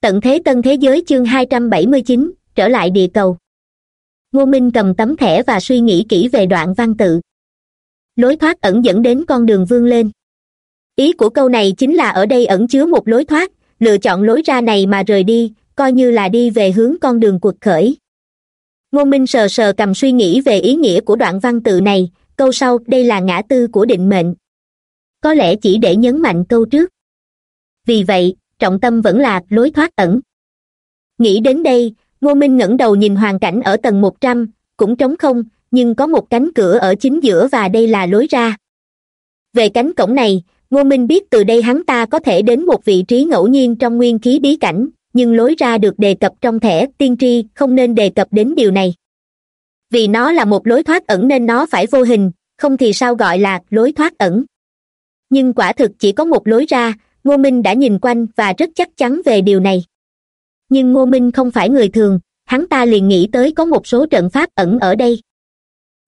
tận thế tân thế giới chương hai trăm bảy mươi chín, trở lại địa cầu. Ngô minh cầm tấm thẻ và suy nghĩ kỹ về đoạn văn tự. Lối thoát ẩn dẫn đến con đường vươn lên. Ý của câu này chính là ở đây ẩn chứa một lối thoát, lựa chọn lối ra này mà rời đi, coi như là đi về hướng con đường cuộc khởi. Ngô minh sờ sờ cầm suy nghĩ về ý nghĩa của đoạn văn tự này, câu sau, đây là ngã tư của định mệnh. Có lẽ chỉ để nhấn mạnh câu trước. Vì vậy trọng tâm vẫn là lối thoát ẩn. Nghĩ đến đây, ngô minh ngẩng đầu nhìn hoàn cảnh ở tầng một trăm, cũng trống không, nhưng có một cánh cửa ở chính giữa và đây là lối ra. Về cánh cổng này, ngô minh biết từ đây hắn ta có thể đến một vị trí ngẫu nhiên trong nguyên khí bí cảnh, nhưng lối ra được đề cập trong thẻ tiên tri không nên đề cập đến điều này. Vì nó là một lối thoát ẩn nên nó phải vô hình, không thì sao gọi là lối thoát ẩn. Nhưng quả thực chỉ có một lối ra ngô minh đã nhìn quanh và rất chắc chắn về điều này. Nhưng ngô minh không phải người thường, hắn ta liền nghĩ tới có một số trận pháp ẩn ở đây.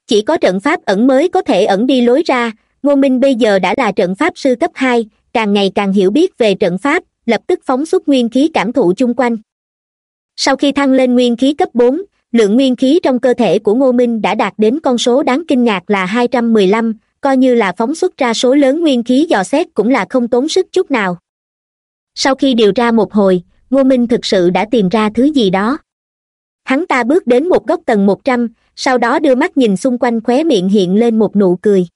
Chỉ có trận pháp ẩn mới có thể ẩn đi lối ra, ngô minh bây giờ đã là trận pháp sư cấp hai, càng ngày càng hiểu biết về trận pháp, lập tức phóng xuất nguyên khí cảm thụ chung quanh. Sau khi thăng lên nguyên khí cấp bốn, lượng nguyên khí trong cơ thể của ngô minh đã đạt đến con số đáng kinh ngạc là hai trăm mười lăm coi như là phóng xuất ra số lớn nguyên khí dò xét cũng là không tốn sức chút nào. Sau khi điều tra một hồi, ngô minh thực sự đã tìm ra thứ gì đó. Hắn ta bước đến một góc tầng một trăm, sau đó đưa mắt nhìn xung quanh khóe miệng hiện lên một nụ cười.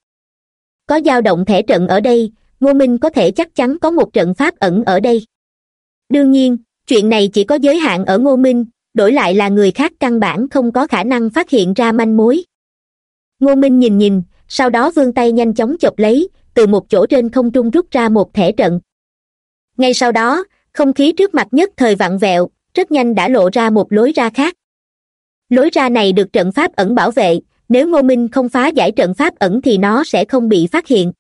Có dao động thể trận ở đây, ngô minh có thể chắc chắn có một trận pháp ẩn ở đây. Đương nhiên, chuyện này chỉ có giới hạn ở ngô minh, đổi lại là người khác căn bản không có khả năng phát hiện ra manh mối. Ngô minh nhìn nhìn sau đó vươn tay nhanh chóng chộp lấy, từ một chỗ trên không trung rút ra một thẻ trận. Ngay sau đó, không khí trước mặt nhất thời vặn vẹo, rất nhanh đã lộ ra một lối ra khác. Lối ra này được trận pháp ẩn bảo vệ, nếu ngô minh không phá giải trận pháp ẩn thì nó sẽ không bị phát hiện.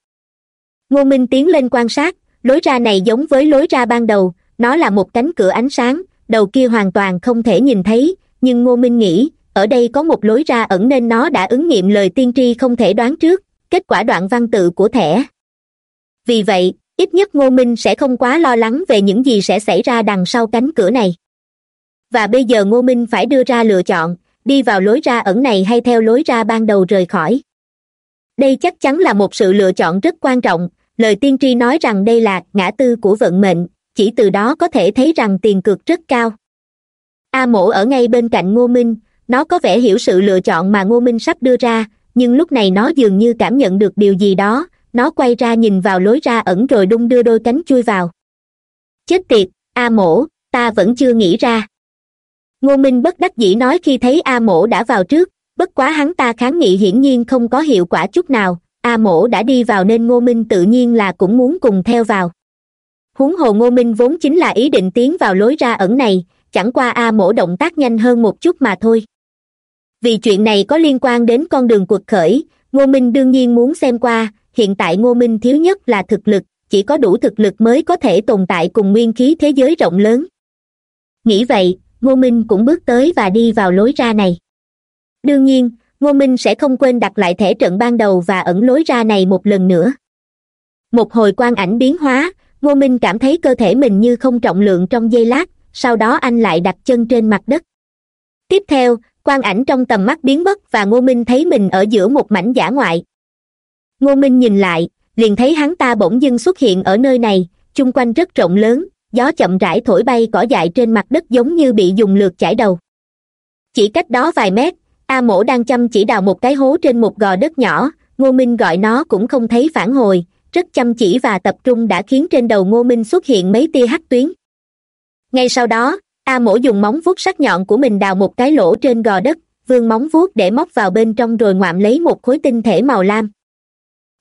Ngô minh tiến lên quan sát, lối ra này giống với lối ra ban đầu, nó là một cánh cửa ánh sáng, đầu kia hoàn toàn không thể nhìn thấy, nhưng ngô minh nghĩ ở đây có một lối ra ẩn nên nó đã ứng nghiệm lời tiên tri không thể đoán trước, kết quả đoạn văn tự của thẻ. Vì vậy, ít nhất ngô minh sẽ không quá lo lắng về những gì sẽ xảy ra đằng sau cánh cửa này. Và bây giờ ngô minh phải đưa ra lựa chọn, đi vào lối ra ẩn này hay theo lối ra ban đầu rời khỏi. Đây chắc chắn là một sự lựa chọn rất quan trọng, lời tiên tri nói rằng đây là ngã tư của vận mệnh, chỉ từ đó có thể thấy rằng tiền cược rất cao. A mổ ở ngay bên cạnh ngô minh nó có vẻ hiểu sự lựa chọn mà ngô minh sắp đưa ra, nhưng lúc này nó dường như cảm nhận được điều gì đó. Nó quay ra nhìn vào lối ra ẩn rồi đung đưa đôi cánh chui vào. Chết tiệt, a mổ, ta vẫn chưa nghĩ ra. Ngô minh bất đắc dĩ nói khi thấy a mổ đã vào trước, bất quá hắn ta kháng nghị hiển nhiên không có hiệu quả chút nào. A mổ đã đi vào nên ngô minh tự nhiên là cũng muốn cùng theo vào. Huống hồ ngô minh vốn chính là ý định tiến vào lối ra ẩn này, chẳng qua a mổ động tác nhanh hơn một chút mà thôi vì chuyện này có liên quan đến con đường cuộc khởi, ngô minh đương nhiên muốn xem qua, hiện tại ngô minh thiếu nhất là thực lực, chỉ có đủ thực lực mới có thể tồn tại cùng nguyên khí thế giới rộng lớn. Nghĩ vậy, ngô minh cũng bước tới và đi vào lối ra này. Đương nhiên, ngô minh sẽ không quên đặt lại thể trận ban đầu và ẩn lối ra này một lần nữa. Một hồi quan ảnh biến hóa, ngô minh cảm thấy cơ thể mình như không trọng lượng trong giây lát, sau đó anh lại đặt chân trên mặt đất. Tiếp theo quan ảnh trong tầm mắt biến mất và ngô minh thấy mình ở giữa một mảnh giả ngoại. Ngô minh nhìn lại, liền thấy hắn ta bỗng dưng xuất hiện ở nơi này, chung quanh rất rộng lớn, gió chậm rãi thổi bay cỏ dại trên mặt đất giống như bị dùng lượt chải đầu. Chỉ cách đó vài mét, a mổ đang chăm chỉ đào một cái hố trên một gò đất nhỏ, ngô minh gọi nó cũng không thấy phản hồi, rất chăm chỉ và tập trung đã khiến trên đầu ngô minh xuất hiện mấy tia hắt tuyến. Ngay sau đó a mổ dùng móng vuốt sắc nhọn của mình đào một cái lỗ trên gò đất, vương móng vuốt để móc vào bên trong rồi ngoạm lấy một khối tinh thể màu lam.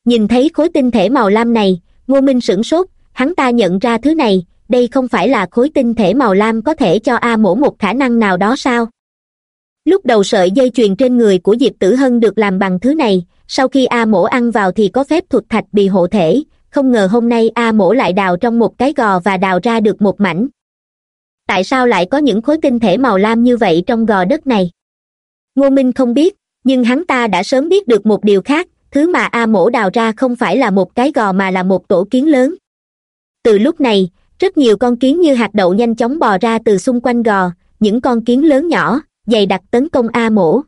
Nhìn thấy khối tinh thể màu lam này, ngô minh sửng sốt, hắn ta nhận ra thứ này, đây không phải là khối tinh thể màu lam có thể cho a mổ một khả năng nào đó sao? Lúc đầu sợi dây chuyền trên người của diệp tử hân được làm bằng thứ này, sau khi a mổ ăn vào thì có phép thuật thạch bị hộ thể, không ngờ hôm nay a mổ lại đào trong một cái gò và đào ra được một mảnh tại sao lại có những khối tinh thể màu lam như vậy trong gò đất này? Ngô minh không biết, nhưng hắn ta đã sớm biết được một điều khác, thứ mà a mổ đào ra không phải là một cái gò mà là một tổ kiến lớn. Từ lúc này, rất nhiều con kiến như hạt đậu nhanh chóng bò ra từ xung quanh gò, những con kiến lớn nhỏ, dày đặc tấn công a mổ.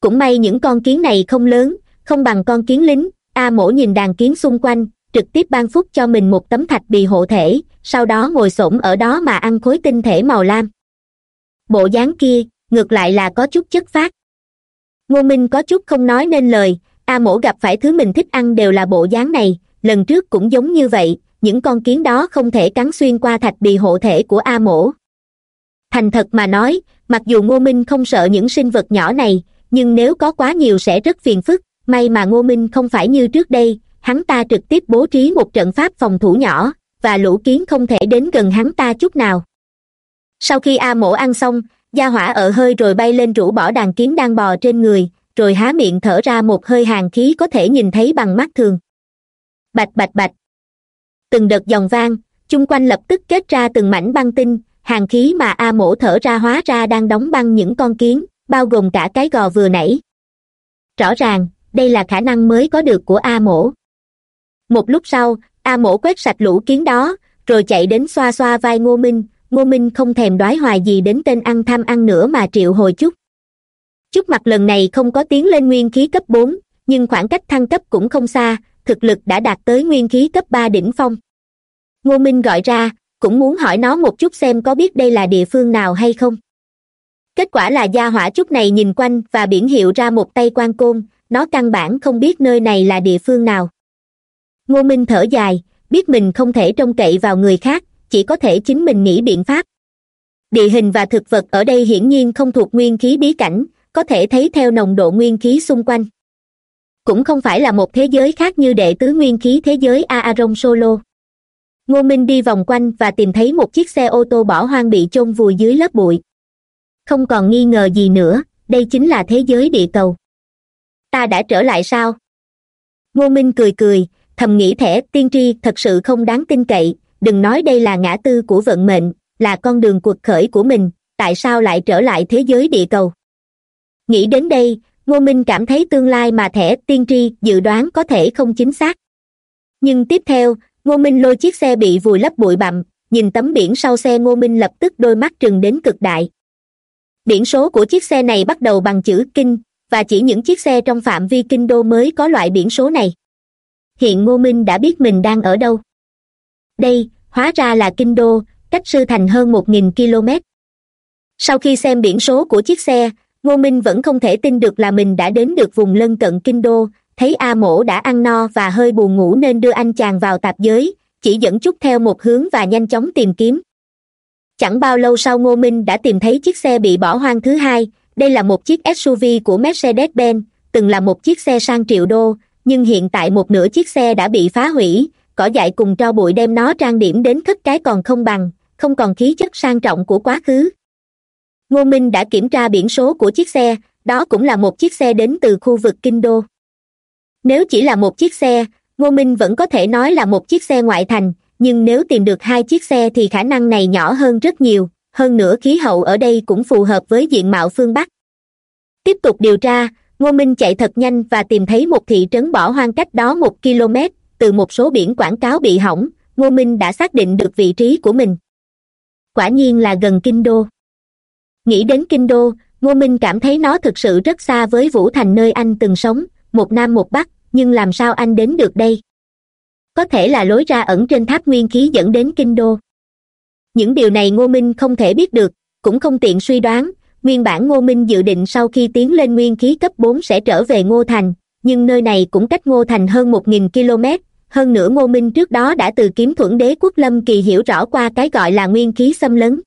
Cũng may những con kiến này không lớn, không bằng con kiến lính, a mổ nhìn đàn kiến xung quanh, trực tiếp ban phúc cho mình một tấm thạch bì hộ thể sau đó ngồi s ở đó mà ăn khối tinh thể màu lam. Bộ dáng kia, ngược lại là có chút chất phát. Ngô minh có chút không nói nên lời, a mổ gặp phải thứ mình thích ăn đều là bộ dáng này, lần trước cũng giống như vậy, những con kiến đó không thể cắn xuyên qua thạch bì hộ thể của a mổ. Thành thật mà nói, mặc dù ngô minh không sợ những sinh vật nhỏ này, nhưng nếu có quá nhiều sẽ rất phiền phức, may mà ngô minh không phải như trước đây, hắn ta trực tiếp bố trí một trận pháp phòng thủ nhỏ và lũ kiến không thể đến gần hắn ta chút nào. Sau khi a mổ ăn xong, gia hỏa ở hơi rồi bay lên rũ bỏ đàn kiến đang bò trên người, rồi há miệng thở ra một hơi hàng khí có thể nhìn thấy bằng mắt thường. Bạch bạch bạch. Từng đợt dòng vang, chung quanh lập tức kết ra từng mảnh băng tinh hàng khí mà a mổ thở ra hóa ra đang đóng băng những con kiến, bao gồm cả cái gò vừa nãy. Rõ ràng, đây là khả năng mới có được của a mổ. Một lúc sau a mổ quét sạch lũ kiến đó, rồi chạy đến xoa xoa vai ngô minh. Ngô minh không thèm đoái hoài gì đến tên ăn tham ăn nữa mà triệu hồi chút. Chút mặt lần này không có tiến lên nguyên khí cấp bốn, nhưng khoảng cách thăng cấp cũng không xa, thực lực đã đạt tới nguyên khí cấp ba đỉnh phong. Ngô minh gọi ra, cũng muốn hỏi nó một chút xem có biết đây là địa phương nào hay không. Kết quả là gia hỏa chút này nhìn quanh và biển hiệu ra một tay quan côn, nó căn bản không biết nơi này là địa phương nào ngô minh thở dài, biết mình không thể trông cậy vào người khác, chỉ có thể chính mình nghĩ biện pháp. Địa hình và thực vật ở đây hiển nhiên không thuộc nguyên khí bí cảnh, có thể thấy theo nồng độ nguyên khí xung quanh. Cũng không phải là một thế giới khác như đệ tứ nguyên khí thế giới aaron solo. Ngô minh đi vòng quanh và tìm thấy một chiếc xe ô tô bỏ hoang bị chôn vùi dưới lớp bụi. Không còn nghi ngờ gì nữa, đây chính là thế giới địa cầu. Ta đã trở lại sao? Ngô minh cười cười thầm nghĩ thẻ, tiên tri thật sự không đáng tin cậy. Đừng nói đây là ngã tư của vận mệnh, là con đường cuộc khởi của mình, tại sao lại trở lại thế giới địa cầu? Nghĩ đến đây, ngô minh cảm thấy tương lai mà thẻ, tiên tri dự đoán có thể không chính xác. Nhưng tiếp theo, ngô minh lôi chiếc xe bị vùi lấp bụi bặm, nhìn tấm biển sau xe ngô minh lập tức đôi mắt trừng đến cực đại. Biển số của chiếc xe này bắt đầu bằng chữ kinh, và chỉ những chiếc xe trong phạm vi kinh đô mới có loại biển số này hiện ngô minh đã biết mình đang ở đâu. Đây, hóa ra là kinh đô, cách sư thành hơn một nghìn km. Sau khi xem biển số của chiếc xe, ngô minh vẫn không thể tin được là mình đã đến được vùng lân cận kinh đô, thấy a mổ đã ăn no và hơi buồn ngủ nên đưa anh chàng vào tạp giới, chỉ dẫn chút theo một hướng và nhanh chóng tìm kiếm. Chẳng bao lâu sau ngô minh đã tìm thấy chiếc xe bị bỏ hoang thứ hai, đây là một chiếc suv của mercedes benz từng là một chiếc xe sang triệu đô nhưng hiện tại một nửa chiếc xe đã bị phá hủy, cỏ dại cùng tro bụi đem nó trang điểm đến thất cái còn không bằng, không còn khí chất sang trọng của quá khứ. Ngô minh đã kiểm tra biển số của chiếc xe, đó cũng là một chiếc xe đến từ khu vực kinh đô. Nếu chỉ là một chiếc xe, ngô minh vẫn có thể nói là một chiếc xe ngoại thành, nhưng nếu tìm được hai chiếc xe thì khả năng này nhỏ hơn rất nhiều, hơn nữa khí hậu ở đây cũng phù hợp với diện mạo phương bắc. Tiếp tục điều tra ngô minh chạy thật nhanh và tìm thấy một thị trấn bỏ hoang cách đó một km, từ một số biển quảng cáo bị hỏng, ngô minh đã xác định được vị trí của mình. Quả nhiên là gần kinh đô. Nghĩ đến kinh đô, ngô minh cảm thấy nó thực sự rất xa với vũ thành nơi anh từng sống, một nam một bắc, nhưng làm sao anh đến được đây? Có thể là lối ra ẩn trên tháp nguyên khí dẫn đến kinh đô. Những điều này ngô minh không thể biết được, cũng không tiện suy đoán nguyên bản ngô minh dự định sau khi tiến lên nguyên khí cấp bốn sẽ trở về ngô thành, nhưng nơi này cũng cách ngô thành hơn một nghìn km. Hơn nữa ngô minh trước đó đã từ kiếm thuẫn đế quốc lâm kỳ hiểu rõ qua cái gọi là nguyên khí xâm lấn.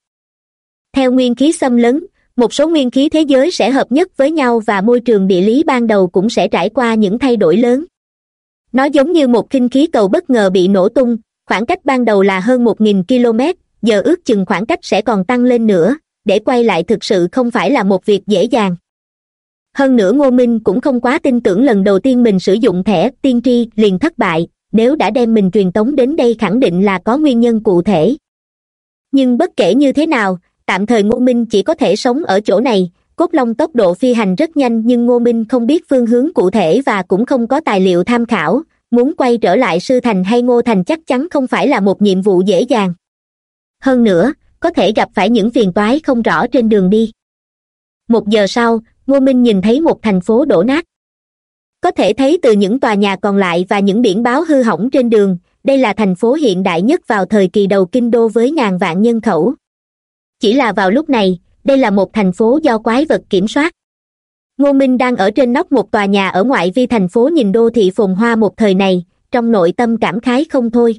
Theo nguyên khí xâm lấn, một số nguyên khí thế giới sẽ hợp nhất với nhau và môi trường địa lý ban đầu cũng sẽ trải qua những thay đổi lớn. Nó giống như một kinh khí cầu bất ngờ bị nổ tung, khoảng cách ban đầu là hơn một nghìn km, giờ ước chừng khoảng cách sẽ còn tăng lên nữa để quay lại thực sự không phải là một việc dễ dàng. Hơn nữa ngô minh cũng không quá tin tưởng lần đầu tiên mình sử dụng thẻ tiên tri liền thất bại, nếu đã đem mình truyền tống đến đây khẳng định là có nguyên nhân cụ thể. Nhưng bất kể như thế nào, tạm thời ngô minh chỉ có thể sống ở chỗ này, cốt long tốc độ phi hành rất nhanh nhưng ngô minh không biết phương hướng cụ thể và cũng không có tài liệu tham khảo, muốn quay trở lại sư thành hay ngô thành chắc chắn không phải là một nhiệm vụ dễ dàng. Hơn nữa có thể gặp phải những phiền toái không rõ trên đường đi. Một giờ sau, ngô minh nhìn thấy một thành phố đổ nát. Có thể thấy từ những tòa nhà còn lại và những biển báo hư hỏng trên đường, đây là thành phố hiện đại nhất vào thời kỳ đầu kinh đô với ngàn vạn nhân khẩu. Chỉ là vào lúc này, đây là một thành phố do quái vật kiểm soát. Ngô minh đang ở trên nóc một tòa nhà ở ngoại vi thành phố nhìn đô thị phồn hoa một thời này, trong nội tâm cảm khái không thôi.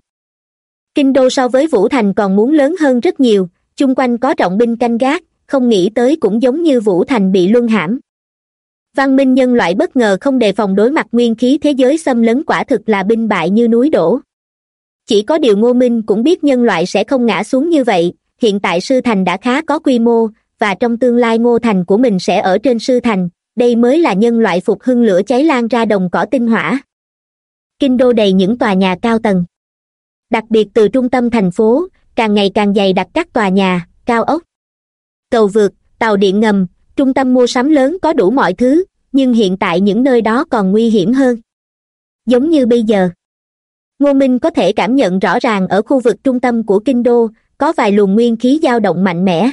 Kinh đô so với vũ thành còn muốn lớn hơn rất nhiều chung quanh có trọng binh canh gác, không nghĩ tới cũng giống như vũ thành bị luân hãm. Văn minh nhân loại bất ngờ không đề phòng đối mặt nguyên khí thế giới xâm lấn quả thực là binh bại như núi đổ. Chỉ có điều ngô minh cũng biết nhân loại sẽ không ngã xuống như vậy, hiện tại sư thành đã khá có quy mô, và trong tương lai ngô thành của mình sẽ ở trên sư thành, đây mới là nhân loại phục hưng lửa cháy lan ra đồng cỏ tinh hỏa. Kinh đô đầy những tòa nhà cao tầng. Đặc biệt từ trung tâm thành phố càng ngày càng dày đặc các tòa nhà, cao ốc. Cầu vượt, tàu điện ngầm, trung tâm mua sắm lớn có đủ mọi thứ, nhưng hiện tại những nơi đó còn nguy hiểm hơn. Giống như bây giờ. Ngô minh có thể cảm nhận rõ ràng ở khu vực trung tâm của kinh đô, có vài luồng nguyên khí dao động mạnh mẽ.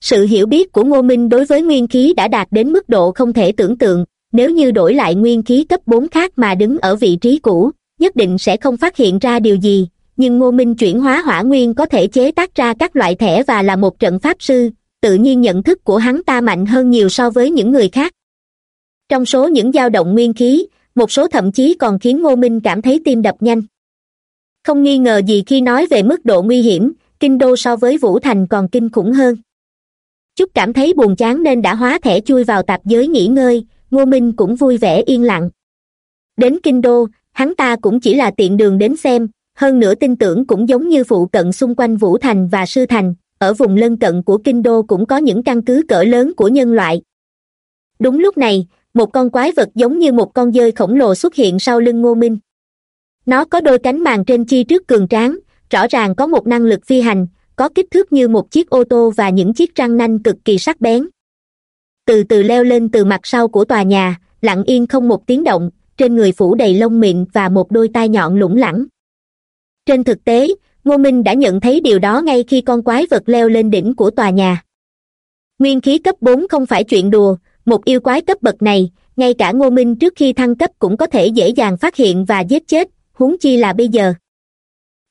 Sự hiểu biết của ngô minh đối với nguyên khí đã đạt đến mức độ không thể tưởng tượng, nếu như đổi lại nguyên khí cấp bốn khác mà đứng ở vị trí cũ, nhất định sẽ không phát hiện ra điều gì nhưng ngô minh chuyển hóa hỏa nguyên có thể chế tác ra các loại thẻ và là một trận pháp sư, tự nhiên nhận thức của hắn ta mạnh hơn nhiều so với những người khác. Trong số những dao động nguyên khí, một số thậm chí còn khiến ngô minh cảm thấy tim đập nhanh. Không nghi ngờ gì khi nói về mức độ nguy hiểm, kinh đô so với vũ thành còn kinh khủng hơn. Chúc cảm thấy buồn chán nên đã hóa thẻ chui vào tạp giới nghỉ ngơi, ngô minh cũng vui vẻ yên lặng. Đến kinh đô, hắn ta cũng chỉ là tiện đường đến xem hơn nữa tin tưởng cũng giống như phụ cận xung quanh vũ thành và sư thành, ở vùng lân cận của kinh đô cũng có những căn cứ cỡ lớn của nhân loại. Đúng lúc này, một con quái vật giống như một con dơi khổng lồ xuất hiện sau lưng ngô minh. Nó có đôi cánh màng trên chi trước cường tráng, rõ ràng có một năng lực phi hành, có kích thước như một chiếc ô tô và những chiếc răng nanh cực kỳ sắc bén. Từ từ leo lên từ mặt sau của tòa nhà, lặng yên không một tiếng động, trên người phủ đầy lông mịn và một đôi tai nhọn lủng lẳng trên thực tế, ngô minh đã nhận thấy điều đó ngay khi con quái vật leo lên đỉnh của tòa nhà. Nguyên khí cấp bốn không phải chuyện đùa, một yêu quái cấp bậc này, ngay cả ngô minh trước khi thăng cấp cũng có thể dễ dàng phát hiện và giết chết, huống chi là bây giờ.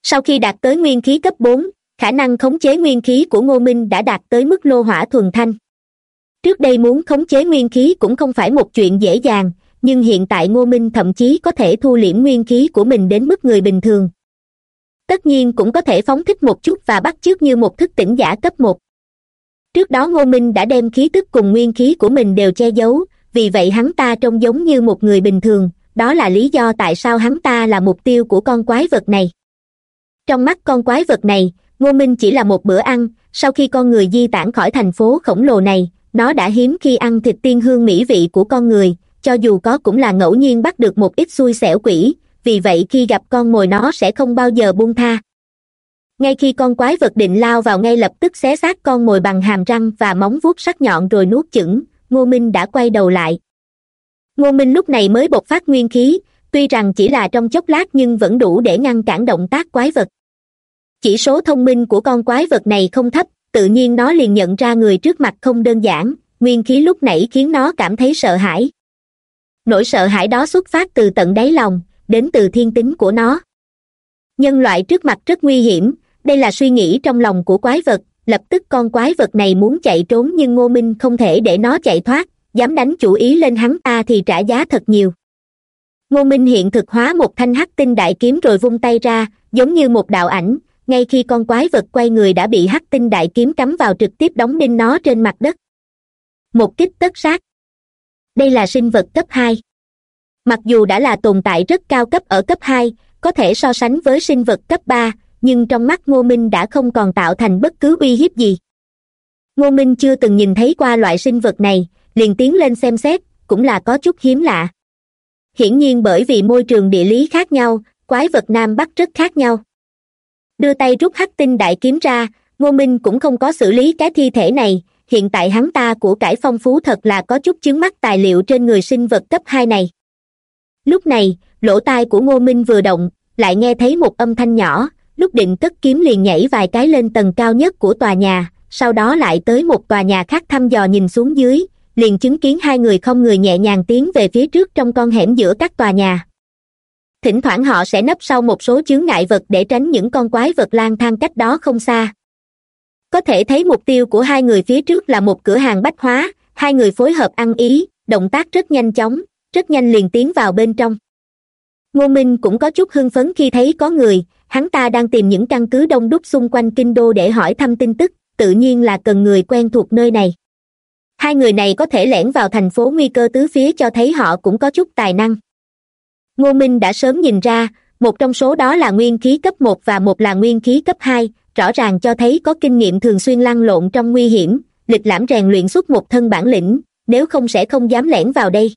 Sau khi đạt tới nguyên khí cấp bốn, khả năng khống chế nguyên khí của ngô minh đã đạt tới mức lô hỏa thuần thanh. Trước đây muốn khống chế nguyên khí cũng không phải một chuyện dễ dàng, nhưng hiện tại ngô minh thậm chí có thể thu liễm nguyên khí của mình đến mức người bình thường tất nhiên cũng có thể phóng thích một chút và bắt chước như một thức tỉnh giả cấp một. Trước đó ngô minh đã đem khí tức cùng nguyên khí của mình đều che giấu, vì vậy hắn ta trông giống như một người bình thường, đó là lý do tại sao hắn ta là mục tiêu của con quái vật này. Trong mắt con quái vật này, ngô minh chỉ là một bữa ăn, sau khi con người di tản khỏi thành phố khổng lồ này, nó đã hiếm khi ăn thịt tiên hương mỹ vị của con người, cho dù có cũng là ngẫu nhiên bắt được một ít xui xẻo quỷ vì vậy khi gặp con mồi nó sẽ không bao giờ buông tha. Ngay khi con quái vật định lao vào ngay lập tức xé xác con mồi bằng hàm răng và móng vuốt sắc nhọn rồi nuốt chửng, ngô minh đã quay đầu lại. Ngô minh lúc này mới bộc phát nguyên khí, tuy rằng chỉ là trong chốc lát nhưng vẫn đủ để ngăn cản động tác quái vật. Chỉ số thông minh của con quái vật này không thấp, tự nhiên nó liền nhận ra người trước mặt không đơn giản, nguyên khí lúc nãy khiến nó cảm thấy sợ hãi. Nỗi sợ hãi đó xuất phát từ tận đáy lòng đến từ thiên tính của nó. Nhân loại trước mặt rất nguy hiểm, đây là suy nghĩ trong lòng của quái vật, lập tức con quái vật này muốn chạy trốn nhưng ngô minh không thể để nó chạy thoát, dám đánh chủ ý lên hắn ta thì trả giá thật nhiều. Ngô minh hiện thực hóa một thanh hắc tinh đại kiếm rồi vung tay ra, giống như một đạo ảnh, ngay khi con quái vật quay người đã bị hắc tinh đại kiếm cắm vào trực tiếp đóng đinh nó trên mặt đất. Một kích tất sát. Đây là sinh vật cấp hai mặc dù đã là tồn tại rất cao cấp ở cấp hai, có thể so sánh với sinh vật cấp ba, nhưng trong mắt ngô minh đã không còn tạo thành bất cứ uy hiếp gì. Ngô minh chưa từng nhìn thấy qua loại sinh vật này, liền tiến lên xem xét, cũng là có chút hiếm lạ. Hiển nhiên bởi vì môi trường địa lý khác nhau, quái vật nam bắc rất khác nhau. Đưa tay rút hắc tinh đại kiếm ra, ngô minh cũng không có xử lý cái thi thể này, hiện tại hắn ta của cải phong phú thật là có chút chứng mắt tài liệu trên người sinh vật cấp hai này lúc này, lỗ tai của ngô minh vừa động, lại nghe thấy một âm thanh nhỏ, lúc định cất kiếm liền nhảy vài cái lên tầng cao nhất của tòa nhà, sau đó lại tới một tòa nhà khác thăm dò nhìn xuống dưới, liền chứng kiến hai người không người nhẹ nhàng tiến về phía trước trong con hẻm giữa các tòa nhà. Thỉnh thoảng họ sẽ nấp sau một số chướng ngại vật để tránh những con quái vật lang thang cách đó không xa. Có thể thấy mục tiêu của hai người phía trước là một cửa hàng bách hóa, hai người phối hợp ăn ý, động tác rất nhanh chóng rất nhanh liền tiến vào bên trong. Ngô minh cũng có chút hưng phấn khi thấy có người, hắn ta đang tìm những căn cứ đông đúc xung quanh kinh đô để hỏi thăm tin tức, tự nhiên là cần người quen thuộc nơi này. Hai người này có thể lẻn vào thành phố nguy cơ tứ phía cho thấy họ cũng có chút tài năng. Ngô minh đã sớm nhìn ra, một trong số đó là nguyên khí cấp một và một là nguyên khí cấp hai, rõ ràng cho thấy có kinh nghiệm thường xuyên lăn lộn trong nguy hiểm, lịch lãm rèn luyện suốt một thân bản lĩnh, nếu không sẽ không dám lẻn vào đây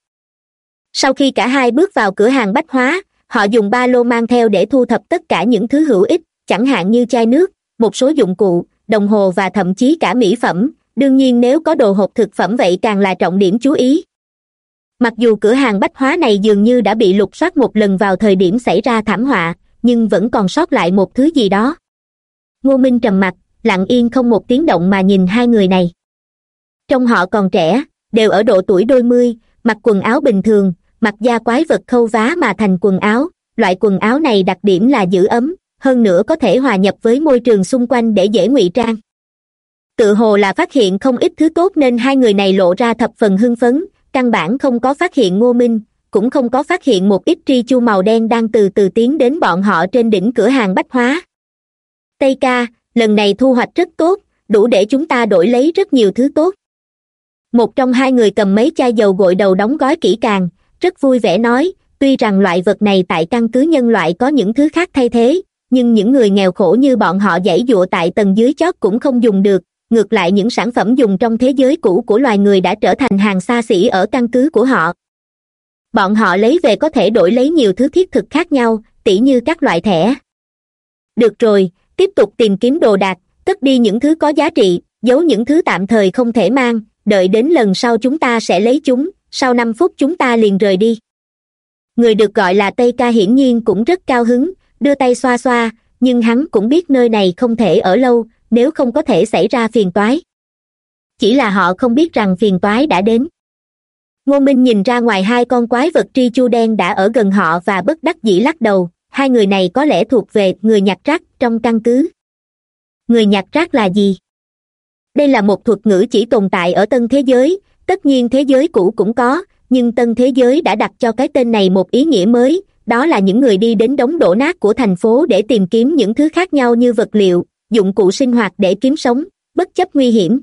sau khi cả hai bước vào cửa hàng bách hóa họ dùng ba lô mang theo để thu thập tất cả những thứ hữu ích chẳng hạn như chai nước một số dụng cụ đồng hồ và thậm chí cả mỹ phẩm. Đương nhiên nếu có đồ hộp thực phẩm vậy càng là trọng điểm chú ý. Mặc dù cửa hàng bách hóa này dường như đã bị lục soát một lần vào thời điểm xảy ra thảm họa nhưng vẫn còn sót lại một thứ gì đó. Ngô minh trầm mặc, lặng yên không một tiếng động mà nhìn hai người này. Trong họ còn trẻ đều ở độ tuổi đôi mươi mặc quần áo bình thường mặc da quái vật khâu vá mà thành quần áo, loại quần áo này đặc điểm là giữ ấm, hơn nữa có thể hòa nhập với môi trường xung quanh để dễ ngụy trang. Tự hồ là phát hiện không ít thứ tốt nên hai người này lộ ra thập phần hưng phấn, căn bản không có phát hiện ngô minh, cũng không có phát hiện một ít tri chu màu đen đang từ từ tiến đến bọn họ trên đỉnh cửa hàng bách hóa. Tây ca, lần này thu hoạch rất tốt, đủ để chúng ta đổi lấy rất nhiều thứ tốt. Một trong hai người cầm mấy chai dầu gội đầu đóng gói kỹ càng rất vui vẻ nói, tuy rằng loại vật này tại căn cứ nhân loại có những thứ khác thay thế, nhưng những người nghèo khổ như bọn họ dãy dụa tại tầng dưới chót cũng không dùng được. Ngược lại những sản phẩm dùng trong thế giới cũ của loài người đã trở thành hàng xa xỉ ở căn cứ của họ. Bọn họ lấy về có thể đổi lấy nhiều thứ thiết thực khác nhau, tỉ như các loại thẻ. Được rồi, tiếp tục tìm kiếm đồ đạc, cất đi những thứ có giá trị, giấu những thứ tạm thời không thể mang, đợi đến lần sau chúng ta sẽ lấy chúng sau năm phút chúng ta liền rời đi. Người được gọi là tây ca hiển nhiên cũng rất cao hứng, đưa tay xoa xoa, nhưng hắn cũng biết nơi này không thể ở lâu, nếu không có thể xảy ra phiền toái. Chỉ là họ không biết rằng phiền toái đã đến. Ngô minh nhìn ra ngoài hai con quái vật tri chu đen đã ở gần họ và bất đắc dĩ lắc đầu, hai người này có lẽ thuộc về người nhặt rác trong căn cứ. Người nhặt rác là gì? Đây là một thuật ngữ chỉ tồn tại ở tân thế giới tất nhiên thế giới cũ cũng có, nhưng tân thế giới đã đặt cho cái tên này một ý nghĩa mới, đó là những người đi đến đống đổ nát của thành phố để tìm kiếm những thứ khác nhau như vật liệu, dụng cụ sinh hoạt để kiếm sống, bất chấp nguy hiểm.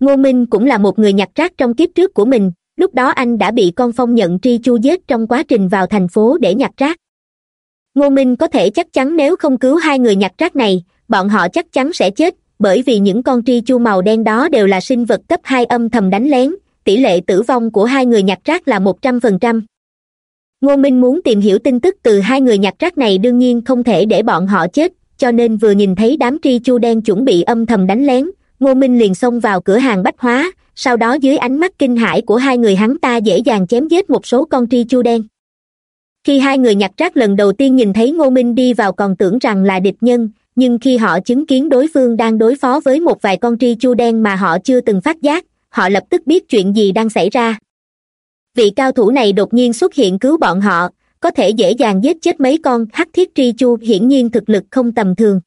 Ngô minh cũng là một người nhặt rác trong kiếp trước của mình, lúc đó anh đã bị con phong nhận tri chu giết trong quá trình vào thành phố để nhặt rác. Ngô minh có thể chắc chắn nếu không cứu hai người nhặt rác này, bọn họ chắc chắn sẽ chết bởi vì những con tri chu màu đen đó đều là sinh vật cấp hai âm thầm đánh lén, tỷ lệ tử vong của hai người nhặt rác là một trăm phần trăm. Ngô minh muốn tìm hiểu tin tức từ hai người nhặt rác này đương nhiên không thể để bọn họ chết, cho nên vừa nhìn thấy đám tri chu đen chuẩn bị âm thầm đánh lén, ngô minh liền xông vào cửa hàng bách hóa, sau đó dưới ánh mắt kinh hãi của hai người hắn ta dễ dàng chém giết một số con tri chu đen. Khi hai người nhặt rác lần đầu tiên nhìn thấy ngô minh đi vào còn tưởng rằng là địch nhân nhưng khi họ chứng kiến đối phương đang đối phó với một vài con tri chu đen mà họ chưa từng phát giác, họ lập tức biết chuyện gì đang xảy ra. Vị cao thủ này đột nhiên xuất hiện cứu bọn họ, có thể dễ dàng giết chết mấy con hắc thiết tri chu, hiển nhiên thực lực không tầm thường.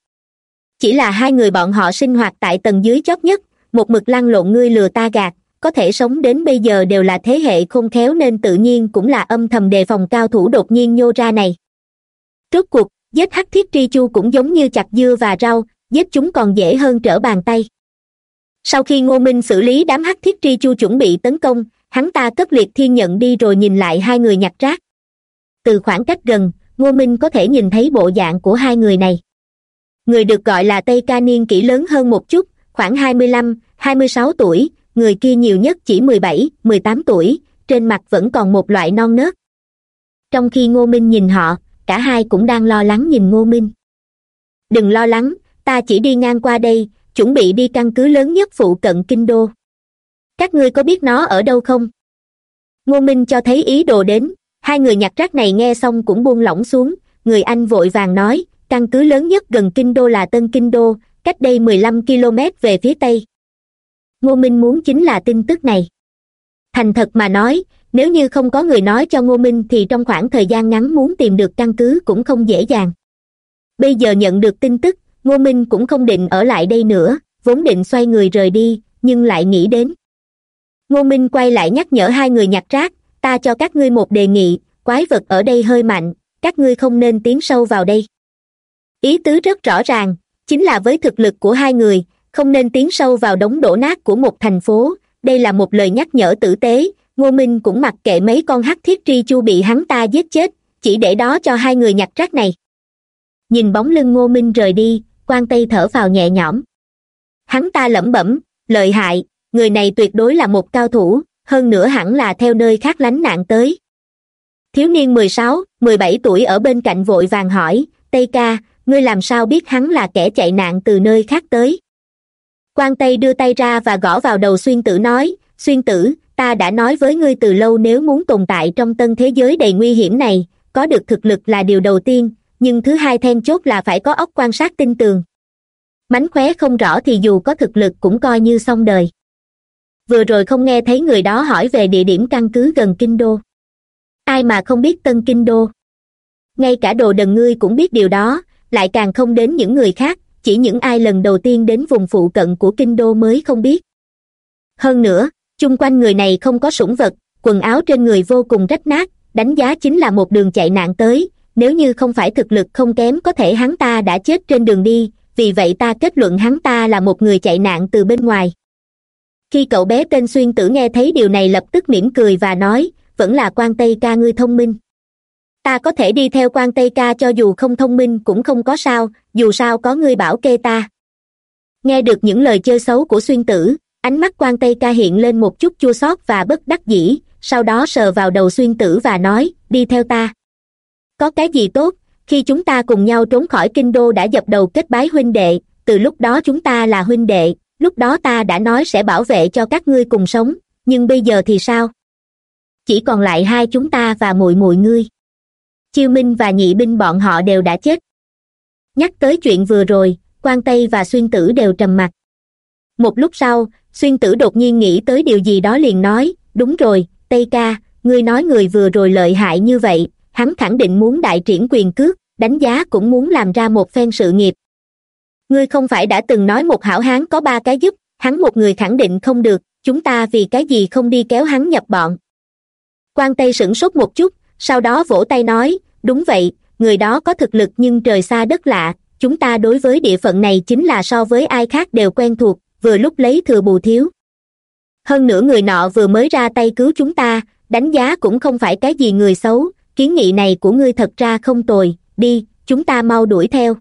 Chỉ là hai người bọn họ sinh hoạt tại tầng dưới chót nhất, một mực lăn lộn ngươi lừa ta gạt, có thể sống đến bây giờ đều là thế hệ khôn khéo nên tự nhiên cũng là âm thầm đề phòng cao thủ đột nhiên nhô ra này. Rốt cuộc giết hắc thiết tri chu cũng giống như chặt dưa và rau giết chúng còn dễ hơn trở bàn tay. Sau khi ngô minh xử lý đám hắc thiết tri chu chuẩn bị tấn công, hắn ta cất liệt thiên nhận đi rồi nhìn lại hai người nhặt rác. Từ khoảng cách gần, ngô minh có thể nhìn thấy bộ dạng của hai người này. Người được gọi là tây ca niên kỹ lớn hơn một chút, khoảng hai mươi lăm, hai mươi sáu tuổi, người kia nhiều nhất chỉ mười bảy, mười tám tuổi, trên mặt vẫn còn một loại non nớt. Trong khi ngô minh nhìn họ cả hai cũng đang lo lắng nhìn ngô minh. Đừng lo lắng, ta chỉ đi ngang qua đây, chuẩn bị đi căn cứ lớn nhất phụ cận kinh đô. Các ngươi có biết nó ở đâu không? Ngô minh cho thấy ý đồ đến, hai người nhặt rác này nghe xong cũng buông lỏng xuống, người anh vội vàng nói, căn cứ lớn nhất gần kinh đô là tân kinh đô, cách đây mười lăm km về phía tây. Ngô minh muốn chính là tin tức này thành thật mà nói, nếu như không có người nói cho ngô minh thì trong khoảng thời gian ngắn muốn tìm được căn cứ cũng không dễ dàng. Bây giờ nhận được tin tức, ngô minh cũng không định ở lại đây nữa, vốn định xoay người rời đi, nhưng lại nghĩ đến. Ngô minh quay lại nhắc nhở hai người nhặt rác, ta cho các ngươi một đề nghị, quái vật ở đây hơi mạnh, các ngươi không nên tiến sâu vào đây. Ý tứ rất rõ ràng, chính là với thực lực của hai người, không nên tiến sâu vào đống đổ nát của một thành phố đây là một lời nhắc nhở tử tế. Ngô minh cũng mặc kệ mấy con hắc thiết tri chu bị hắn ta giết chết, chỉ để đó cho hai người nhặt rác này. Nhìn bóng lưng ngô minh rời đi quan tây thở vào nhẹ nhõm. Hắn ta lẩm bẩm, lợi hại, người này tuyệt đối là một cao thủ, hơn nữa hẳn là theo nơi khác lánh nạn tới. Thiếu niên mười sáu, mười bảy tuổi ở bên cạnh vội vàng hỏi, tây ca, ngươi làm sao biết hắn là kẻ chạy nạn từ nơi khác tới? Quan tây đưa tay ra và gõ vào đầu xuyên tử nói, xuyên tử, ta đã nói với ngươi từ lâu nếu muốn tồn tại trong tân thế giới đầy nguy hiểm này, có được thực lực là điều đầu tiên, nhưng thứ hai then chốt là phải có óc quan sát tinh tường. Mánh khóe không rõ thì dù có thực lực cũng coi như xong đời. Vừa rồi không nghe thấy người đó hỏi về địa điểm căn cứ gần kinh đô. Ai mà không biết tân kinh đô? Ngay cả đồ đần ngươi cũng biết điều đó, lại càng không đến những người khác chỉ những ai lần đầu tiên đến vùng phụ cận của kinh đô mới không biết. Hơn nữa, chung quanh người này không có sủng vật, quần áo trên người vô cùng rách nát, đánh giá chính là một đường chạy nạn tới, nếu như không phải thực lực không kém có thể hắn ta đã chết trên đường đi, vì vậy ta kết luận hắn ta là một người chạy nạn từ bên ngoài. Khi cậu bé tên xuyên tử nghe thấy điều này lập tức mỉm cười và nói, vẫn là quan tây ca ngươi thông minh ta có thể đi theo quan tây ca cho dù không thông minh cũng không có sao, dù sao có ngươi bảo kê ta. Nghe được những lời chơi xấu của xuyên tử, ánh mắt quan tây ca hiện lên một chút chua xót và bất đắc dĩ, sau đó sờ vào đầu xuyên tử và nói, đi theo ta. Có cái gì tốt, khi chúng ta cùng nhau trốn khỏi kinh đô đã dập đầu kết bái huynh đệ, từ lúc đó chúng ta là huynh đệ, lúc đó ta đã nói sẽ bảo vệ cho các ngươi cùng sống, nhưng bây giờ thì sao? Chỉ còn lại hai chúng ta và muội muội ngươi chiêu minh và nhị binh bọn họ đều đã chết. Nhắc tới chuyện vừa rồi quan tây và xuyên tử đều trầm mặc một lúc sau, xuyên tử đột nhiên nghĩ tới điều gì đó liền nói, đúng rồi, tây ca, ngươi nói người vừa rồi lợi hại như vậy, hắn khẳng định muốn đại triển quyền cước, đánh giá cũng muốn làm ra một phen sự nghiệp. Ngươi không phải đã từng nói một hảo hán có ba cái giúp, hắn một người khẳng định không được, chúng ta vì cái gì không đi kéo hắn nhập bọn? Quan tây sửng sốt một chút sau đó vỗ tay nói, đúng vậy, người đó có thực lực nhưng trời xa đất lạ. Chúng ta đối với địa phận này chính là so với ai khác đều quen thuộc, vừa lúc lấy thừa bù thiếu. Hơn nữa người nọ vừa mới ra tay cứu chúng ta, đánh giá cũng không phải cái gì người xấu, kiến nghị này của ngươi thật ra không tồi, đi, chúng ta mau đuổi theo.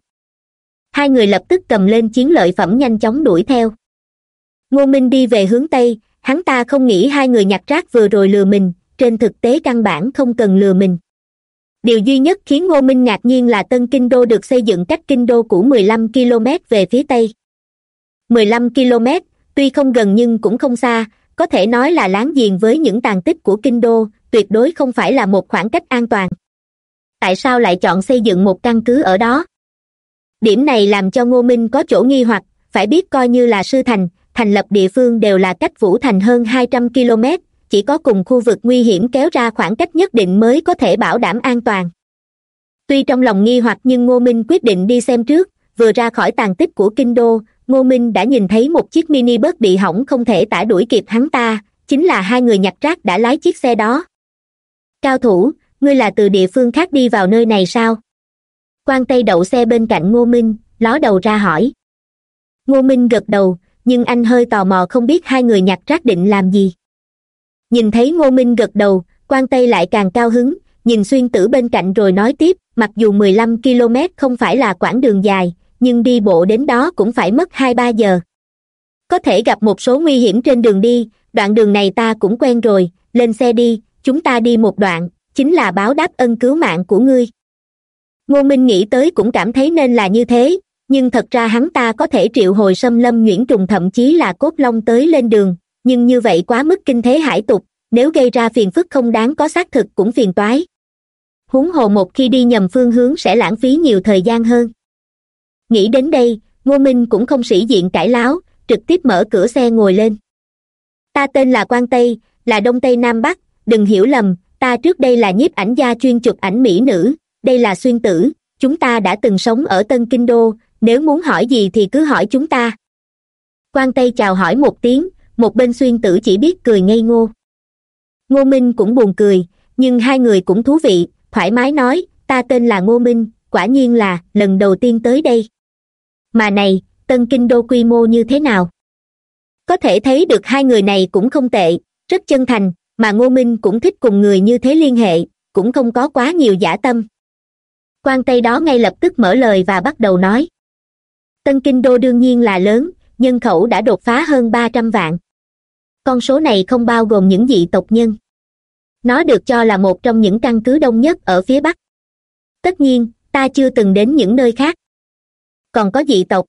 Hai người lập tức cầm lên chiến lợi phẩm nhanh chóng đuổi theo. Ngô minh đi về hướng tây, hắn ta không nghĩ hai người nhặt rác vừa rồi lừa mình trên thực tế căn bản không cần lừa mình. Điều duy nhất khiến ngô minh ngạc nhiên là tân kinh đô được xây dựng cách kinh đô cũ mười lăm km về phía tây. mười lăm km, tuy không gần nhưng cũng không xa, có thể nói là láng giềng với những tàn tích của kinh đô, tuyệt đối không phải là một khoảng cách an toàn. Tại sao lại chọn xây dựng một căn cứ ở đó? Điểm này làm cho ngô minh có chỗ nghi hoặc, phải biết coi như là sư thành thành lập địa phương đều là cách vũ thành hơn hai trăm km chỉ có cùng khu vực nguy hiểm kéo ra khoảng cách nhất định mới có thể bảo đảm an toàn. Tuy trong lòng nghi hoặc nhưng ngô minh quyết định đi xem trước, vừa ra khỏi tàn tích của kinh đô, ngô minh đã nhìn thấy một chiếc mini bớt bị hỏng không thể tả đuổi kịp hắn ta, chính là hai người nhặt rác đã lái chiếc xe đó. Cao thủ, ngươi là từ địa phương khác đi vào nơi này sao? Quan tây đậu xe bên cạnh ngô minh, ló đầu ra hỏi. Ngô minh gật đầu, nhưng anh hơi tò mò không biết hai người nhặt rác định làm gì nhìn thấy ngô minh gật đầu, quan tây lại càng cao hứng, nhìn xuyên tử bên cạnh rồi nói tiếp, mặc dù mười lăm km không phải là quãng đường dài, nhưng đi bộ đến đó cũng phải mất hai ba giờ. Có thể gặp một số nguy hiểm trên đường đi, đoạn đường này ta cũng quen rồi, lên xe đi, chúng ta đi một đoạn, chính là báo đáp ân cứu mạng của ngươi. Ngô minh nghĩ tới cũng cảm thấy nên là như thế, nhưng thật ra hắn ta có thể triệu hồi xâm lâm nhuyễn trùng thậm chí là cốt long tới lên đường nhưng như vậy quá mức kinh thế hải tục, nếu gây ra phiền phức không đáng có xác thực cũng phiền toái. Huống hồ một khi đi nhầm phương hướng sẽ lãng phí nhiều thời gian hơn. Nghĩ đến đây, ngô minh cũng không sĩ diện cãi láo, trực tiếp mở cửa xe ngồi lên. Ta tên là quang tây, là đông tây nam bắc, đừng hiểu lầm, ta trước đây là nhiếp ảnh gia chuyên chụp ảnh mỹ nữ, đây là xuyên tử, chúng ta đã từng sống ở tân kinh đô, nếu muốn hỏi gì thì cứ hỏi chúng ta. Quan tây chào hỏi một tiếng một bên xuyên tử chỉ biết cười ngây ngô. Ngô minh cũng buồn cười, nhưng hai người cũng thú vị, thoải mái nói, ta tên là ngô minh, quả nhiên là lần đầu tiên tới đây. Mà này, tân kinh đô quy mô như thế nào? Có thể thấy được hai người này cũng không tệ, rất chân thành, mà ngô minh cũng thích cùng người như thế liên hệ, cũng không có quá nhiều giả tâm. Quan tây đó ngay lập tức mở lời và bắt đầu nói. Tân kinh đô đương nhiên là lớn, nhân khẩu đã đột phá hơn ba trăm vạn con số này không bao gồm những dị tộc nhân. Nó được cho là một trong những căn cứ đông nhất ở phía bắc. Tất nhiên, ta chưa từng đến những nơi khác. Còn có dị tộc.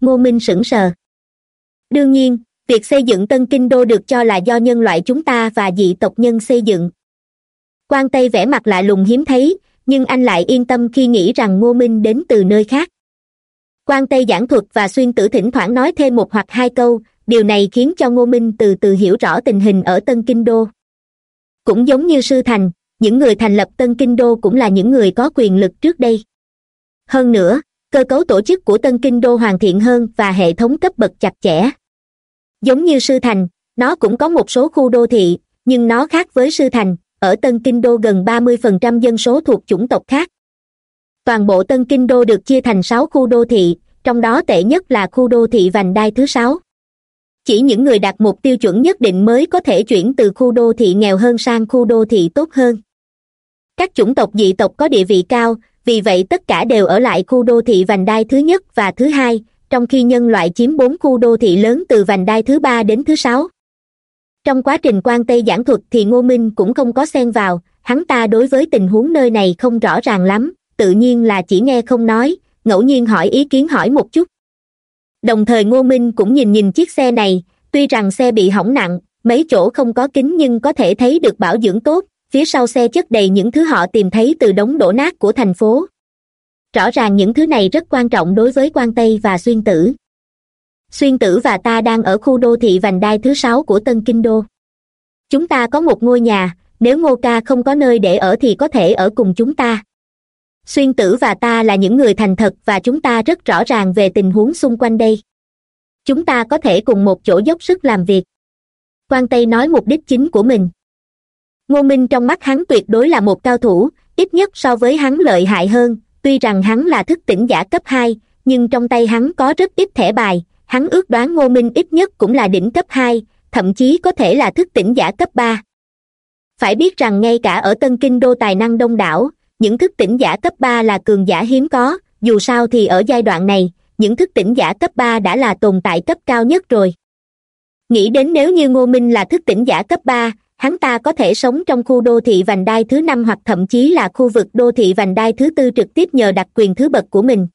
Ngô minh sững sờ. Đương nhiên, việc xây dựng tân kinh đô được cho là do nhân loại chúng ta và dị tộc nhân xây dựng. Quan tây vẻ mặt lạ lùng hiếm thấy, nhưng anh lại yên tâm khi nghĩ rằng ngô minh đến từ nơi khác. Quan tây giảng thuật và xuyên tử thỉnh thoảng nói thêm một hoặc hai câu điều này khiến cho ngô minh từ từ hiểu rõ tình hình ở tân kinh đô. Cũng giống như sư thành, những người thành lập tân kinh đô cũng là những người có quyền lực trước đây. Hơn nữa, cơ cấu tổ chức của tân kinh đô hoàn thiện hơn và hệ thống cấp bậc chặt chẽ. Giống như sư thành, nó cũng có một số khu đô thị, nhưng nó khác với sư thành, ở tân kinh đô gần ba mươi phần trăm dân số thuộc chủng tộc khác. Toàn bộ tân kinh đô được chia thành sáu khu đô thị, trong đó tệ nhất là khu đô thị vành đai thứ sáu chỉ những người đạt một tiêu chuẩn nhất định mới có thể chuyển từ khu đô thị nghèo hơn sang khu đô thị tốt hơn. Các chủng tộc dị tộc có địa vị cao, vì vậy tất cả đều ở lại khu đô thị vành đai thứ nhất và thứ hai, trong khi nhân loại chiếm bốn khu đô thị lớn từ vành đai thứ ba đến thứ sáu. Trong quá trình quan tây giảng thuật thì ngô minh cũng không có xen vào, hắn ta đối với tình huống nơi này không rõ ràng lắm, tự nhiên là chỉ nghe không nói, ngẫu nhiên hỏi ý kiến hỏi một chút đồng thời ngô minh cũng nhìn nhìn chiếc xe này, tuy rằng xe bị hỏng nặng, mấy chỗ không có kính nhưng có thể thấy được bảo dưỡng tốt, phía sau xe chất đầy những thứ họ tìm thấy từ đống đổ nát của thành phố. Rõ ràng những thứ này rất quan trọng đối với quan tây và xuyên tử. Xuyên tử và ta đang ở khu đô thị vành đai thứ sáu của tân kinh đô. Chúng ta có một ngôi nhà, nếu ngô ca không có nơi để ở thì có thể ở cùng chúng ta xuyên tử và ta là những người thành thật và chúng ta rất rõ ràng về tình huống xung quanh đây. Chúng ta có thể cùng một chỗ dốc sức làm việc. Quan tây nói mục đích chính của mình. Ngô minh trong mắt hắn tuyệt đối là một cao thủ, ít nhất so với hắn lợi hại hơn, tuy rằng hắn là thức tỉnh giả cấp hai, nhưng trong tay hắn có rất ít thẻ bài, hắn ước đoán ngô minh ít nhất cũng là đỉnh cấp hai, thậm chí có thể là thức tỉnh giả cấp ba. Phải biết rằng ngay cả ở tân kinh đô tài năng đông đảo những thức tỉnh giả cấp ba là cường giả hiếm có, dù sao thì ở giai đoạn này, những thức tỉnh giả cấp ba đã là tồn tại cấp cao nhất rồi. Nghĩ đến nếu như ngô minh là thức tỉnh giả cấp ba, hắn ta có thể sống trong khu đô thị vành đai thứ năm hoặc thậm chí là khu vực đô thị vành đai thứ tư trực tiếp nhờ đặc quyền thứ bậc của mình.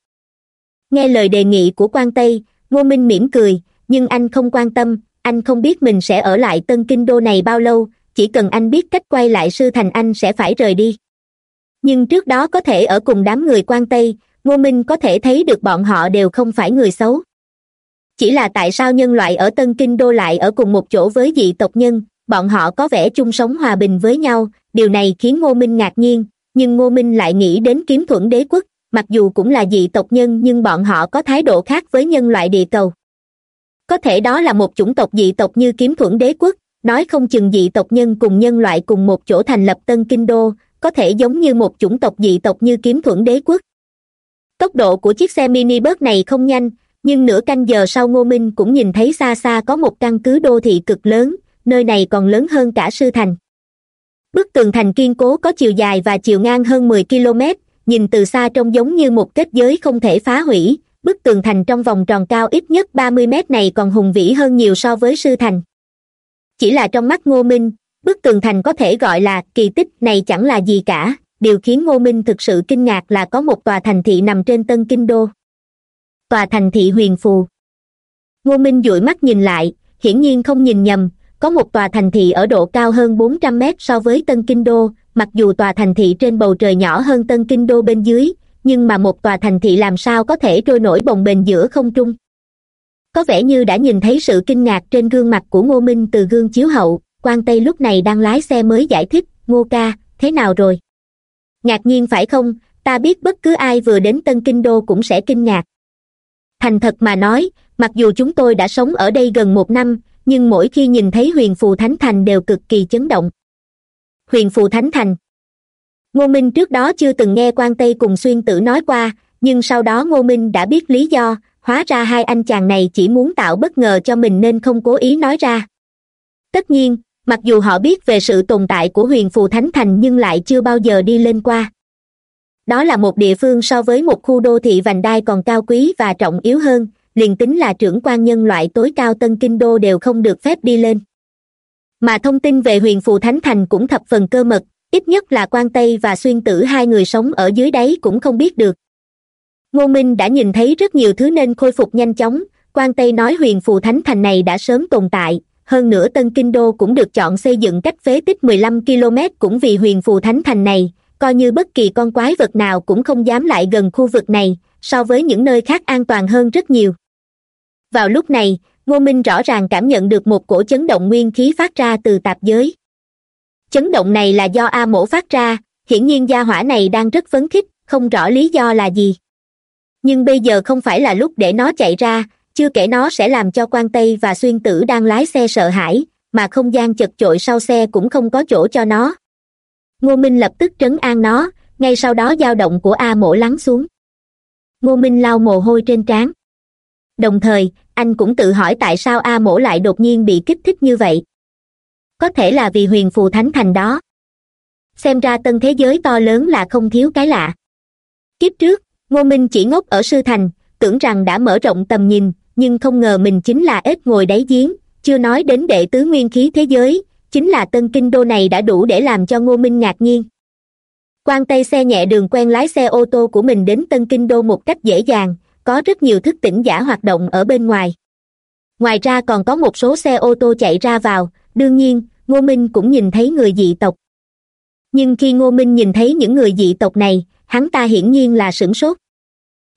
Nghe lời đề nghị của quan tây, ngô minh mỉm cười, nhưng anh không quan tâm, anh không biết mình sẽ ở lại tân kinh đô này bao lâu, chỉ cần anh biết cách quay lại sư thành anh sẽ phải rời đi nhưng trước đó có thể ở cùng đám người quan tây, ngô minh có thể thấy được bọn họ đều không phải người xấu. Chỉ là tại sao nhân loại ở tân kinh đô lại ở cùng một chỗ với dị tộc nhân, bọn họ có vẻ chung sống hòa bình với nhau, điều này khiến ngô minh ngạc nhiên, nhưng ngô minh lại nghĩ đến kiếm thuẫn đế quốc, mặc dù cũng là dị tộc nhân nhưng bọn họ có thái độ khác với nhân loại địa cầu. Có thể đó là một chủng tộc dị tộc như kiếm thuẫn đế quốc, nói không chừng dị tộc nhân cùng nhân loại cùng một chỗ thành lập tân kinh đô có thể giống như một chủng tộc dị tộc như kiếm thuẫn đế quốc. Tốc độ của chiếc xe mini bớt này không nhanh, nhưng nửa canh giờ sau ngô minh cũng nhìn thấy xa xa có một căn cứ đô thị cực lớn, nơi này còn lớn hơn cả sư thành. Bức tường thành kiên cố có chiều dài và chiều ngang hơn mười km nhìn từ xa trông giống như một kết giới không thể phá hủy. Bức tường thành trong vòng tròn cao ít nhất ba mươi mét này còn hùng vĩ hơn nhiều so với sư thành. Chỉ là trong mắt ngô minh bức tường thành có thể gọi là kỳ tích này chẳng là gì cả. Điều khiến ngô minh thực sự kinh ngạc là có một tòa thành thị nằm trên tân kinh đô. Tòa thành thị huyền phù. Ngô minh dụi mắt nhìn lại, hiển nhiên không nhìn nhầm, có một tòa thành thị ở độ cao hơn bốn trăm mét so với tân kinh đô. Mặc dù tòa thành thị trên bầu trời nhỏ hơn tân kinh đô bên dưới, nhưng mà một tòa thành thị làm sao có thể trôi nổi bồng bềnh giữa không trung? Có vẻ như đã nhìn thấy sự kinh ngạc trên gương mặt của ngô minh từ gương chiếu hậu quan tây lúc này đang lái xe mới giải thích, ngô ca, thế nào rồi? Ngạc nhiên phải không? Ta biết bất cứ ai vừa đến tân kinh đô cũng sẽ kinh ngạc. Thành thật mà nói, mặc dù chúng tôi đã sống ở đây gần một năm, nhưng mỗi khi nhìn thấy huyền phù thánh thành đều cực kỳ chấn động. Huyền phù thánh thành. Ngô minh trước đó chưa từng nghe quan tây cùng xuyên tử nói qua, nhưng sau đó ngô minh đã biết lý do, hóa ra hai anh chàng này chỉ muốn tạo bất ngờ cho mình nên không cố ý nói ra. Tất nhiên mặc dù họ biết về sự tồn tại của huyền phù thánh thành nhưng lại chưa bao giờ đi lên qua. Đó là một địa phương so với một khu đô thị vành đai còn cao quý và trọng yếu hơn, liền tính là trưởng quan nhân loại tối cao tân kinh đô đều không được phép đi lên. Mà thông tin về huyền phù thánh thành cũng thập phần cơ mật, ít nhất là quan tây và xuyên tử hai người sống ở dưới đáy cũng không biết được. Ngô minh đã nhìn thấy rất nhiều thứ nên khôi phục nhanh chóng, quan tây nói huyền phù thánh thành này đã sớm tồn tại hơn nữa tân kinh đô cũng được chọn xây dựng cách phế tích mười lăm km cũng vì huyền phù thánh thành này, coi như bất kỳ con quái vật nào cũng không dám lại gần khu vực này, so với những nơi khác an toàn hơn rất nhiều. Vào lúc này, ngô minh rõ ràng cảm nhận được một cổ chấn động nguyên khí phát ra từ tạp giới. Chấn động này là do a mổ phát ra, hiển nhiên gia hỏa này đang rất phấn khích, không rõ lý do là gì. Nhưng bây giờ không phải là lúc để nó chạy ra chưa kể nó sẽ làm cho quan tây và xuyên tử đang lái xe sợ hãi, mà không gian chật chội sau xe cũng không có chỗ cho nó. Ngô minh lập tức trấn an nó, ngay sau đó dao động của a mổ lắng xuống. Ngô minh lau mồ hôi trên trán. Đồng thời, anh cũng tự hỏi tại sao a mổ lại đột nhiên bị kích thích như vậy. Có thể là vì huyền phù thánh thành đó. Xem ra tân thế giới to lớn là không thiếu cái lạ. Kiếp trước, ngô minh chỉ ngốc ở sư thành, tưởng rằng đã mở rộng tầm nhìn nhưng không ngờ mình chính là ếch ngồi đáy giếng, chưa nói đến đệ tứ nguyên khí thế giới, chính là tân kinh đô này đã đủ để làm cho ngô minh ngạc nhiên. Quan tây xe nhẹ đường quen lái xe ô tô của mình đến tân kinh đô một cách dễ dàng, có rất nhiều thức tỉnh giả hoạt động ở bên ngoài. Ngoài ra còn có một số xe ô tô chạy ra vào, đương nhiên, ngô minh cũng nhìn thấy người dị tộc. Nhưng khi ngô minh nhìn thấy những người dị tộc này, hắn ta hiển nhiên là sửng sốt.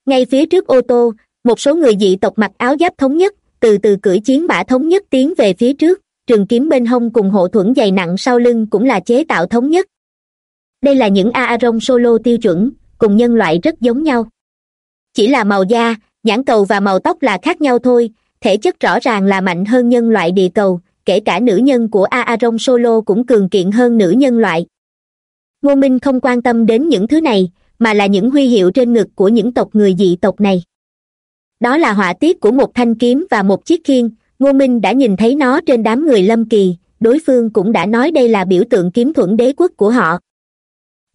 Ngay phía trước ô tô một số người dị tộc mặc áo giáp thống nhất, từ từ cưỡi chiến mã thống nhất tiến về phía trước. Trường kiếm bên hông cùng hộ thuẫn dày nặng sau lưng cũng là chế tạo thống nhất. Đây là những aaron solo tiêu chuẩn, cùng nhân loại rất giống nhau. Chỉ là màu da, nhãn cầu và màu tóc là khác nhau thôi, thể chất rõ ràng là mạnh hơn nhân loại địa cầu, kể cả nữ nhân của aaron solo cũng cường kiện hơn nữ nhân loại. Ngô minh không quan tâm đến những thứ này, mà là những huy hiệu trên ngực của những tộc người dị tộc này đó là họa tiết của một thanh kiếm và một chiếc khiên. Ngô minh đã nhìn thấy nó trên đám người lâm kỳ. Đối phương cũng đã nói đây là biểu tượng kiếm thuẫn đế quốc của họ.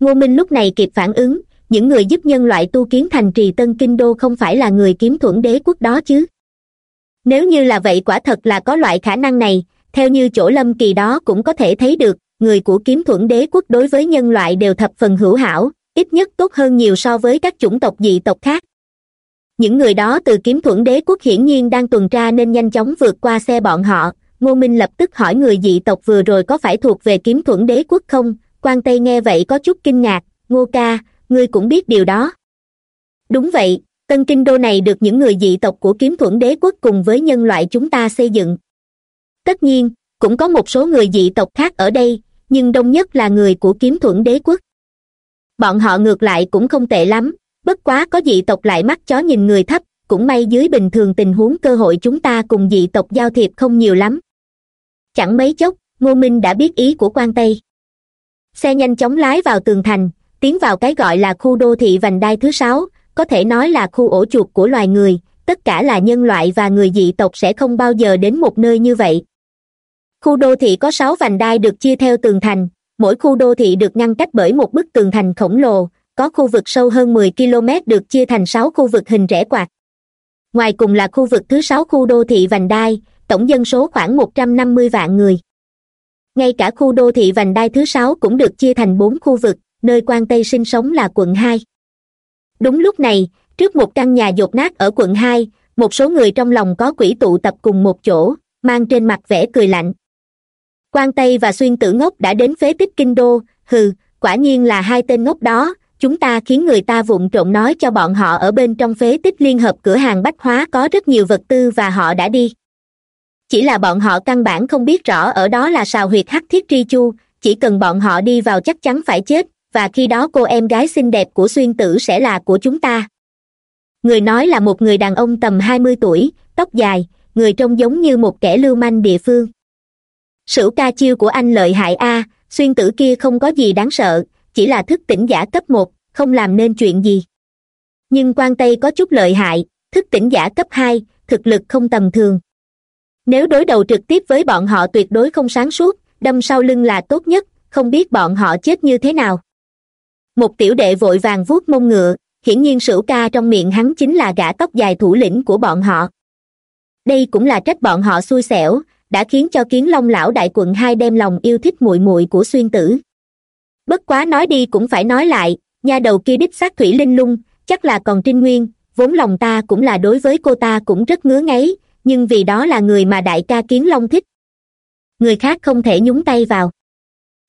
Ngô minh lúc này kịp phản ứng, những người giúp nhân loại tu kiến thành trì tân kinh đô không phải là người kiếm thuẫn đế quốc đó chứ. Nếu như là vậy quả thật là có loại khả năng này, theo như chỗ lâm kỳ đó cũng có thể thấy được, người của kiếm thuẫn đế quốc đối với nhân loại đều thập phần hữu hảo, ít nhất tốt hơn nhiều so với các chủng tộc dị tộc khác những người đó từ kiếm thuẫn đế quốc hiển nhiên đang tuần tra nên nhanh chóng vượt qua xe bọn họ. Ngô minh lập tức hỏi người dị tộc vừa rồi có phải thuộc về kiếm thuẫn đế quốc không? Quan tây nghe vậy có chút kinh ngạc. Ngô ca, ngươi cũng biết điều đó. Đúng vậy, tân kinh đô này được những người dị tộc của kiếm thuẫn đế quốc cùng với nhân loại chúng ta xây dựng. Tất nhiên, cũng có một số người dị tộc khác ở đây, nhưng đông nhất là người của kiếm thuẫn đế quốc. Bọn họ ngược lại cũng không tệ lắm bất quá có dị tộc lại mắt chó nhìn người thấp, cũng may dưới bình thường tình huống cơ hội chúng ta cùng dị tộc giao thiệp không nhiều lắm. Chẳng mấy chốc, ngô minh đã biết ý của quan tây. Xe nhanh chóng lái vào tường thành, tiến vào cái gọi là khu đô thị vành đai thứ sáu, có thể nói là khu ổ chuột của loài người, tất cả là nhân loại và người dị tộc sẽ không bao giờ đến một nơi như vậy. Khu đô thị có sáu vành đai được chia theo tường thành, mỗi khu đô thị được ngăn cách bởi một bức tường thành khổng lồ có khu vực sâu hơn mười km được chia thành sáu khu vực hình rẽ quạt. Ngoài cùng là khu vực thứ sáu khu đô thị vành đai, tổng dân số khoảng một trăm năm mươi vạn người. Ngay cả khu đô thị vành đai thứ sáu cũng được chia thành bốn khu vực, nơi quan tây sinh sống là quận hai. Đúng lúc này, trước một căn nhà dột nát ở quận hai, một số người trong lòng có quỷ tụ tập cùng một chỗ, mang trên mặt vẻ cười lạnh. Quan tây và xuyên tử ngốc đã đến phế tích kinh đô, hừ, quả nhiên là hai tên ngốc đó chúng ta khiến người ta vụng trộn nói cho bọn họ ở bên trong phế tích liên hợp cửa hàng bách hóa có rất nhiều vật tư và họ đã đi. Chỉ là bọn họ căn bản không biết rõ ở đó là sào huyệt hắc thiết tri chu, chỉ cần bọn họ đi vào chắc chắn phải chết, và khi đó cô em gái xinh đẹp của xuyên tử sẽ là của chúng ta. Người nói là một người đàn ông tầm hai mươi tuổi, tóc dài, người trông giống như một kẻ lưu manh địa phương. Sửu ca chiêu của anh lợi hại a, xuyên tử kia không có gì đáng sợ chỉ là thức tỉnh giả cấp một, không làm nên chuyện gì. Nhưng quan tây có chút lợi hại, thức tỉnh giả cấp hai, thực lực không tầm thường. Nếu đối đầu trực tiếp với bọn họ tuyệt đối không sáng suốt, đâm sau lưng là tốt nhất, không biết bọn họ chết như thế nào. Một tiểu đệ vội vàng vuốt mông ngựa, hiển nhiên sửu ca trong miệng hắn chính là gã tóc dài thủ lĩnh của bọn họ. Đây cũng là trách bọn họ xui xẻo, đã khiến cho kiến long lão đại quận hai đem lòng yêu thích muội muội của xuyên tử bất quá nói đi cũng phải nói lại, nhà đầu kia đích xác thủy linh lung, chắc là còn trinh nguyên, vốn lòng ta cũng là đối với cô ta cũng rất ngứa ngáy, nhưng vì đó là người mà đại ca kiến long thích người khác không thể nhúng tay vào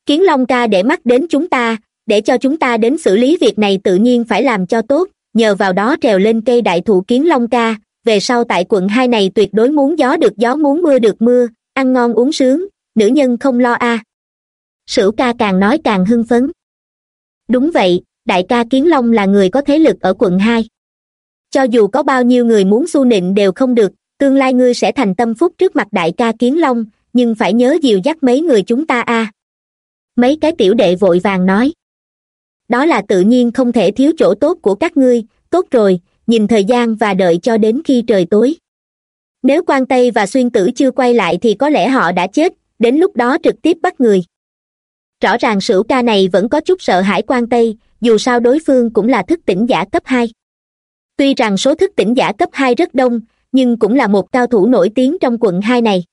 kiến long ca để mắt đến chúng ta, để cho chúng ta đến xử lý việc này tự nhiên phải làm cho tốt, nhờ vào đó trèo lên cây đại thụ kiến long ca, về sau tại quận hai này tuyệt đối muốn gió được gió muốn mưa được mưa, ăn ngon uống sướng, nữ nhân không lo a à sửu ca càng nói càng hưng phấn. Đúng vậy, đại ca kiến long là người có thế lực ở quận hai. Cho dù có bao nhiêu người muốn xu nịnh đều không được, tương lai ngươi sẽ thành tâm phúc trước mặt đại ca kiến long, nhưng phải nhớ dìu dắt mấy người chúng ta a. Mấy cái tiểu đệ vội vàng nói. Đó là tự nhiên không thể thiếu chỗ tốt của các ngươi, tốt rồi, nhìn thời gian và đợi cho đến khi trời tối. Nếu quan tây và xuyên tử chưa quay lại thì có lẽ họ đã chết, đến lúc đó trực tiếp bắt người rõ ràng sửu ca này vẫn có chút sợ hãi quan tây, dù sao đối phương cũng là thức tỉnh giả cấp hai. Tuy rằng số thức tỉnh giả cấp hai rất đông, nhưng cũng là một cao thủ nổi tiếng trong quận hai này.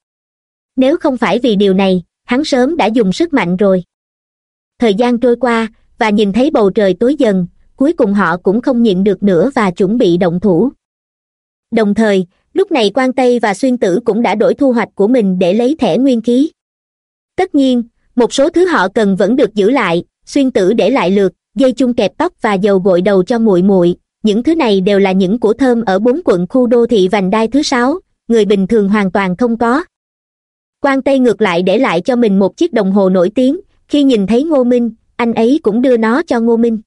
Nếu không phải vì điều này, hắn sớm đã dùng sức mạnh rồi. Thời gian trôi qua, và nhìn thấy bầu trời tối dần, cuối cùng họ cũng không nhịn được nữa và chuẩn bị động thủ. Đồng thời, lúc này quan tây và xuyên tử cũng đã đổi thu hoạch của mình để lấy thẻ nguyên khí. Tất nhiên một số thứ họ cần vẫn được giữ lại, xuyên tử để lại lượt dây chung kẹp tóc và dầu gội đầu cho muội muội. Những thứ này đều là những của thơm ở bốn quận khu đô thị vành đai thứ sáu, người bình thường hoàn toàn không có. Quan tây ngược lại để lại cho mình một chiếc đồng hồ nổi tiếng, khi nhìn thấy ngô minh, anh ấy cũng đưa nó cho ngô minh.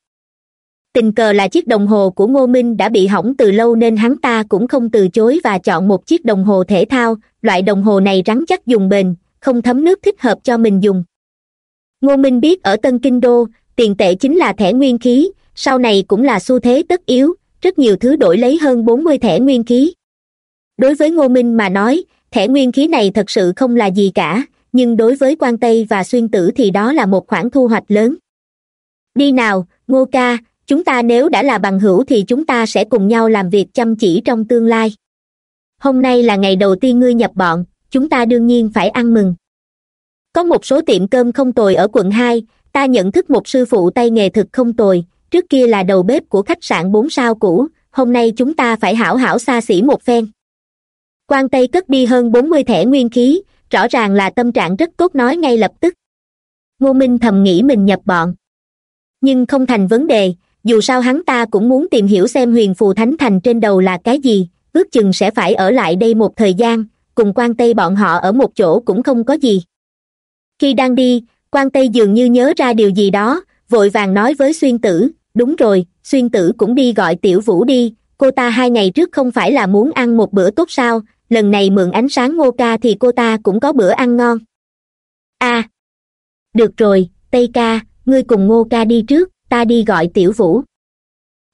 Tình cờ là chiếc đồng hồ của ngô minh đã bị hỏng từ lâu nên hắn ta cũng không từ chối và chọn một chiếc đồng hồ thể thao. Loại đồng hồ này rắn chắc dùng bền, không thấm nước thích hợp cho mình dùng ngô minh biết ở tân kinh đô, tiền tệ chính là thẻ nguyên khí, sau này cũng là xu thế tất yếu, rất nhiều thứ đổi lấy hơn bốn mươi thẻ nguyên khí. Đối với ngô minh mà nói, thẻ nguyên khí này thật sự không là gì cả, nhưng đối với quan tây và xuyên tử thì đó là một khoản thu hoạch lớn. Đi nào, ngô ca, chúng ta nếu đã là bằng hữu thì chúng ta sẽ cùng nhau làm việc chăm chỉ trong tương lai. Hôm nay là ngày đầu tiên ngươi nhập bọn, chúng ta đương nhiên phải ăn mừng có một số tiệm cơm không tồi ở quận hai, ta nhận thức một sư phụ tay nghề thực không tồi, trước kia là đầu bếp của khách sạn bốn sao cũ, hôm nay chúng ta phải hảo hảo xa xỉ một phen. Quan tây cất đi hơn bốn mươi thẻ nguyên khí, rõ ràng là tâm trạng rất tốt nói ngay lập tức. Ngô minh thầm nghĩ mình nhập bọn. Nhưng không thành vấn đề, dù sao hắn ta cũng muốn tìm hiểu xem huyền phù thánh thành trên đầu là cái gì, ước chừng sẽ phải ở lại đây một thời gian, cùng quan tây bọn họ ở một chỗ cũng không có gì khi đang đi quan tây dường như nhớ ra điều gì đó vội vàng nói với xuyên tử đúng rồi xuyên tử cũng đi gọi tiểu vũ đi cô ta hai ngày trước không phải là muốn ăn một bữa tốt sao lần này mượn ánh sáng ngô ca thì cô ta cũng có bữa ăn ngon. A à, được rồi tây ca ngươi cùng ngô ca đi trước ta đi gọi tiểu vũ.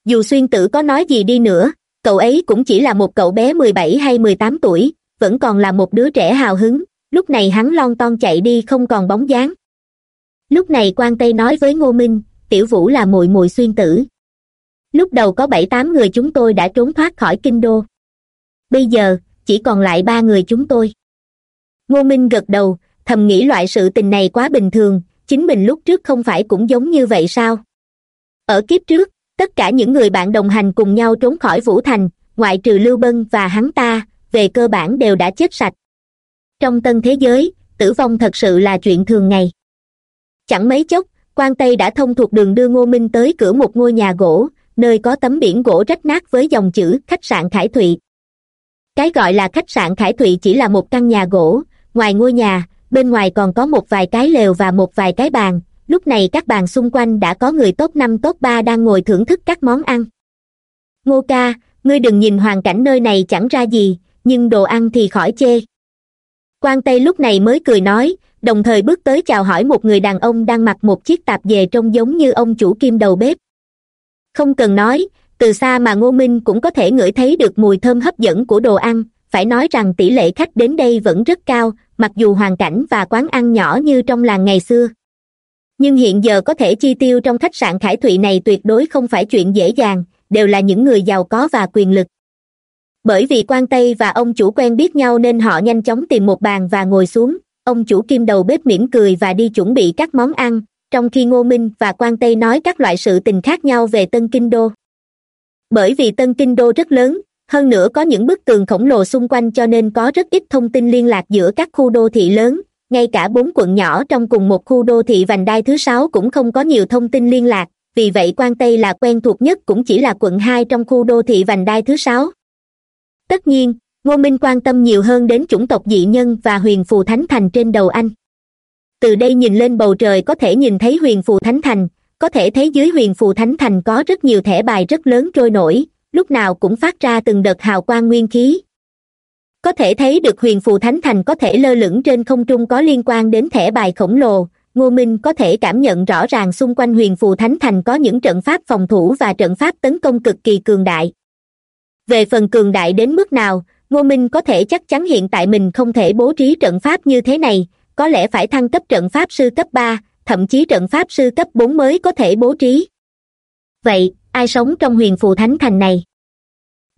Dù xuyên tử có nói gì đi nữa cậu ấy cũng chỉ là một cậu bé mười bảy hay mười tám tuổi vẫn còn là một đứa trẻ hào hứng lúc này hắn lon ton chạy đi không còn bóng dáng. Lúc này quan tây nói với ngô minh, tiểu vũ là muội muội xuyên tử. Lúc đầu có bảy tám người chúng tôi đã trốn thoát khỏi kinh đô. Bây giờ, chỉ còn lại ba người chúng tôi. Ngô minh gật đầu, thầm nghĩ loại sự tình này quá bình thường, chính mình lúc trước không phải cũng giống như vậy sao? Ở kiếp trước, tất cả những người bạn đồng hành cùng nhau trốn khỏi vũ thành, ngoại trừ lưu bân và hắn ta, về cơ bản đều đã chết sạch trong tân thế giới, tử vong thật sự là chuyện thường ngày. Chẳng mấy chốc, quan tây đã thông thuộc đường đưa ngô minh tới cửa một ngôi nhà gỗ, nơi có tấm biển gỗ rách nát với dòng chữ khách sạn khải thụy. Cái gọi là khách sạn khải thụy chỉ là một căn nhà gỗ, ngoài ngôi nhà, bên ngoài còn có một vài cái lều và một vài cái bàn. Lúc này các bàn xung quanh đã có người top năm, top ba đang ngồi thưởng thức các món ăn. Ngô ca, ngươi đừng nhìn hoàn cảnh nơi này chẳng ra gì, nhưng đồ ăn thì khỏi chê quan tây lúc này mới cười nói, đồng thời bước tới chào hỏi một người đàn ông đang mặc một chiếc tạp dề trông giống như ông chủ kim đầu bếp. Không cần nói, từ xa mà ngô minh cũng có thể ngửi thấy được mùi thơm hấp dẫn của đồ ăn, phải nói rằng tỷ lệ khách đến đây vẫn rất cao, mặc dù hoàn cảnh và quán ăn nhỏ như trong làng ngày xưa. Nhưng hiện giờ có thể chi tiêu trong khách sạn khải thụy này tuyệt đối không phải chuyện dễ dàng, đều là những người giàu có và quyền lực bởi vì quan tây và ông chủ quen biết nhau nên họ nhanh chóng tìm một bàn và ngồi xuống. Ông chủ kim đầu bếp mỉm cười và đi chuẩn bị các món ăn. Trong khi ngô minh và quan tây nói các loại sự tình khác nhau về tân kinh đô. Bởi vì tân kinh đô rất lớn, hơn nữa có những bức tường khổng lồ xung quanh cho nên có rất ít thông tin liên lạc giữa các khu đô thị lớn. Ngay cả bốn quận nhỏ trong cùng một khu đô thị vành đai thứ sáu cũng không có nhiều thông tin liên lạc. Vì vậy quan tây là quen thuộc nhất cũng chỉ là quận hai trong khu đô thị vành đai thứ sáu tất nhiên, ngô minh quan tâm nhiều hơn đến chủng tộc dị nhân và huyền phù thánh thành trên đầu anh. Từ đây nhìn lên bầu trời có thể nhìn thấy huyền phù thánh thành, có thể thấy dưới huyền phù thánh thành có rất nhiều thẻ bài rất lớn trôi nổi, lúc nào cũng phát ra từng đợt hào quang nguyên khí. Có thể thấy được huyền phù thánh thành có thể lơ lửng trên không trung có liên quan đến thẻ bài khổng lồ, ngô minh có thể cảm nhận rõ ràng xung quanh huyền phù thánh thành có những trận pháp phòng thủ và trận pháp tấn công cực kỳ cường đại về phần cường đại đến mức nào, ngô minh có thể chắc chắn hiện tại mình không thể bố trí trận pháp như thế này, có lẽ phải thăng cấp trận pháp sư cấp ba, thậm chí trận pháp sư cấp bốn mới có thể bố trí. Vậy, ai sống trong huyền phù thánh thành này?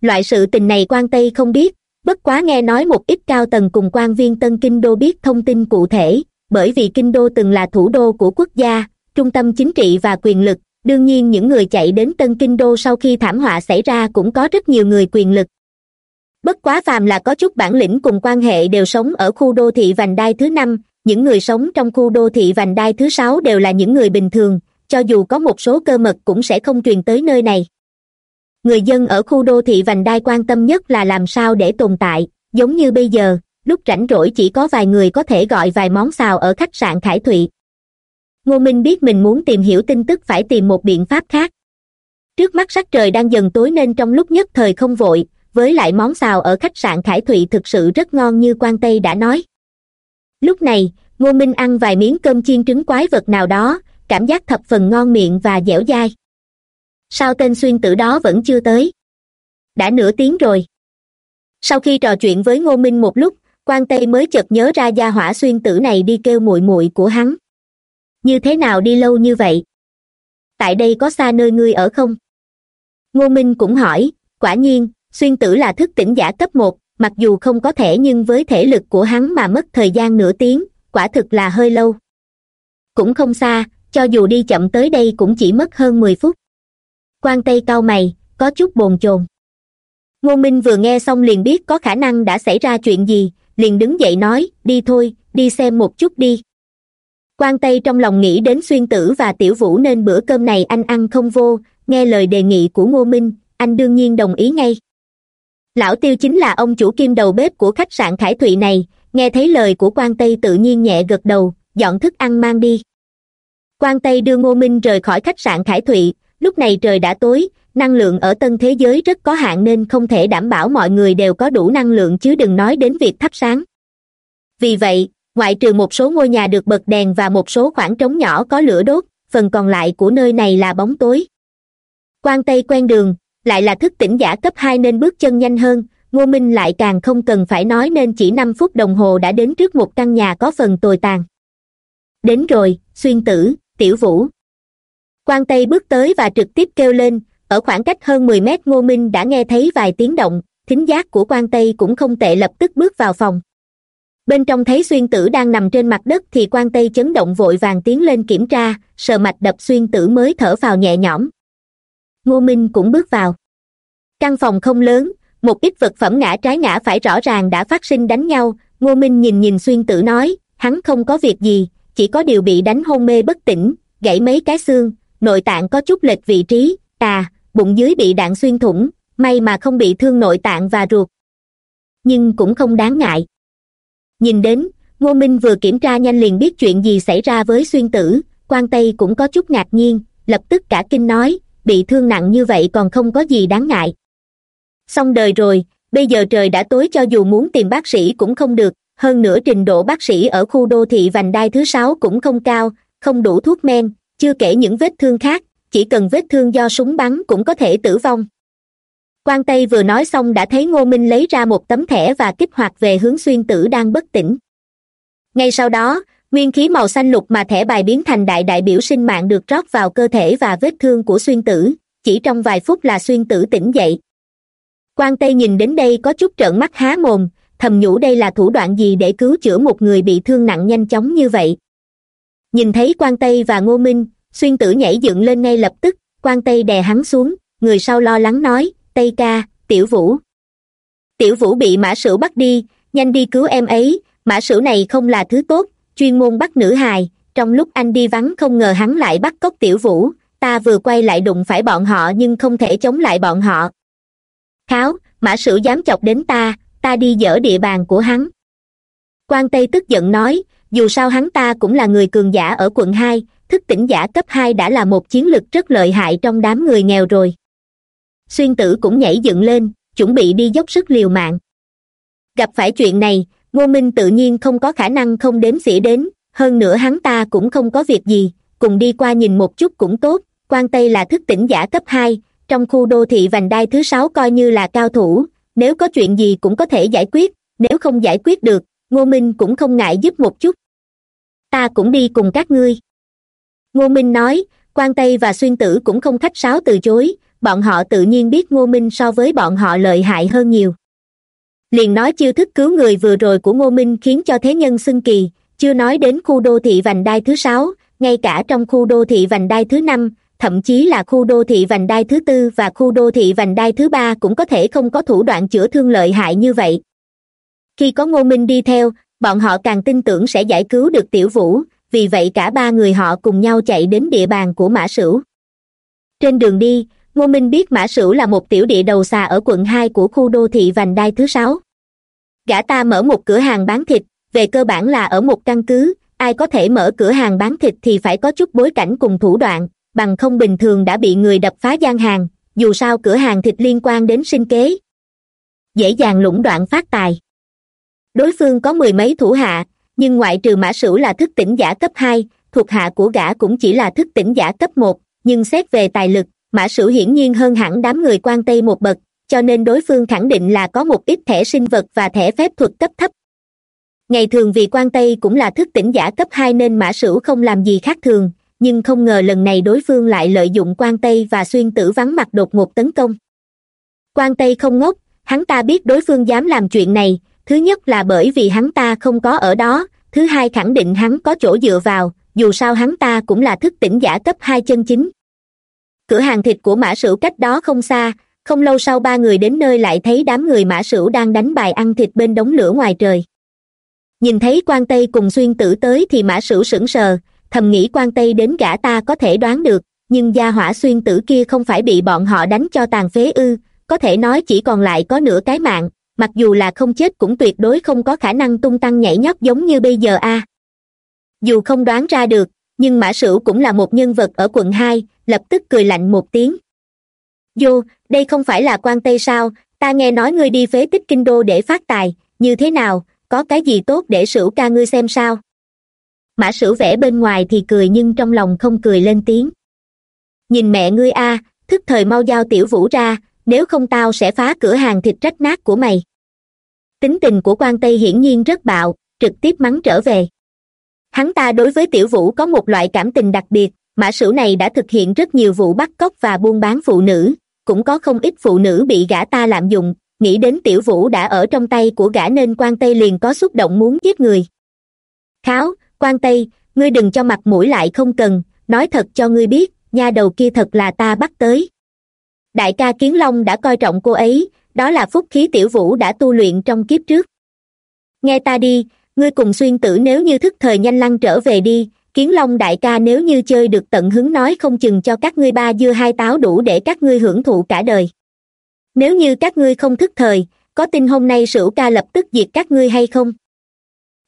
Loại sự tình này quan tây không biết, bất quá nghe nói một ít cao tầng cùng quan viên tân kinh đô biết thông tin cụ thể, bởi vì kinh đô từng là thủ đô của quốc gia, trung tâm chính trị và quyền lực đương nhiên những người chạy đến tân kinh đô sau khi thảm họa xảy ra cũng có rất nhiều người quyền lực. Bất quá phàm là có chút bản lĩnh cùng quan hệ đều sống ở khu đô thị vành đai thứ năm, những người sống trong khu đô thị vành đai thứ sáu đều là những người bình thường, cho dù có một số cơ mật cũng sẽ không truyền tới nơi này. Người dân ở khu đô thị vành đai quan tâm nhất là làm sao để tồn tại, giống như bây giờ, lúc rảnh rỗi chỉ có vài người có thể gọi vài món xào ở khách sạn khải thụy ngô minh biết mình muốn tìm hiểu tin tức phải tìm một biện pháp khác. Trước mắt sắc trời đang dần tối nên trong lúc nhất thời không vội, với lại món xào ở khách sạn khải thụy thực sự rất ngon như quan tây đã nói. Lúc này, ngô minh ăn vài miếng cơm chiên trứng quái vật nào đó, cảm giác thập phần ngon miệng và dẻo dai. Sao tên xuyên tử đó vẫn chưa tới? Đã nửa tiếng rồi. Sau khi trò chuyện với ngô minh một lúc quan tây mới chợt nhớ ra gia hỏa xuyên tử này đi kêu muội muội của hắn như thế nào đi lâu như vậy? Tại đây có xa nơi ngươi ở không? Ngô minh cũng hỏi, quả nhiên, xuyên tử là thức tỉnh giả cấp một, mặc dù không có thể nhưng với thể lực của hắn mà mất thời gian nửa tiếng, quả thực là hơi lâu. Cũng không xa, cho dù đi chậm tới đây cũng chỉ mất hơn mười phút. Quan tây cau mày, có chút bồn chồn. Ngô minh vừa nghe xong liền biết có khả năng đã xảy ra chuyện gì, liền đứng dậy nói, đi thôi, đi xem một chút đi quan tây trong lòng nghĩ đến xuyên tử và tiểu vũ nên bữa cơm này anh ăn không vô, nghe lời đề nghị của ngô minh, anh đương nhiên đồng ý ngay. Lão tiêu chính là ông chủ kim đầu bếp của khách sạn khải thụy này, nghe thấy lời của quan tây tự nhiên nhẹ gật đầu, dọn thức ăn mang đi. Quan tây đưa ngô minh rời khỏi khách sạn khải thụy, lúc này trời đã tối, năng lượng ở tân thế giới rất có hạn nên không thể đảm bảo mọi người đều có đủ năng lượng chứ đừng nói đến việc thắp sáng. Vì vậy ngoại trừ một số ngôi nhà được bật đèn và một số khoảng trống nhỏ có lửa đốt, phần còn lại của nơi này là bóng tối. Quan tây quen đường, lại là thức tỉnh giả cấp hai nên bước chân nhanh hơn, ngô minh lại càng không cần phải nói nên chỉ năm phút đồng hồ đã đến trước một căn nhà có phần tồi tàn. Đến rồi, xuyên tử, tiểu vũ. Quan tây bước tới và trực tiếp kêu lên, ở khoảng cách hơn mười mét ngô minh đã nghe thấy vài tiếng động, thính giác của quan tây cũng không tệ lập tức bước vào phòng bên trong thấy xuyên tử đang nằm trên mặt đất thì quan tây chấn động vội vàng tiến lên kiểm tra, sờ mạch đập xuyên tử mới thở vào nhẹ nhõm. Ngô minh cũng bước vào. Căn phòng không lớn, một ít vật phẩm ngã trái ngã phải rõ ràng đã phát sinh đánh nhau, ngô minh nhìn nhìn xuyên tử nói, hắn không có việc gì, chỉ có điều bị đánh hôn mê bất tỉnh, gãy mấy cái xương, nội tạng có chút lệch vị trí à bụng dưới bị đạn xuyên thủng, may mà không bị thương nội tạng và ruột. Nhưng cũng không đáng ngại nhìn đến, ngô minh vừa kiểm tra nhanh liền biết chuyện gì xảy ra với xuyên tử, quan tây cũng có chút ngạc nhiên, lập tức cả kinh nói, bị thương nặng như vậy còn không có gì đáng ngại. Xong đời rồi, bây giờ trời đã tối cho dù muốn tìm bác sĩ cũng không được, hơn nữa trình độ bác sĩ ở khu đô thị vành đai thứ sáu cũng không cao, không đủ thuốc men, chưa kể những vết thương khác, chỉ cần vết thương do súng bắn cũng có thể tử vong quan tây vừa nói xong đã thấy ngô minh lấy ra một tấm thẻ và kích hoạt về hướng xuyên tử đang bất tỉnh. Ngay sau đó, nguyên khí màu xanh lục mà thẻ bài biến thành đại đại biểu sinh mạng được rót vào cơ thể và vết thương của xuyên tử, chỉ trong vài phút là xuyên tử tỉnh dậy. Quan tây nhìn đến đây có chút trợn mắt há mồm, thầm nhủ đây là thủ đoạn gì để cứu chữa một người bị thương nặng nhanh chóng như vậy. Nhìn thấy quan tây và ngô minh, xuyên tử nhảy dựng lên ngay lập tức quan tây đè hắn xuống, người sau lo lắng nói tây ca, tiểu vũ. Tiểu vũ bị mã sửu bắt đi, nhanh đi cứu em ấy. Mã sửu này không là thứ tốt, chuyên môn bắt nữ hài. Trong lúc anh đi vắng không ngờ hắn lại bắt cóc tiểu vũ. Ta vừa quay lại đụng phải bọn họ nhưng không thể chống lại bọn họ. Kháo, mã sửu dám chọc đến ta ta đi dở địa bàn của hắn. Quan tây tức giận nói, dù sao hắn ta cũng là người cường giả ở quận hai, thức tỉnh giả cấp hai đã là một chiến lực rất lợi hại trong đám người nghèo rồi xuyên tử cũng nhảy dựng lên, chuẩn bị đi dốc sức liều mạng. Gặp phải chuyện này, ngô minh tự nhiên không có khả năng không đếm xỉa đến, hơn nữa hắn ta cũng không có việc gì, cùng đi qua nhìn một chút cũng tốt, quan tây là thức tỉnh giả cấp hai, trong khu đô thị vành đai thứ sáu coi như là cao thủ, nếu có chuyện gì cũng có thể giải quyết, nếu không giải quyết được, ngô minh cũng không ngại giúp một chút. Ta cũng đi cùng các ngươi. Ngô minh nói, quan tây và xuyên tử cũng không khách sáo từ chối bọn họ tự nhiên biết ngô minh so với bọn họ lợi hại hơn nhiều. Liền nói chiêu thức cứu người vừa rồi của ngô minh khiến cho thế nhân xưng kỳ, chưa nói đến khu đô thị vành đai thứ sáu, ngay cả trong khu đô thị vành đai thứ năm, thậm chí là khu đô thị vành đai thứ tư và khu đô thị vành đai thứ ba cũng có thể không có thủ đoạn chữa thương lợi hại như vậy. Khi có ngô minh đi theo, bọn họ càng tin tưởng sẽ giải cứu được tiểu vũ, vì vậy cả ba người họ cùng nhau chạy đến địa bàn của mã sửu. Trên đường đi ngô minh biết mã sửu là một tiểu địa đầu xà ở quận hai của khu đô thị vành đai thứ sáu. Gã ta mở một cửa hàng bán thịt, về cơ bản là ở một căn cứ, ai có thể mở cửa hàng bán thịt thì phải có chút bối cảnh cùng thủ đoạn, bằng không bình thường đã bị người đập phá gian hàng, dù sao cửa hàng thịt liên quan đến sinh kế. Dễ dàng lũng đoạn phát tài. Đối phương có mười mấy thủ hạ, nhưng ngoại trừ mã sửu là thức tỉnh giả cấp hai, thuộc hạ của gã cũng chỉ là thức tỉnh giả cấp một, nhưng xét về tài lực mã sửu hiển nhiên hơn hẳn đám người quan tây một bậc, cho nên đối phương khẳng định là có một ít thẻ sinh vật và thẻ phép thuật cấp thấp. Ngày thường vì quan tây cũng là thức tỉnh giả cấp hai nên mã sửu không làm gì khác thường, nhưng không ngờ lần này đối phương lại lợi dụng quan tây và xuyên tử vắng mặt đột ngột tấn công. Quan tây không ngốc, hắn ta biết đối phương dám làm chuyện này, thứ nhất là bởi vì hắn ta không có ở đó, thứ hai khẳng định hắn có chỗ dựa vào, dù sao hắn ta cũng là thức tỉnh giả cấp hai chân chính cửa hàng thịt của mã sửu cách đó không xa, không lâu sau ba người đến nơi lại thấy đám người mã sửu đang đánh bài ăn thịt bên đống lửa ngoài trời. Nhìn thấy quan tây cùng xuyên tử tới thì mã sửu sững sờ, thầm nghĩ quan tây đến gã ta có thể đoán được, nhưng gia hỏa xuyên tử kia không phải bị bọn họ đánh cho tàn phế ư, có thể nói chỉ còn lại có nửa cái mạng, mặc dù là không chết cũng tuyệt đối không có khả năng tung tăng nhảy nhót giống như bây giờ a. Dù không đoán ra được, nhưng mã sửu cũng là một nhân vật ở quận hai lập tức cười lạnh một tiếng. Vô, đây không phải là quan tây sao? Ta nghe nói ngươi đi phế tích kinh đô để phát tài. Như thế nào? Có cái gì tốt để sửu ca ngươi xem sao? Mã sửu vẽ bên ngoài thì cười nhưng trong lòng không cười lên tiếng. Nhìn mẹ ngươi a, thức thời mau giao tiểu vũ ra, nếu không tao sẽ phá cửa hàng thịt rách nát của mày. Tính tình của quan tây hiển nhiên rất bạo, trực tiếp mắng trở về. Hắn ta đối với tiểu vũ có một loại cảm tình đặc biệt mã sửu này đã thực hiện rất nhiều vụ bắt cóc và buôn bán phụ nữ, cũng có không ít phụ nữ bị gã ta lạm dụng, nghĩ đến tiểu vũ đã ở trong tay của gã nên quan tây liền có xúc động muốn giết người. Kháo quan tây, ngươi đừng cho mặt mũi lại không cần, nói thật cho ngươi biết, nha đầu kia thật là ta bắt tới. Đại ca kiến long đã coi trọng cô ấy, đó là phúc khí tiểu vũ đã tu luyện trong kiếp trước. Nghe ta đi, ngươi cùng xuyên tử nếu như thức thời nhanh lăng trở về đi kiến long đại ca nếu như chơi được tận hứng nói không chừng cho các ngươi ba dưa hai táo đủ để các ngươi hưởng thụ cả đời. Nếu như các ngươi không thức thời, có tin hôm nay sửu ca lập tức diệt các ngươi hay không?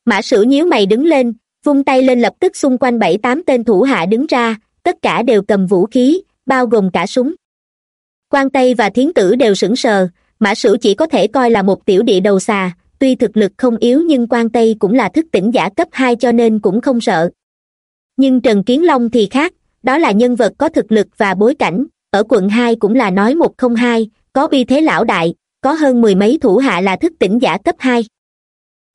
Mã sửu nhíu mày đứng lên, vung tay lên lập tức xung quanh bảy tám tên thủ hạ đứng ra, tất cả đều cầm vũ khí, bao gồm cả súng. Quan tây và thiến tử đều sững sờ, mã sửu chỉ có thể coi là một tiểu địa đầu xà, tuy thực lực không yếu nhưng quan tây cũng là thức tỉnh giả cấp hai cho nên cũng không sợ nhưng trần kiến long thì khác, đó là nhân vật có thực lực và bối cảnh. Ở quận hai cũng là nói một không hai, có uy thế lão đại, có hơn mười mấy thủ hạ là thức tỉnh giả cấp hai.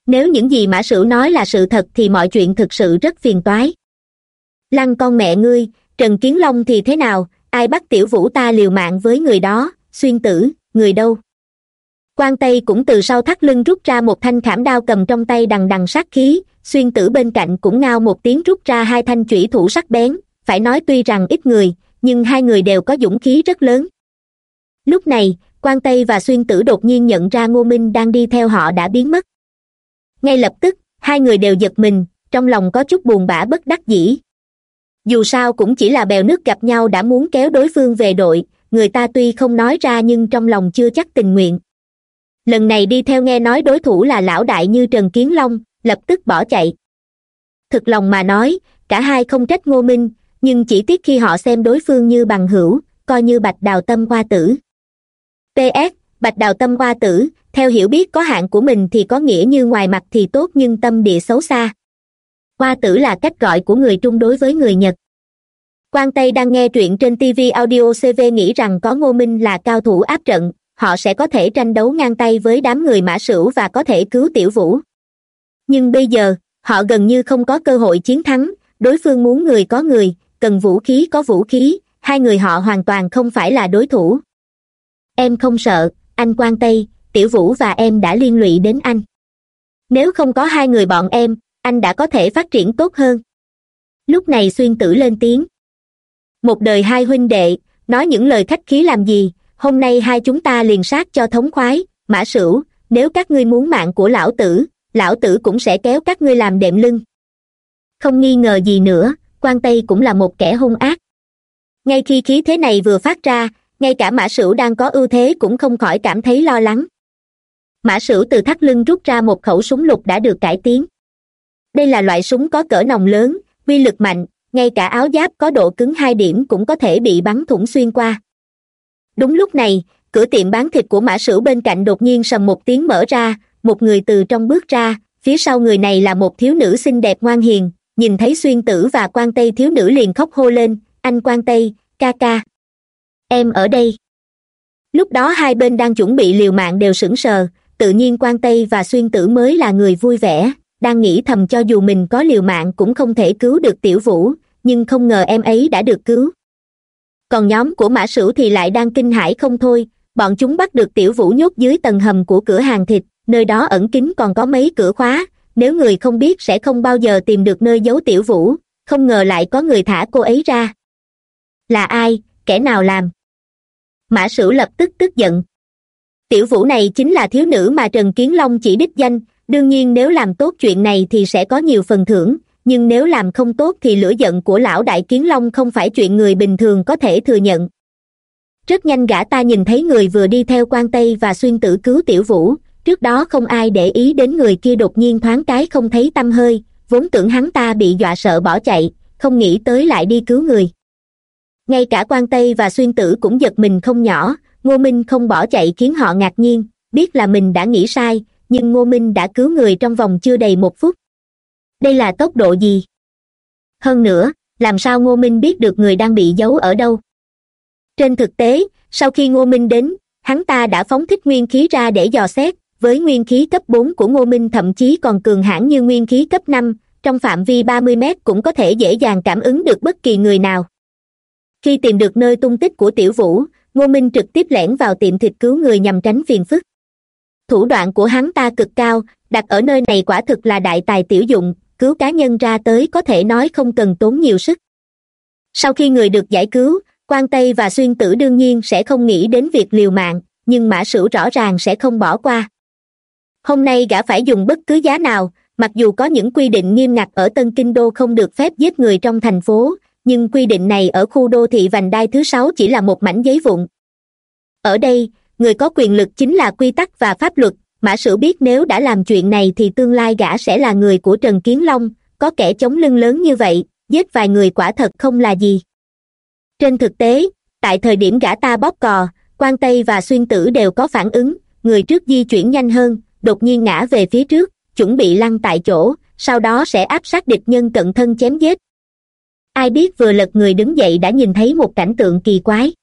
Nếu những gì mã sửu nói là sự thật thì mọi chuyện thực sự rất phiền toái. Lăng con mẹ ngươi, trần kiến long thì thế nào? Ai bắt tiểu vũ ta liều mạng với người đó? Xuyên tử, người đâu? Quan tây cũng từ sau thắt lưng rút ra một thanh khảm đao cầm trong tay đằng đằng sát khí, xuyên tử bên cạnh cũng ngao một tiếng rút ra hai thanh chủy thủ sắc bén, phải nói tuy rằng ít người, nhưng hai người đều có dũng khí rất lớn. Lúc này quan tây và xuyên tử đột nhiên nhận ra ngô minh đang đi theo họ đã biến mất. Ngay lập tức, hai người đều giật mình, trong lòng có chút buồn bã bất đắc dĩ. Dù sao cũng chỉ là bèo nước gặp nhau đã muốn kéo đối phương về đội, người ta tuy không nói ra nhưng trong lòng chưa chắc tình nguyện lần này đi theo nghe nói đối thủ là lão đại như trần kiến long, lập tức bỏ chạy. Thực lòng mà nói, cả hai không trách ngô minh, nhưng chỉ tiếc khi họ xem đối phương như bằng hữu, coi như bạch đào tâm hoa tử. Ps bạch đào tâm hoa tử, theo hiểu biết có hạn của mình thì có nghĩa như ngoài mặt thì tốt nhưng tâm địa xấu xa. Hoa tử là cách gọi của người trung đối với người nhật. Quan tây đang nghe truyện trên tv audio cv nghĩ rằng có ngô minh là cao thủ áp trận họ sẽ có thể tranh đấu ngang tay với đám người mã sửu và có thể cứu tiểu vũ. Nhưng bây giờ, họ gần như không có cơ hội chiến thắng, đối phương muốn người có người, cần vũ khí có vũ khí, hai người họ hoàn toàn không phải là đối thủ. Em không sợ, anh quan tây, tiểu vũ và em đã liên lụy đến anh. Nếu không có hai người bọn em, anh đã có thể phát triển tốt hơn. Lúc này xuyên tử lên tiếng. Một đời hai huynh đệ, nói những lời khách khí làm gì hôm nay hai chúng ta liền sát cho thống khoái, mã sửu, nếu các ngươi muốn mạng của lão tử lão tử cũng sẽ kéo các ngươi làm đệm lưng. Không nghi ngờ gì nữa, quan tây cũng là một kẻ hung ác. Ngay khi khí thế này vừa phát ra, ngay cả mã sửu đang có ưu thế cũng không khỏi cảm thấy lo lắng. Mã sửu từ thắt lưng rút ra một khẩu súng lục đã được cải tiến. Đây là loại súng có cỡ nòng lớn, uy lực mạnh, ngay cả áo giáp có độ cứng hai điểm cũng có thể bị bắn thủng xuyên qua đúng lúc này, cửa tiệm bán thịt của mã sửu bên cạnh đột nhiên sầm một tiếng mở ra, một người từ trong bước ra, phía sau người này là một thiếu nữ xinh đẹp ngoan hiền, nhìn thấy xuyên tử và quan tây thiếu nữ liền khóc hô lên, anh quan tây, ca ca, em ở đây. Lúc đó hai bên đang chuẩn bị liều mạng đều sững sờ, tự nhiên quan tây và xuyên tử mới là người vui vẻ, đang nghĩ thầm cho dù mình có liều mạng cũng không thể cứu được tiểu vũ, nhưng không ngờ em ấy đã được cứu còn nhóm của mã sửu thì lại đang kinh hãi không thôi. Bọn chúng bắt được tiểu vũ nhốt dưới tầng hầm của cửa hàng thịt, nơi đó ẩn kín còn có mấy cửa khóa. Nếu người không biết sẽ không bao giờ tìm được nơi giấu tiểu vũ. Không ngờ lại có người thả cô ấy ra. Là ai? Kẻ nào làm? Mã sửu lập tức tức giận. Tiểu vũ này chính là thiếu nữ mà trần kiến long chỉ đích danh. Đương nhiên nếu làm tốt chuyện này thì sẽ có nhiều phần thưởng nhưng nếu làm không tốt thì lửa giận của lão đại kiến long không phải chuyện người bình thường có thể thừa nhận. Rất nhanh gã ta nhìn thấy người vừa đi theo quan tây và xuyên tử cứu tiểu vũ. Trước đó không ai để ý đến người kia đột nhiên thoáng cái không thấy t hơi. Vốn tưởng hắn ta bị dọa sợ bỏ chạy, không nghĩ tới lại đi cứu người. Ngay cả quan tây và xuyên tử cũng giật mình không nhỏ. Ngô minh không bỏ chạy khiến họ ngạc nhiên, biết là mình đã nghĩ sai, nhưng ngô minh đã cứu người trong vòng chưa đầy một phút đây là tốc độ gì? Hơn nữa, làm sao ngô minh biết được người đang bị giấu ở đâu? Trên thực tế, sau khi ngô minh đến, hắn ta đã phóng thích nguyên khí ra để dò xét, với nguyên khí cấp bốn của ngô minh thậm chí còn cường hãn như nguyên khí cấp năm, trong phạm vi ba mươi mét cũng có thể dễ dàng cảm ứng được bất kỳ người nào. Khi tìm được nơi tung tích của tiểu vũ, ngô minh trực tiếp lẻn vào tiệm thịt cứu người nhằm tránh phiền phức. Thủ đoạn của hắn ta cực cao, đặt ở nơi này quả thực là đại tài tiểu dụng cứu cá nhân ra tới có thể nói không cần tốn nhiều sức. Sau khi người được giải cứu quan tây và xuyên tử đương nhiên sẽ không nghĩ đến việc liều mạng, nhưng mã sửu rõ ràng sẽ không bỏ qua. Hôm nay gã phải dùng bất cứ giá nào, mặc dù có những quy định nghiêm ngặt ở tân kinh đô không được phép giết người trong thành phố, nhưng quy định này ở khu đô thị vành đai thứ sáu chỉ là một mảnh giấy vụn. Ở đây, người có quyền lực chính là quy tắc và pháp luật mã sử biết nếu đã làm chuyện này thì tương lai gã sẽ là người của trần kiến long, có kẻ chống lưng lớn như vậy, giết vài người quả thật không là gì. Trên thực tế, tại thời điểm gã ta bóp cò quan tây và xuyên tử đều có phản ứng, người trước di chuyển nhanh hơn, đột nhiên ngã về phía trước, chuẩn bị lăn tại chỗ, sau đó sẽ áp sát địch nhân cận thân chém giết. Ai biết vừa lật người đứng dậy đã nhìn thấy một cảnh tượng kỳ quái.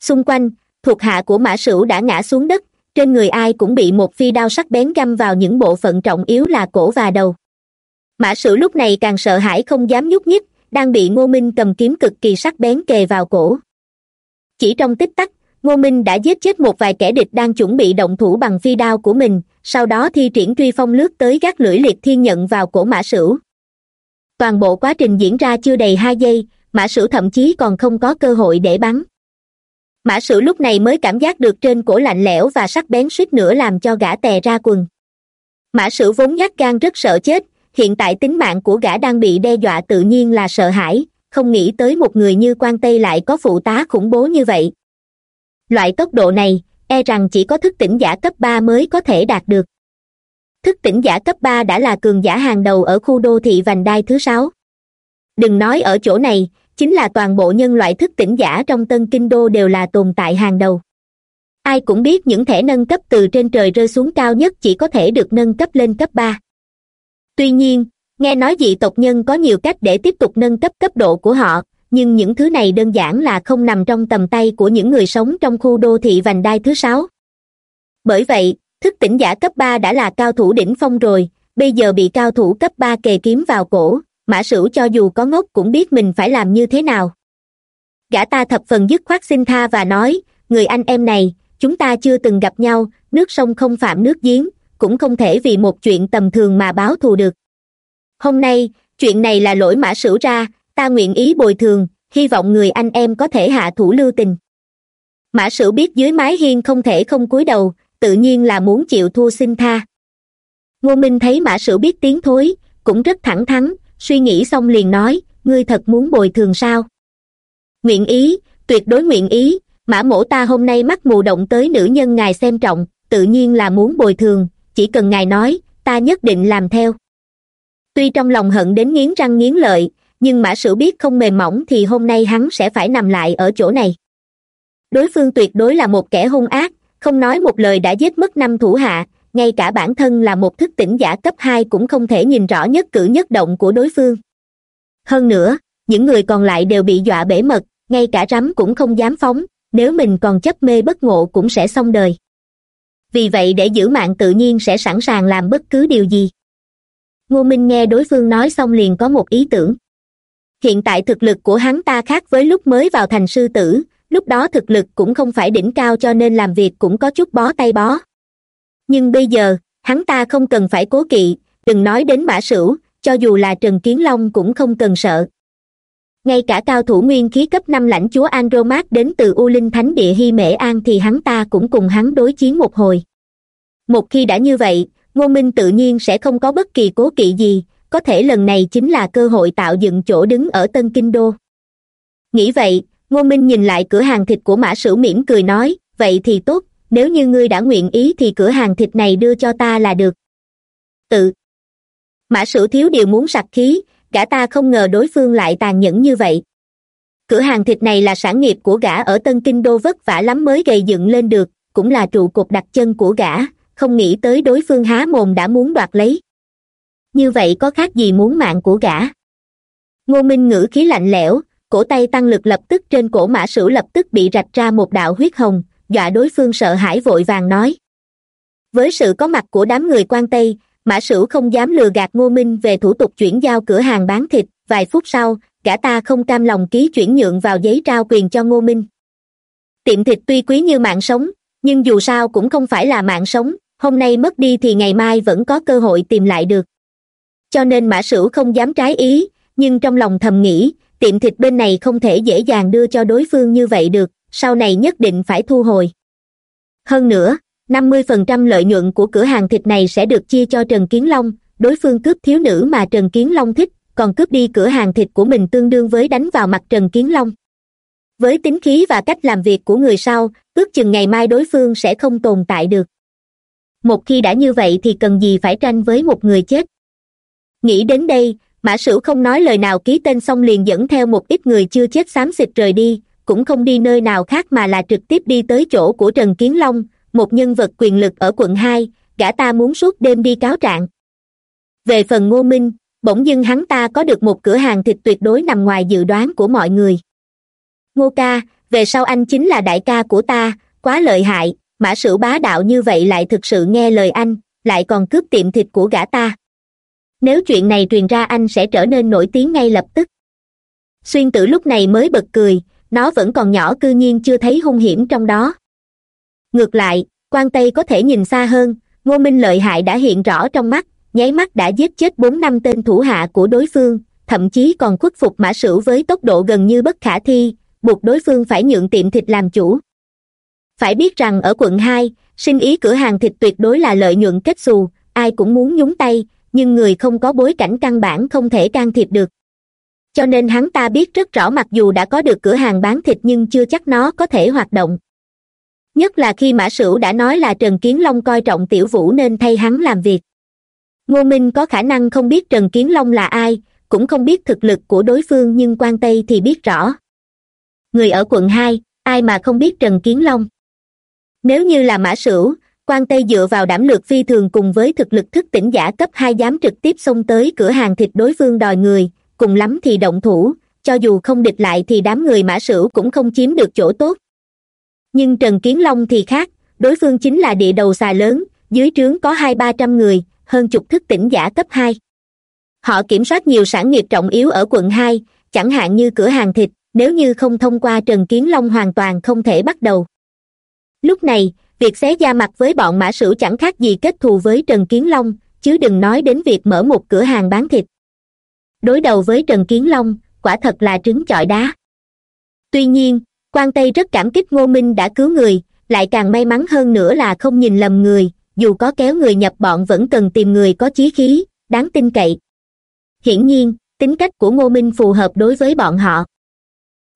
Xung quanh, thuộc hạ của mã sửu đã ngã xuống đất trên người ai cũng bị một phi đao sắc bén găm vào những bộ phận trọng yếu là cổ và đầu. Mã sử lúc này càng sợ hãi không dám nhúc nhích, đang bị ngô minh cầm kiếm cực kỳ sắc bén kề vào cổ. Chỉ trong tích tắc, ngô minh đã giết chết một vài kẻ địch đang chuẩn bị động thủ bằng phi đao của mình, sau đó thi triển truy phong lướt tới gác lưỡi liệt thiên nhận vào cổ mã sử. Toàn bộ quá trình diễn ra chưa đầy hai giây, mã sử thậm chí còn không có cơ hội để bắn mã sửu lúc này mới cảm giác được trên cổ lạnh lẽo và sắc bén suýt nữa làm cho gã tè ra quần. Mã sửu vốn nhát gan rất sợ chết, hiện tại tính mạng của gã đang bị đe dọa tự nhiên là sợ hãi, không nghĩ tới một người như quan tây lại có phụ tá khủng bố như vậy. Loại tốc độ này e rằng chỉ có thức tỉnh giả cấp ba mới có thể đạt được. Thức tỉnh giả cấp ba đã là cường giả hàng đầu ở khu đô thị vành đai thứ sáu. Đừng nói ở chỗ này chính là toàn bộ nhân loại thức tỉnh giả trong tân kinh đô đều là tồn tại hàng đầu. Ai cũng biết những thẻ nâng cấp từ trên trời rơi xuống cao nhất chỉ có thể được nâng cấp lên cấp ba. Tuy nhiên, nghe nói dị tộc nhân có nhiều cách để tiếp tục nâng cấp cấp độ của họ, nhưng những thứ này đơn giản là không nằm trong tầm tay của những người sống trong khu đô thị vành đai thứ sáu. Bởi vậy, thức tỉnh giả cấp ba đã là cao thủ đỉnh phong rồi, bây giờ bị cao thủ cấp ba kề kiếm vào cổ mã sửu cho dù có ngốc cũng biết mình phải làm như thế nào. Gã ta thập phần dứt khoát xin tha và nói, người anh em này, chúng ta chưa từng gặp nhau, nước sông không phạm nước giếng, cũng không thể vì một chuyện tầm thường mà báo thù được. Hôm nay, chuyện này là lỗi mã sửu ra, ta nguyện ý bồi thường, hy vọng người anh em có thể hạ thủ lưu tình. Mã sửu biết dưới mái hiên không thể không cúi đầu, tự nhiên là muốn chịu thua xin tha. Ngô minh thấy mã sửu biết tiếng thối, cũng rất thẳng thắn suy nghĩ xong liền nói, ngươi thật muốn bồi thường sao? Nguyện ý, tuyệt đối nguyện ý. Mã mổ ta hôm nay mắt mù động tới nữ nhân ngài xem trọng, tự nhiên là muốn bồi thường. Chỉ cần ngài nói, ta nhất định làm theo. Tuy trong lòng hận đến nghiến răng nghiến lợi, nhưng mã sử biết không mềm mỏng thì hôm nay hắn sẽ phải nằm lại ở chỗ này. Đối phương tuyệt đối là một kẻ hung ác, không nói một lời đã giết mất năm thủ hạ ngay cả bản thân là một thức tỉnh giả cấp hai cũng không thể nhìn rõ nhất cử nhất động của đối phương. Hơn nữa, những người còn lại đều bị dọa bể mật, ngay cả rắm cũng không dám phóng, nếu mình còn chấp mê bất ngộ cũng sẽ xong đời. Vì vậy để giữ mạng tự nhiên sẽ sẵn sàng làm bất cứ điều gì. Ngô minh nghe đối phương nói xong liền có một ý tưởng. Hiện tại thực lực của hắn ta khác với lúc mới vào thành sư tử, lúc đó thực lực cũng không phải đỉnh cao cho nên làm việc cũng có chút bó tay bó nhưng bây giờ, hắn ta không cần phải cố kỵ, đừng nói đến mã sửu, cho dù là trần kiến long cũng không cần sợ. Ngay cả cao thủ nguyên khí cấp năm lãnh chúa andromat đến từ u linh thánh địa hy mễ an thì hắn ta cũng cùng hắn đối chiến một hồi. Một khi đã như vậy, ngô minh tự nhiên sẽ không có bất kỳ cố kỵ gì, có thể lần này chính là cơ hội tạo dựng chỗ đứng ở tân kinh đô. Nghĩ vậy, ngô minh nhìn lại cửa hàng thịt của mã sửu mỉm cười nói, vậy thì tốt nếu như ngươi đã nguyện ý thì cửa hàng thịt này đưa cho ta là được. Tự. Mã sử thiếu điều muốn sặc khí, gã ta không ngờ đối phương lại tàn nhẫn như vậy. Cửa hàng thịt này là sản nghiệp của gã ở tân kinh đô vất vả lắm mới gầy dựng lên được, cũng là trụ cột đặt chân của gã, không nghĩ tới đối phương há mồm đã muốn đoạt lấy. Như vậy có khác gì muốn mạng của gã? Ngô minh ngữ khí lạnh lẽo, cổ tay tăng lực lập tức trên cổ mã sử lập tức bị rạch ra một đạo huyết hồng dọa đối phương sợ hãi vội vàng nói. Với sự có mặt của đám người quan tây, mã sửu không dám lừa gạt ngô minh về thủ tục chuyển giao cửa hàng bán thịt. Vài phút sau gã ta không cam lòng ký chuyển nhượng vào giấy trao quyền cho ngô minh. Tiệm thịt tuy quý như mạng sống, nhưng dù sao cũng không phải là mạng sống. Hôm nay mất đi thì ngày mai vẫn có cơ hội tìm lại được. Cho nên mã sửu không dám trái ý, nhưng trong lòng thầm nghĩ, tiệm thịt bên này không thể dễ dàng đưa cho đối phương như vậy được sau này nhất định phải thu hồi. Hơn nữa, năm mươi phần trăm lợi nhuận của cửa hàng thịt này sẽ được chia cho trần kiến long, đối phương cướp thiếu nữ mà trần kiến long thích, còn cướp đi cửa hàng thịt của mình tương đương với đánh vào mặt trần kiến long. Với tính khí và cách làm việc của người sau, ước chừng ngày mai đối phương sẽ không tồn tại được. Một khi đã như vậy thì cần gì phải tranh với một người chết? Nghĩ đến đây, mã sửu không nói lời nào ký tên xong liền dẫn theo một ít người chưa chết xám xịt rời đi cũng không đi nơi nào khác mà là trực tiếp đi tới chỗ của trần kiến long, một nhân vật quyền lực ở quận hai, gã ta muốn suốt đêm đi cáo trạng. Về phần ngô minh, bỗng dưng hắn ta có được một cửa hàng thịt tuyệt đối nằm ngoài dự đoán của mọi người. Ngô ca, về sau anh chính là đại ca của ta, quá lợi hại, mã Sử bá đạo như vậy lại thực sự nghe lời anh, lại còn cướp tiệm thịt của gã ta. Nếu chuyện này truyền ra anh sẽ trở nên nổi tiếng ngay lập tức. Xuyên tử lúc này mới bật cười nó vẫn còn nhỏ cư nhiên chưa thấy hung hiểm trong đó. Ngược lại, quan tây có thể nhìn xa hơn, ngô minh lợi hại đã hiện rõ trong mắt, nháy mắt đã giết chết bốn năm tên thủ hạ của đối phương, thậm chí còn khuất phục mã sửu với tốc độ gần như bất khả thi, buộc đối phương phải nhượng tiệm thịt làm chủ. Phải biết rằng ở quận hai, sinh ý cửa hàng thịt tuyệt đối là lợi nhuận kết xù, ai cũng muốn nhúng tay, nhưng người không có bối cảnh căn bản không thể can thiệp được cho nên hắn ta biết rất rõ mặc dù đã có được cửa hàng bán thịt nhưng chưa chắc nó có thể hoạt động. Nhất là khi mã sửu đã nói là trần kiến long coi trọng tiểu vũ nên thay hắn làm việc. Ngô minh có khả năng không biết trần kiến long là ai, cũng không biết thực lực của đối phương nhưng quan tây thì biết rõ. Người ở quận hai, ai mà không biết trần kiến long? Nếu như là mã sửu, quan tây dựa vào đảm lược phi thường cùng với thực lực thức tỉnh giả cấp hai dám trực tiếp xông tới cửa hàng thịt đối phương đòi người cùng lắm thì động thủ, cho dù không địch lại thì đám người mã sửu cũng không chiếm được chỗ tốt. Nhưng trần kiến long thì khác, đối phương chính là địa đầu xà lớn, dưới trướng có hai ba trăm người, hơn chục thức tỉnh giả cấp hai. Họ kiểm soát nhiều sản nghiệp trọng yếu ở quận hai, chẳng hạn như cửa hàng thịt, nếu như không thông qua trần kiến long hoàn toàn không thể bắt đầu. Lúc này, việc xé da mặt với bọn mã sửu chẳng khác gì kết thù với trần kiến long, chứ đừng nói đến việc mở một cửa hàng bán thịt đối đầu với trần kiến long, quả thật là trứng chọi đá. Tuy nhiên quan tây rất cảm kích ngô minh đã cứu người, lại càng may mắn hơn nữa là không nhìn lầm người, dù có kéo người nhập bọn vẫn cần tìm người có chí khí, đáng tin cậy. Hiển nhiên, tính cách của ngô minh phù hợp đối với bọn họ.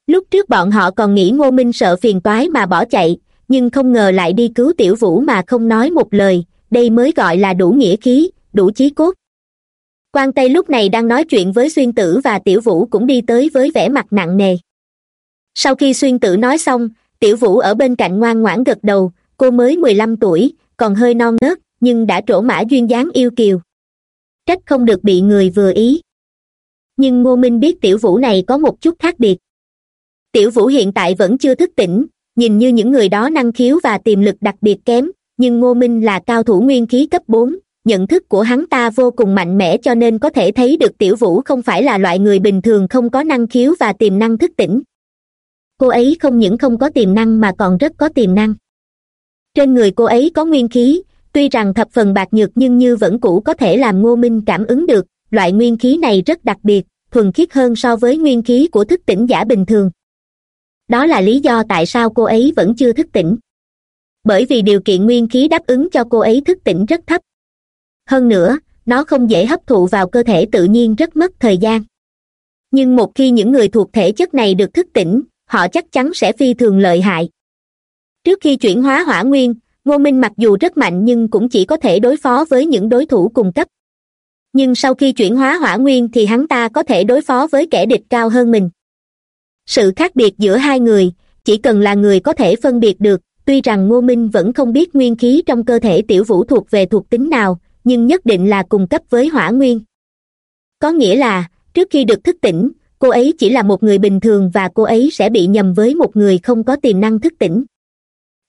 Lúc trước bọn họ còn nghĩ ngô minh sợ phiền toái mà bỏ chạy, nhưng không ngờ lại đi cứu tiểu vũ mà không nói một lời, đây mới gọi là đủ nghĩa khí, đủ chí cốt quan tây lúc này đang nói chuyện với xuyên tử và tiểu vũ cũng đi tới với vẻ mặt nặng nề. Sau khi xuyên tử nói xong, tiểu vũ ở bên cạnh ngoan ngoãn gật đầu, cô mới mười lăm tuổi, còn hơi non nớt, nhưng đã trổ mã duyên dáng yêu kiều. Trách không được bị người vừa ý. Nhưng ngô minh biết tiểu vũ này có một chút khác biệt. Tiểu vũ hiện tại vẫn chưa thức tỉnh, nhìn như những người đó năng khiếu và tiềm lực đặc biệt kém, nhưng ngô minh là cao thủ nguyên khí cấp bốn nhận thức của hắn ta vô cùng mạnh mẽ cho nên có thể thấy được tiểu vũ không phải là loại người bình thường không có năng khiếu và tiềm năng thức tỉnh. Cô ấy không những không có tiềm năng mà còn rất có tiềm năng. Trên người cô ấy có nguyên khí, tuy rằng thập phần bạc nhược nhưng như vẫn cũ có thể làm ngô minh cảm ứng được, loại nguyên khí này rất đặc biệt, thuần khiết hơn so với nguyên khí của thức tỉnh giả bình thường. Đó là lý do tại sao cô ấy vẫn chưa thức tỉnh. Bởi vì điều kiện nguyên khí đáp ứng cho cô ấy thức tỉnh rất thấp hơn nữa, nó không dễ hấp thụ vào cơ thể tự nhiên rất mất thời gian. Nhưng một khi những người thuộc thể chất này được thức tỉnh, họ chắc chắn sẽ phi thường lợi hại. Trước khi chuyển hóa hỏa nguyên, ngô minh mặc dù rất mạnh nhưng cũng chỉ có thể đối phó với những đối thủ cùng cấp. Nhưng sau khi chuyển hóa hỏa nguyên thì hắn ta có thể đối phó với kẻ địch cao hơn mình. Sự khác biệt giữa hai người, chỉ cần là người có thể phân biệt được, tuy rằng ngô minh vẫn không biết nguyên khí trong cơ thể tiểu vũ thuộc về thuộc tính nào nhưng nhất định là cùng cấp với hỏa nguyên. Có nghĩa là, trước khi được thức tỉnh, cô ấy chỉ là một người bình thường và cô ấy sẽ bị nhầm với một người không có tiềm năng thức tỉnh.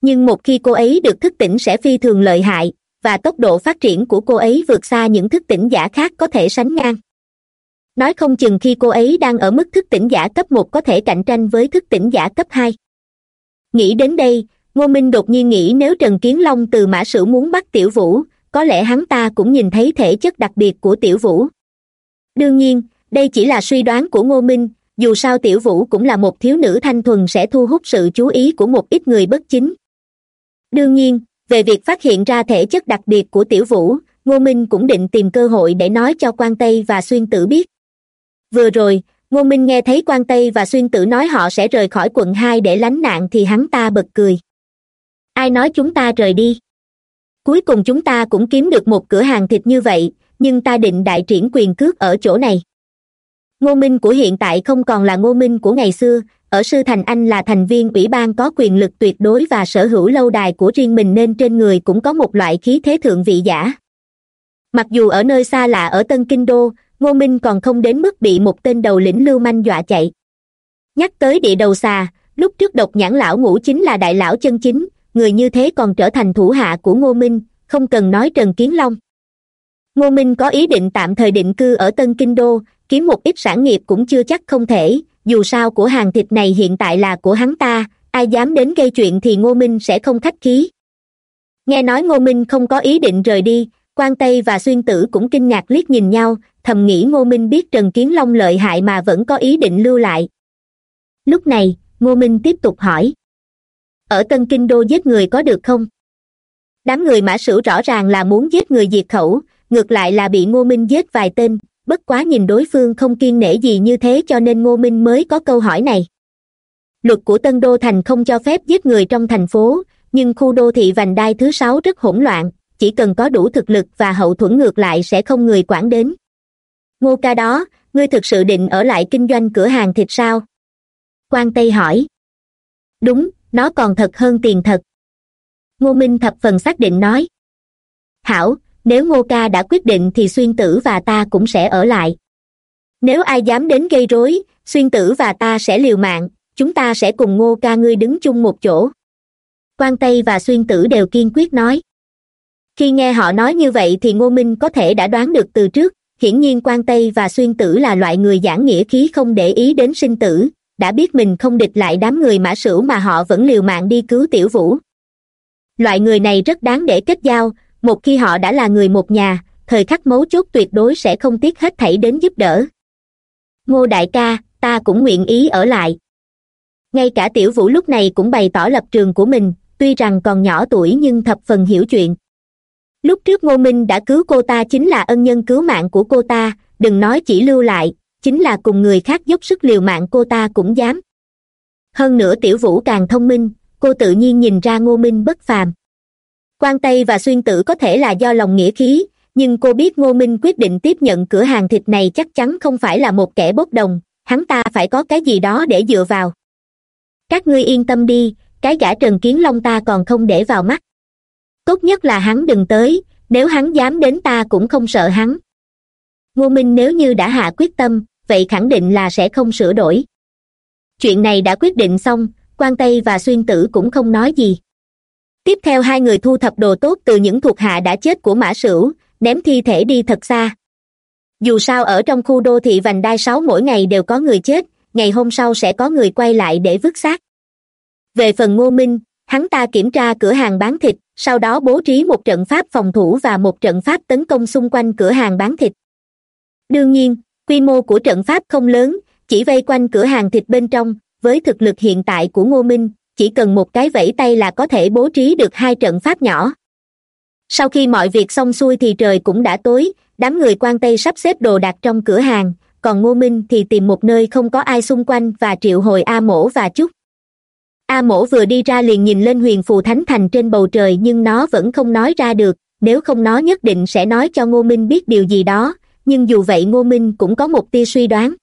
Nhưng một khi cô ấy được thức tỉnh sẽ phi thường lợi hại, và tốc độ phát triển của cô ấy vượt xa những thức tỉnh giả khác có thể sánh ngang. Nói không chừng khi cô ấy đang ở mức thức tỉnh giả cấp một có thể cạnh tranh với thức tỉnh giả cấp hai. Nghĩ đến đây, ngô minh đột nhiên nghĩ nếu trần kiến long từ mã sử muốn bắt tiểu vũ có lẽ hắn ta cũng nhìn thấy thể chất đặc biệt của tiểu vũ. Đương nhiên, đây chỉ là suy đoán của ngô minh, dù sao tiểu vũ cũng là một thiếu nữ thanh thuần sẽ thu hút sự chú ý của một ít người bất chính. Đương nhiên, về việc phát hiện ra thể chất đặc biệt của tiểu vũ, ngô minh cũng định tìm cơ hội để nói cho quan tây và xuyên tử biết. Vừa rồi, ngô minh nghe thấy quan tây và xuyên tử nói họ sẽ rời khỏi quận hai để lánh nạn thì hắn ta bật cười. Ai nói chúng ta rời đi? Cuối cùng chúng ta cũng kiếm được một cửa hàng thịt như vậy, nhưng ta định đại triển quyền cước ở chỗ này. Ngô minh của hiện tại không còn là ngô minh của ngày xưa, ở sư thành anh là thành viên ủy ban có quyền lực tuyệt đối và sở hữu lâu đài của riêng mình nên trên người cũng có một loại khí thế thượng vị giả. Mặc dù ở nơi xa lạ ở tân kinh đô, ngô minh còn không đến mức bị một tên đầu lĩnh lưu manh dọa chạy. Nhắc tới địa đầu xà, lúc trước độc nhãn lão ngũ chính là đại lão chân chính người như thế còn trở thành thủ hạ của ngô minh, không cần nói trần kiến long. Ngô minh có ý định tạm thời định cư ở tân kinh đô, kiếm một ít sản nghiệp cũng chưa chắc không thể, dù sao của hàng thịt này hiện tại là của hắn ta, ai dám đến gây chuyện thì ngô minh sẽ không khách khí. Nghe nói ngô minh không có ý định rời đi quan tây và xuyên tử cũng kinh ngạc liếc nhìn nhau, thầm nghĩ ngô minh biết trần kiến long lợi hại mà vẫn có ý định lưu lại. Lúc này, ngô minh tiếp tục hỏi ở tân kinh đô giết người có được không? Đám người mã sửu rõ ràng là muốn giết người diệt khẩu, ngược lại là bị ngô minh giết vài tên, bất quá nhìn đối phương không kiên nể gì như thế cho nên ngô minh mới có câu hỏi này. Luật của tân đô thành không cho phép giết người trong thành phố, nhưng khu đô thị vành đai thứ sáu rất hỗn loạn, chỉ cần có đủ thực lực và hậu thuẫn ngược lại sẽ không người quản đến. Ngô ca đó, ngươi thực sự định ở lại kinh doanh cửa hàng thịt sao? Quan tây hỏi. Đúng nó còn thật hơn tiền thật. Ngô minh thập phần xác định nói. Hảo, nếu ngô ca đã quyết định thì xuyên tử và ta cũng sẽ ở lại. Nếu ai dám đến gây rối, xuyên tử và ta sẽ liều mạng, chúng ta sẽ cùng ngô ca ngươi đứng chung một chỗ. Quan tây và xuyên tử đều kiên quyết nói. Khi nghe họ nói như vậy thì ngô minh có thể đã đoán được từ trước, hiển nhiên quan tây và xuyên tử là loại người giảng nghĩa khí không để ý đến sinh tử đã biết mình không địch lại đám người mã sửu mà họ vẫn liều mạng đi cứu tiểu vũ. Loại người này rất đáng để kết giao, một khi họ đã là người một nhà, thời khắc mấu chốt tuyệt đối sẽ không tiếc hết thảy đến giúp đỡ. Ngô đại ca, ta cũng nguyện ý ở lại. Ngay cả tiểu vũ lúc này cũng bày tỏ lập trường của mình, tuy rằng còn nhỏ tuổi nhưng thập phần hiểu chuyện. Lúc trước ngô minh đã cứu cô ta chính là ân nhân cứu mạng của cô ta, đừng nói chỉ lưu lại chính là cùng người khác dốc sức liều mạng cô ta cũng dám. Hơn nữa tiểu vũ càng thông minh, cô tự nhiên nhìn ra ngô minh bất phàm. Quan tây và xuyên tử có thể là do lòng nghĩa khí, nhưng cô biết ngô minh quyết định tiếp nhận cửa hàng thịt này chắc chắn không phải là một kẻ bốc đồng, hắn ta phải có cái gì đó để dựa vào. Các ngươi yên tâm đi, cái gã trần kiến long ta còn không để vào mắt. Tốt nhất là hắn đừng tới, nếu hắn dám đến ta cũng không sợ hắn ngô minh nếu như đã hạ quyết tâm, vậy khẳng định là sẽ không sửa đổi. Chuyện này đã quyết định xong quan tây và xuyên tử cũng không nói gì. Tiếp theo hai người thu thập đồ tốt từ những thuộc hạ đã chết của mã sửu, ném thi thể đi thật xa. Dù sao ở trong khu đô thị vành đai sáu mỗi ngày đều có người chết, ngày hôm sau sẽ có người quay lại để vứt xác. Về phần ngô minh, hắn ta kiểm tra cửa hàng bán thịt, sau đó bố trí một trận pháp phòng thủ và một trận pháp tấn công xung quanh cửa hàng bán thịt đương nhiên, quy mô của trận pháp không lớn, chỉ vây quanh cửa hàng thịt bên trong, với thực lực hiện tại của ngô minh, chỉ cần một cái vẫy tay là có thể bố trí được hai trận pháp nhỏ. Sau khi mọi việc xong xuôi thì trời cũng đã tối, đám người quan tây sắp xếp đồ đạc trong cửa hàng, còn ngô minh thì tìm một nơi không có ai xung quanh và triệu hồi a mổ và chúc a mổ vừa đi ra liền nhìn lên huyền phù thánh thành trên bầu trời nhưng nó vẫn không nói ra được, nếu không nó nhất định sẽ nói cho ngô minh biết điều gì đó nhưng dù vậy ngô minh cũng có một tia suy đoán.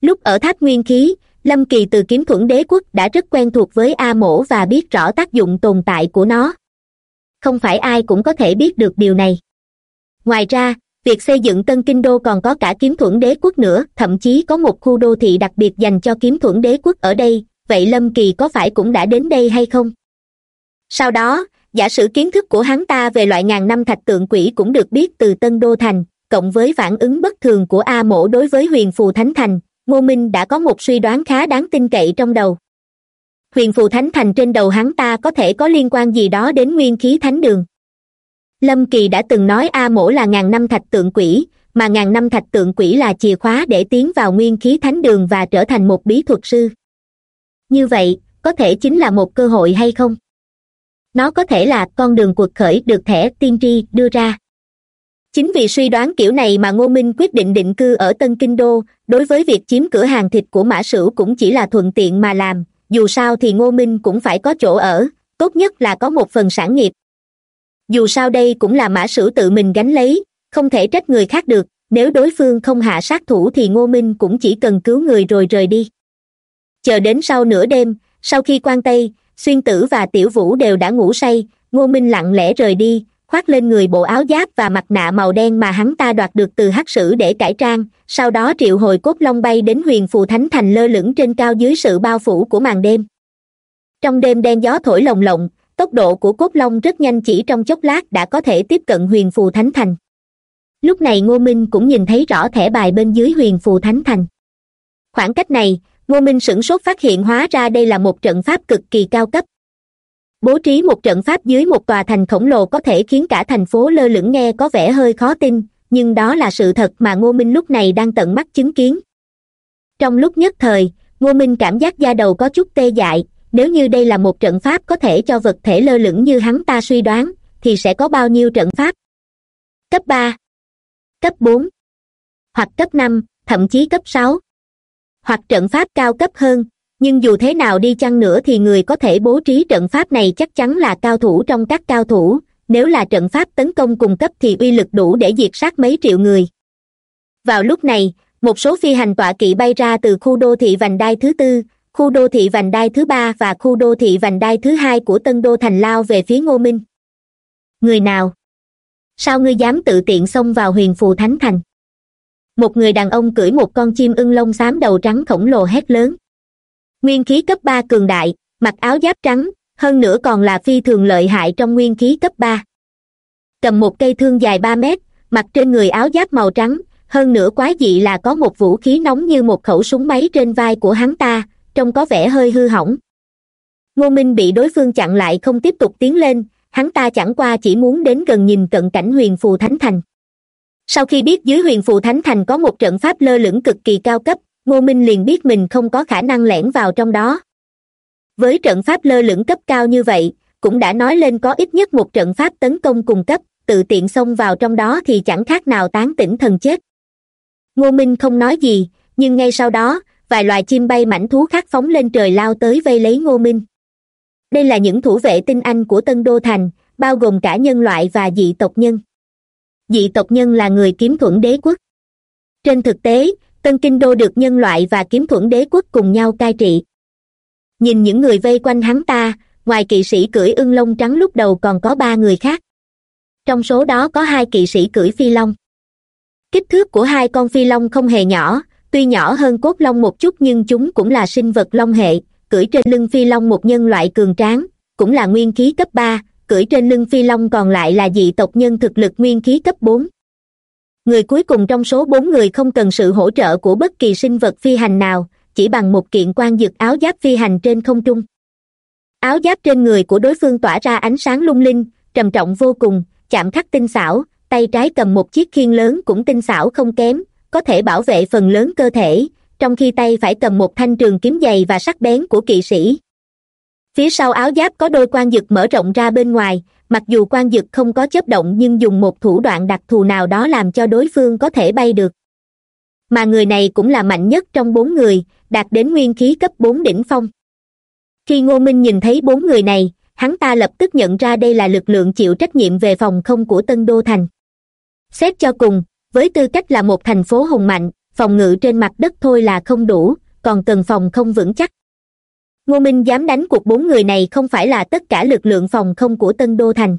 Lúc ở tháp nguyên khí, lâm kỳ từ kiếm thuẫn đế quốc đã rất quen thuộc với a mổ và biết rõ tác dụng tồn tại của nó. Không phải ai cũng có thể biết được điều này. Ngoài ra, việc xây dựng tân kinh đô còn có cả kiếm thuẫn đế quốc nữa, thậm chí có một khu đô thị đặc biệt dành cho kiếm thuẫn đế quốc ở đây. Vậy lâm kỳ có phải cũng đã đến đây hay không? Sau đó, giả sử kiến thức của hắn ta về loại ngàn năm thạch tượng quỷ cũng được biết từ tân đô thành cộng với phản ứng bất thường của a mổ đối với huyền phù thánh thành, ngô minh đã có một suy đoán khá đáng tin cậy trong đầu. Huyền phù thánh thành trên đầu hắn ta có thể có liên quan gì đó đến nguyên khí thánh đường. Lâm kỳ đã từng nói a mổ là ngàn năm thạch tượng quỷ, mà ngàn năm thạch tượng quỷ là chìa khóa để tiến vào nguyên khí thánh đường và trở thành một bí thuật sư. Như vậy, có thể chính là một cơ hội hay không? Nó có thể là con đường cuộc khởi được thẻ tiên tri đưa ra chính vì suy đoán kiểu này mà ngô minh quyết định định cư ở tân kinh đô, đối với việc chiếm cửa hàng thịt của mã sửu cũng chỉ là thuận tiện mà làm, dù sao thì ngô minh cũng phải có chỗ ở, tốt nhất là có một phần sản nghiệp. Dù sao đây cũng là mã sửu tự mình gánh lấy, không thể trách người khác được, nếu đối phương không hạ sát thủ thì ngô minh cũng chỉ cần cứu người rồi rời đi. Chờ đến sau nửa đêm, sau khi quan tây, xuyên tử và tiểu vũ đều đã ngủ say, ngô minh lặng lẽ rời đi khoác lên người bộ áo giáp và mặt nạ màu đen mà hắn ta đoạt được từ hắc sử để cải trang, sau đó triệu hồi cốt long bay đến huyền phù thánh thành lơ lửng trên cao dưới sự bao phủ của màn đêm. Trong đêm đen gió thổi lồng lộng, tốc độ của cốt long rất nhanh chỉ trong chốc lát đã có thể tiếp cận huyền phù thánh thành. Lúc này ngô minh cũng nhìn thấy rõ thẻ bài bên dưới huyền phù thánh thành. Khoảng cách này, ngô minh sửng sốt phát hiện hóa ra đây là một trận pháp cực kỳ cao cấp bố trí một trận pháp dưới một tòa thành khổng lồ có thể khiến cả thành phố lơ lửng nghe có vẻ hơi khó tin, nhưng đó là sự thật mà ngô minh lúc này đang tận mắt chứng kiến. Trong lúc nhất thời, ngô minh cảm giác da đầu có chút tê dại, nếu như đây là một trận pháp có thể cho vật thể lơ lửng như hắn ta suy đoán, thì sẽ có bao nhiêu trận pháp? Cấp ba, cấp bốn, hoặc cấp năm, thậm chí cấp sáu. Hoặc trận pháp cao cấp hơn nhưng dù thế nào đi chăng nữa thì người có thể bố trí trận pháp này chắc chắn là cao thủ trong các cao thủ. Nếu là trận pháp tấn công cùng cấp thì uy lực đủ để diệt sát mấy triệu người. Vào lúc này, một số phi hành tọa kỵ bay ra từ khu đô thị vành đai thứ tư, khu đô thị vành đai thứ ba và khu đô thị vành đai thứ hai của tân đô thành lao về phía ngô minh. Người nào? Sao ngươi dám tự tiện xông vào huyền phù thánh thành? Một người đàn ông cưỡi một con chim ưng lông xám đầu trắng khổng lồ hét lớn nguyên khí cấp ba cường đại, mặc áo giáp trắng, hơn nữa còn là phi thường lợi hại trong nguyên khí cấp ba. Cầm một cây thương dài ba mét, mặc trên người áo giáp màu trắng, hơn nữa quái dị là có một vũ khí nóng như một khẩu súng máy trên vai của hắn ta, trông có vẻ hơi hư hỏng. Ngô minh bị đối phương chặn lại không tiếp tục tiến lên, hắn ta chẳng qua chỉ muốn đến gần nhìn cận cảnh huyền phù thánh thành. Sau khi biết dưới huyền phù thánh thành có một trận pháp lơ lửng cực kỳ cao cấp ngô minh liền biết mình không có khả năng lẻn vào trong đó. Với trận pháp lơ lửng cấp cao như vậy, cũng đã nói lên có ít nhất một trận pháp tấn công cùng cấp, tự tiện xông vào trong đó thì chẳng khác nào tán tỉnh thần chết. Ngô minh không nói gì, nhưng ngay sau đó, vài loài chim bay mảnh thú khác phóng lên trời lao tới vây lấy ngô minh. Đây là những thủ vệ tinh anh của tân đô thành, bao gồm cả nhân loại và dị tộc nhân. Dị tộc nhân là người kiếm thuẫn đế quốc. Trên thực tế tân kinh đô được nhân loại và kiếm thuẫn đế quốc cùng nhau cai trị. Nhìn những người vây quanh hắn ta, ngoài kỵ sĩ cưỡi ưng lông trắng lúc đầu còn có ba người khác. Trong số đó có hai kỵ sĩ cưỡi phi long. Kích thước của hai con phi long không hề nhỏ, tuy nhỏ hơn cốt long một chút nhưng chúng cũng là sinh vật long hệ, cưỡi trên lưng phi long một nhân loại cường tráng, cũng là nguyên khí cấp ba, cưỡi trên lưng phi long còn lại là dị tộc nhân thực lực nguyên khí cấp bốn người cuối cùng trong số bốn người không cần sự hỗ trợ của bất kỳ sinh vật phi hành nào, chỉ bằng một kiện quan dược áo giáp phi hành trên không trung. Áo giáp trên người của đối phương tỏa ra ánh sáng lung linh, trầm trọng vô cùng, chạm khắc tinh xảo, tay trái cầm một chiếc khiên lớn cũng tinh xảo không kém, có thể bảo vệ phần lớn cơ thể, trong khi tay phải cầm một thanh trường kiếm dày và sắc bén của kỵ sĩ. Phía sau áo giáp có đôi quan dực mở rộng ra bên ngoài mặc dù quan dực không có chấp động nhưng dùng một thủ đoạn đặc thù nào đó làm cho đối phương có thể bay được. Mà người này cũng là mạnh nhất trong bốn người, đạt đến nguyên khí cấp bốn đỉnh phong. Khi ngô minh nhìn thấy bốn người này, hắn ta lập tức nhận ra đây là lực lượng chịu trách nhiệm về phòng không của tân đô thành. Xét cho cùng, với tư cách là một thành phố hùng mạnh, phòng ngự trên mặt đất thôi là không đủ, còn cần phòng không vững chắc ngô minh dám đánh cuộc bốn người này không phải là tất cả lực lượng phòng không của tân đô thành.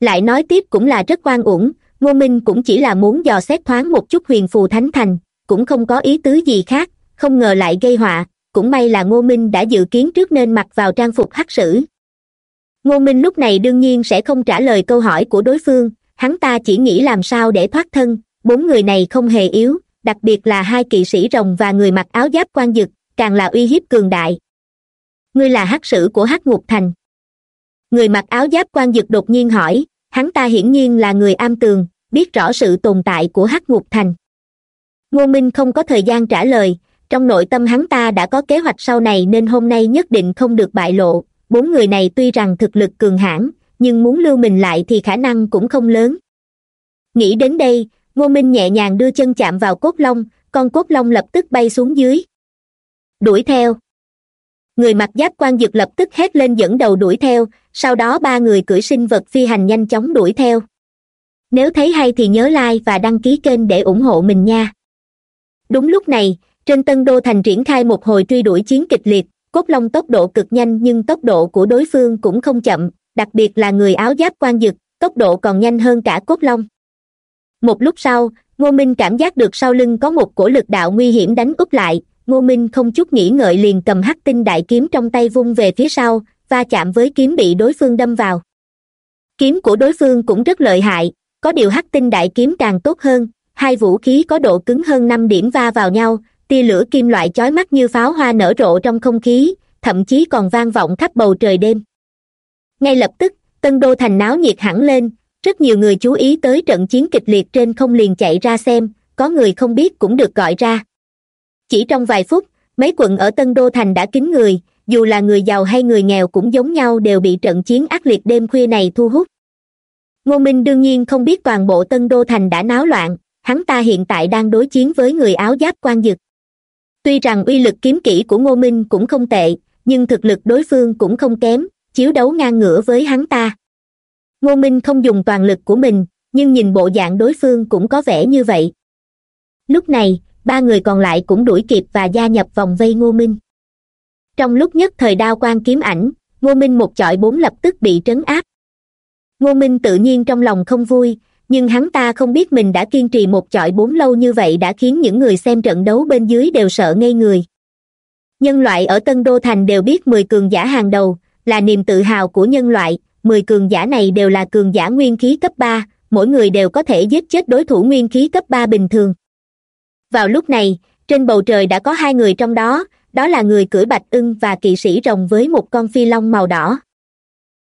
Lại nói tiếp cũng là rất oan uổng, ngô minh cũng chỉ là muốn dò xét thoáng một chút huyền phù thánh thành, cũng không có ý tứ gì khác, không ngờ lại gây họa, cũng may là ngô minh đã dự kiến trước nên mặc vào trang phục hắc sử. Ngô minh lúc này đương nhiên sẽ không trả lời câu hỏi của đối phương, hắn ta chỉ nghĩ làm sao để thoát thân, bốn người này không hề yếu, đặc biệt là hai kỵ sĩ rồng và người mặc áo giáp quan dực, càng là uy hiếp cường đại ngươi là hắc sử của hắc ngục thành. Người mặc áo giáp quan dực đột nhiên hỏi, hắn ta hiển nhiên là người am tường, biết rõ sự tồn tại của hắc ngục thành. Ngô minh không có thời gian trả lời, trong nội tâm hắn ta đã có kế hoạch sau này nên hôm nay nhất định không được bại lộ. Bốn người này tuy rằng thực lực cường hãn, nhưng muốn lưu mình lại thì khả năng cũng không lớn. Nghĩ đến đây, ngô minh nhẹ nhàng đưa chân chạm vào cốt long, con cốt long lập tức bay xuống dưới. Đuổi theo người mặc giáp quan dực lập tức hét lên dẫn đầu đuổi theo, sau đó ba người cưỡi sinh vật phi hành nhanh chóng đuổi theo. Nếu thấy hay thì nhớ like và đăng ký kênh để ủng hộ mình nha. Đúng lúc này, trên tân đô thành triển khai một hồi truy đuổi chiến kịch liệt, cốt long tốc độ cực nhanh nhưng tốc độ của đối phương cũng không chậm, đặc biệt là người áo giáp quan dực, tốc độ còn nhanh hơn cả cốt long. Một lúc sau, ngô minh cảm giác được sau lưng có một cổ lực đạo nguy hiểm đánh úp lại ngô minh không chút nghĩ ngợi liền cầm hắc tinh đại kiếm trong tay vung về phía sau, va chạm với kiếm bị đối phương đâm vào. Kiếm của đối phương cũng rất lợi hại, có điều hắc tinh đại kiếm càng tốt hơn, hai vũ khí có độ cứng hơn năm điểm va vào nhau, tia lửa kim loại chói mắt như pháo hoa nở rộ trong không khí, thậm chí còn vang vọng khắp bầu trời đêm. Ngay lập tức, tân đô thành náo nhiệt hẳn lên, rất nhiều người chú ý tới trận chiến kịch liệt trên không liền chạy ra xem, có người không biết cũng được gọi ra chỉ trong vài phút, mấy quận ở tân đô thành đã kín người, dù là người giàu hay người nghèo cũng giống nhau đều bị trận chiến ác liệt đêm khuya này thu hút. Ngô minh đương nhiên không biết toàn bộ tân đô thành đã náo loạn, hắn ta hiện tại đang đối chiến với người áo giáp quan dực. Tuy rằng uy lực kiếm kỹ của ngô minh cũng không tệ, nhưng thực lực đối phương cũng không kém, chiếu đấu ngang ngửa với hắn ta. Ngô minh không dùng toàn lực của mình, nhưng nhìn bộ dạng đối phương cũng có vẻ như vậy. Lúc này ba người còn lại cũng đuổi kịp và gia nhập vòng vây ngô minh. Trong lúc nhất thời đao quan kiếm ảnh, ngô minh một chọi bốn lập tức bị trấn áp. Ngô minh tự nhiên trong lòng không vui, nhưng hắn ta không biết mình đã kiên trì một chọi bốn lâu như vậy đã khiến những người xem trận đấu bên dưới đều sợ ngây người. Nhân loại ở tân đô thành đều biết mười cường giả hàng đầu, là niềm tự hào của nhân loại, mười cường giả này đều là cường giả nguyên khí cấp ba, mỗi người đều có thể giết chết đối thủ nguyên khí cấp ba bình thường vào lúc này, trên bầu trời đã có hai người trong đó đó là người cưỡi bạch ưng và kỵ sĩ rồng với một con phi long màu đỏ.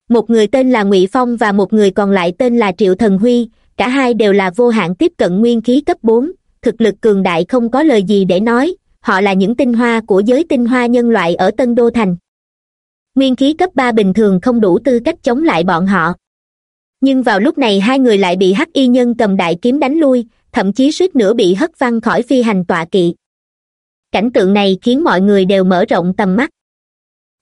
Một người tên là ngụy phong và một người còn lại tên là triệu thần huy, cả hai đều là vô hạn tiếp cận nguyên khí cấp bốn, thực lực cường đại không có lời gì để nói, họ là những tinh hoa của giới tinh hoa nhân loại ở tân đô thành. Nguyên khí cấp ba bình thường không đủ tư cách chống lại bọn họ. Nhưng vào lúc này hai người lại bị hắc y nhân cầm đại kiếm đánh lui thậm chí suýt nữa bị hất văng khỏi phi hành tọa kỵ. Cảnh tượng này khiến mọi người đều mở rộng tầm mắt.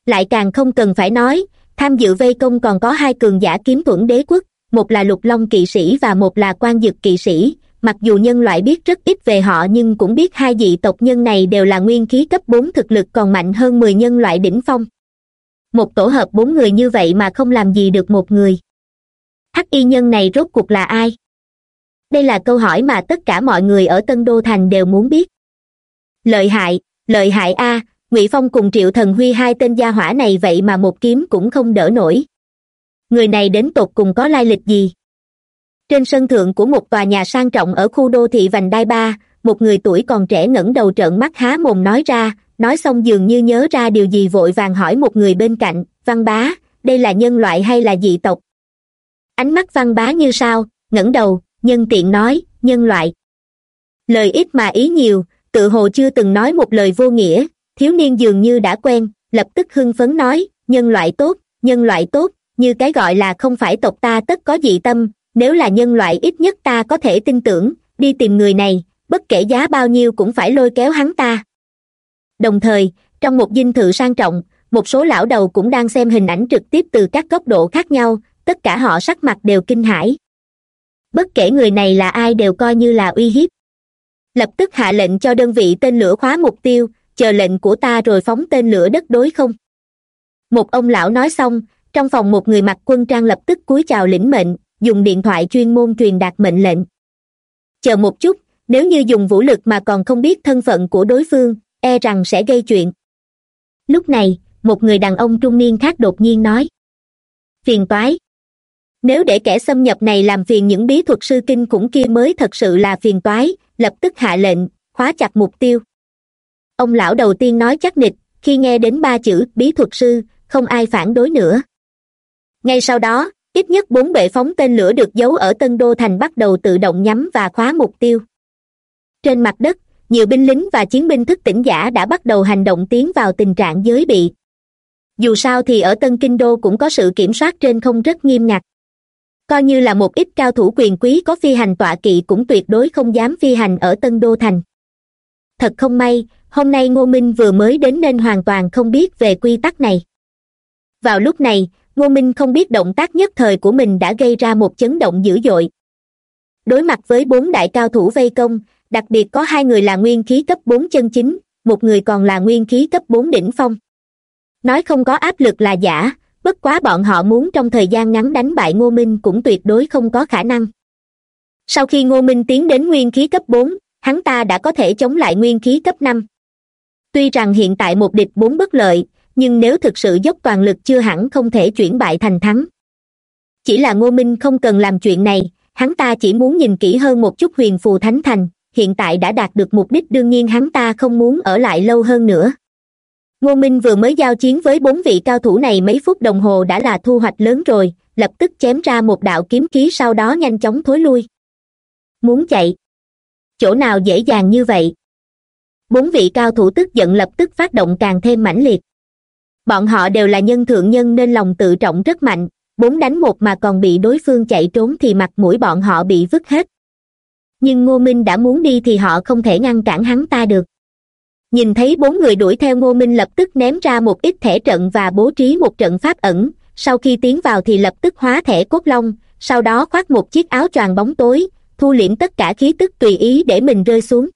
Lại càng không cần phải nói, tham dự vây công còn có hai cường giả kiếm thuẫn đế quốc, một là lục long kỵ sĩ và một là quan dực kỵ sĩ. Mặc dù nhân loại biết rất ít về họ nhưng cũng biết hai dị tộc nhân này đều là nguyên khí cấp bốn thực lực còn mạnh hơn mười nhân loại đỉnh phong. Một tổ hợp bốn người như vậy mà không làm gì được một người. Hắc y nhân này rốt cuộc là ai? Đây là câu hỏi mà tất cả mọi người ở tân đô thành đều muốn biết. Lợi hại lợi hại a, ngụy phong cùng triệu thần huy hai tên gia hỏa này vậy mà một kiếm cũng không đỡ nổi. Người này đến tột cùng có lai lịch gì? Trên sân thượng của một tòa nhà sang trọng ở khu đô thị vành đai ba, một người tuổi còn trẻ ngẩng đầu trợn mắt há mồm nói ra, nói xong dường như nhớ ra điều gì vội vàng hỏi một người bên cạnh, văn bá, đây là nhân loại hay là dị tộc? Ánh mắt văn bá như sao, ngẩng đầu nhân tiện nói, nhân loại. Lời ít mà ý nhiều, tự hồ chưa từng nói một lời vô nghĩa, thiếu niên dường như đã quen, lập tức hưng phấn nói, nhân loại tốt, nhân loại tốt, như cái gọi là không phải tộc ta tất có dị tâm, nếu là nhân loại ít nhất ta có thể tin tưởng, đi tìm người này, bất kể giá bao nhiêu cũng phải lôi kéo hắn ta. Đồng thời, trong một dinh thự sang trọng, một số lão đầu cũng đang xem hình ảnh trực tiếp từ các góc độ khác nhau, tất cả họ sắc mặt đều kinh hãi bất kể người này là ai đều coi như là uy hiếp. Lập tức hạ lệnh cho đơn vị tên lửa khóa mục tiêu, chờ lệnh của ta rồi phóng tên lửa đất đối không? Một ông lão nói xong, trong phòng một người mặc quân trang lập tức cúi chào lĩnh mệnh, dùng điện thoại chuyên môn truyền đạt mệnh lệnh. Chờ một chút, nếu như dùng vũ lực mà còn không biết thân phận của đối phương e rằng sẽ gây chuyện. Lúc này, một người đàn ông trung niên khác đột nhiên nói. Phiền toái nếu để kẻ xâm nhập này làm phiền những bí thuật sư kinh khủng kia mới thật sự là phiền toái, lập tức hạ lệnh, khóa chặt mục tiêu. Ông lão đầu tiên nói chắc nịch, khi nghe đến ba chữ, bí thuật sư, không ai phản đối nữa. Ngay sau đó, ít nhất bốn bệ phóng tên lửa được giấu ở tân đô thành bắt đầu tự động nhắm và khóa mục tiêu. Trên mặt đất, nhiều binh lính và chiến binh thức tỉnh giả đã bắt đầu hành động tiến vào tình trạng giới bị. Dù sao thì ở tân kinh đô cũng có sự kiểm soát trên không rất nghiêm ngặt coi như là một ít cao thủ quyền quý có phi hành tọa kỵ cũng tuyệt đối không dám phi hành ở tân đô thành. Thật không may, hôm nay ngô minh vừa mới đến nên hoàn toàn không biết về quy tắc này. Vào lúc này, ngô minh không biết động tác nhất thời của mình đã gây ra một chấn động dữ dội. Đối mặt với bốn đại cao thủ vây công, đặc biệt có hai người là nguyên khí cấp bốn chân chính, một người còn là nguyên khí cấp bốn đỉnh phong. Nói không có áp lực là giả bất quá bọn họ muốn trong thời gian ngắn đánh bại ngô minh cũng tuyệt đối không có khả năng. Sau khi ngô minh tiến đến nguyên khí cấp bốn, hắn ta đã có thể chống lại nguyên khí cấp năm. Tuy rằng hiện tại một địch bốn bất lợi, nhưng nếu thực sự dốc toàn lực chưa hẳn không thể chuyển bại thành thắng. Chỉ là ngô minh không cần làm chuyện này, hắn ta chỉ muốn nhìn kỹ hơn một chút huyền phù thánh thành, hiện tại đã đạt được mục đích đương nhiên hắn ta không muốn ở lại lâu hơn nữa ngô minh vừa mới giao chiến với bốn vị cao thủ này mấy phút đồng hồ đã là thu hoạch lớn rồi, lập tức chém ra một đạo kiếm khí sau đó nhanh chóng thối lui. Muốn chạy? Chỗ nào dễ dàng như vậy? Bốn vị cao thủ tức giận lập tức phát động càng thêm mãnh liệt. Bọn họ đều là nhân thượng nhân nên lòng tự trọng rất mạnh, bốn đánh một mà còn bị đối phương chạy trốn thì mặt mũi bọn họ bị vứt hết. Nhưng ngô minh đã muốn đi thì họ không thể ngăn cản hắn ta được nhìn thấy bốn người đuổi theo ngô minh lập tức ném ra một ít thẻ trận và bố trí một trận pháp ẩn. Sau khi tiến vào thì lập tức hóa thẻ cốt long, sau đó khoác một chiếc áo choàng bóng tối, thu liễm tất cả khí tức tùy ý để mình rơi xuống.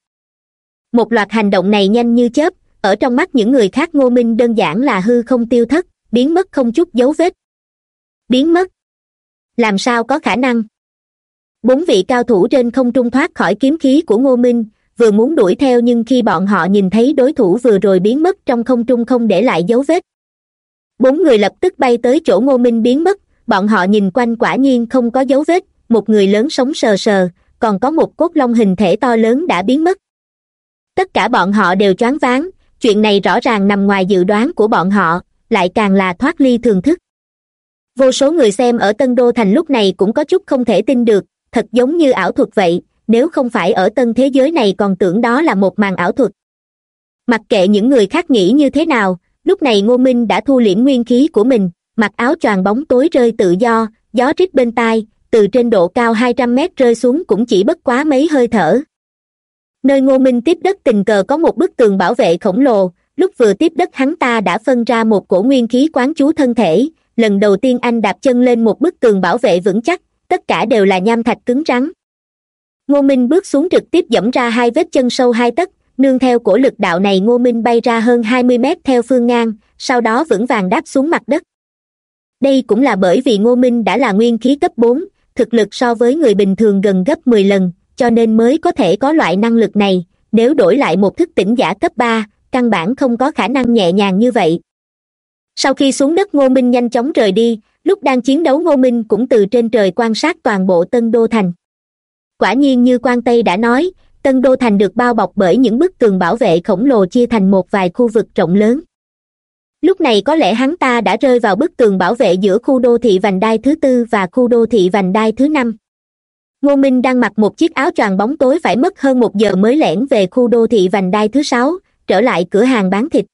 Một loạt hành động này nhanh như chớp, ở trong mắt những người khác ngô minh đơn giản là hư không tiêu thất, biến mất không chút dấu vết. Biến mất? Làm sao có khả năng? Bốn vị cao thủ trên không trung thoát khỏi kiếm khí của ngô minh vừa muốn đuổi theo nhưng khi bọn họ nhìn thấy đối thủ vừa rồi biến mất trong không trung không để lại dấu vết. Bốn người lập tức bay tới chỗ ngô minh biến mất, bọn họ nhìn quanh quả nhiên không có dấu vết, một người lớn sống sờ sờ, còn có một cốt long hình thể to lớn đã biến mất. Tất cả bọn họ đều choáng váng, chuyện này rõ ràng nằm ngoài dự đoán của bọn họ, lại càng là thoát ly thường thức. Vô số người xem ở tân đô thành lúc này cũng có chút không thể tin được, thật giống như ảo thuật vậy nếu không phải ở tân thế giới này còn tưởng đó là một màn ảo thuật. Mặc kệ những người khác nghĩ như thế nào, lúc này ngô minh đã thu liễm nguyên khí của mình, mặc áo choàng bóng tối rơi tự do, gió rít bên tai, từ trên độ cao hai trăm mét rơi xuống cũng chỉ bất quá mấy hơi thở. Nơi ngô minh tiếp đất tình cờ có một bức tường bảo vệ khổng lồ, lúc vừa tiếp đất hắn ta đã phân ra một cổ nguyên khí quán chú thân thể, lần đầu tiên anh đạp chân lên một bức tường bảo vệ vững chắc, tất cả đều là nham thạch cứng rắn ngô minh bước xuống trực tiếp dẫm ra hai vết chân sâu hai tấc, nương theo cổ lực đạo này ngô minh bay ra hơn hai mươi mét theo phương ngang, sau đó vững vàng đáp xuống mặt đất. Đây cũng là bởi vì ngô minh đã là nguyên khí cấp bốn, thực lực so với người bình thường gần gấp mười lần, cho nên mới có thể có loại năng lực này, nếu đổi lại một thức tỉnh giả cấp ba, căn bản không có khả năng nhẹ nhàng như vậy. Sau khi xuống đất ngô minh nhanh chóng rời đi, lúc đang chiến đấu ngô minh cũng từ trên trời quan sát toàn bộ tân đô thành quả nhiên như quan tây đã nói, tân đô thành được bao bọc bởi những bức tường bảo vệ khổng lồ chia thành một vài khu vực rộng lớn. Lúc này có lẽ hắn ta đã rơi vào bức tường bảo vệ giữa khu đô thị vành đai thứ tư và khu đô thị vành đai thứ năm. Ngô minh đang mặc một chiếc áo choàng bóng tối phải mất hơn một giờ mới lẻn về khu đô thị vành đai thứ sáu, trở lại cửa hàng bán thịt.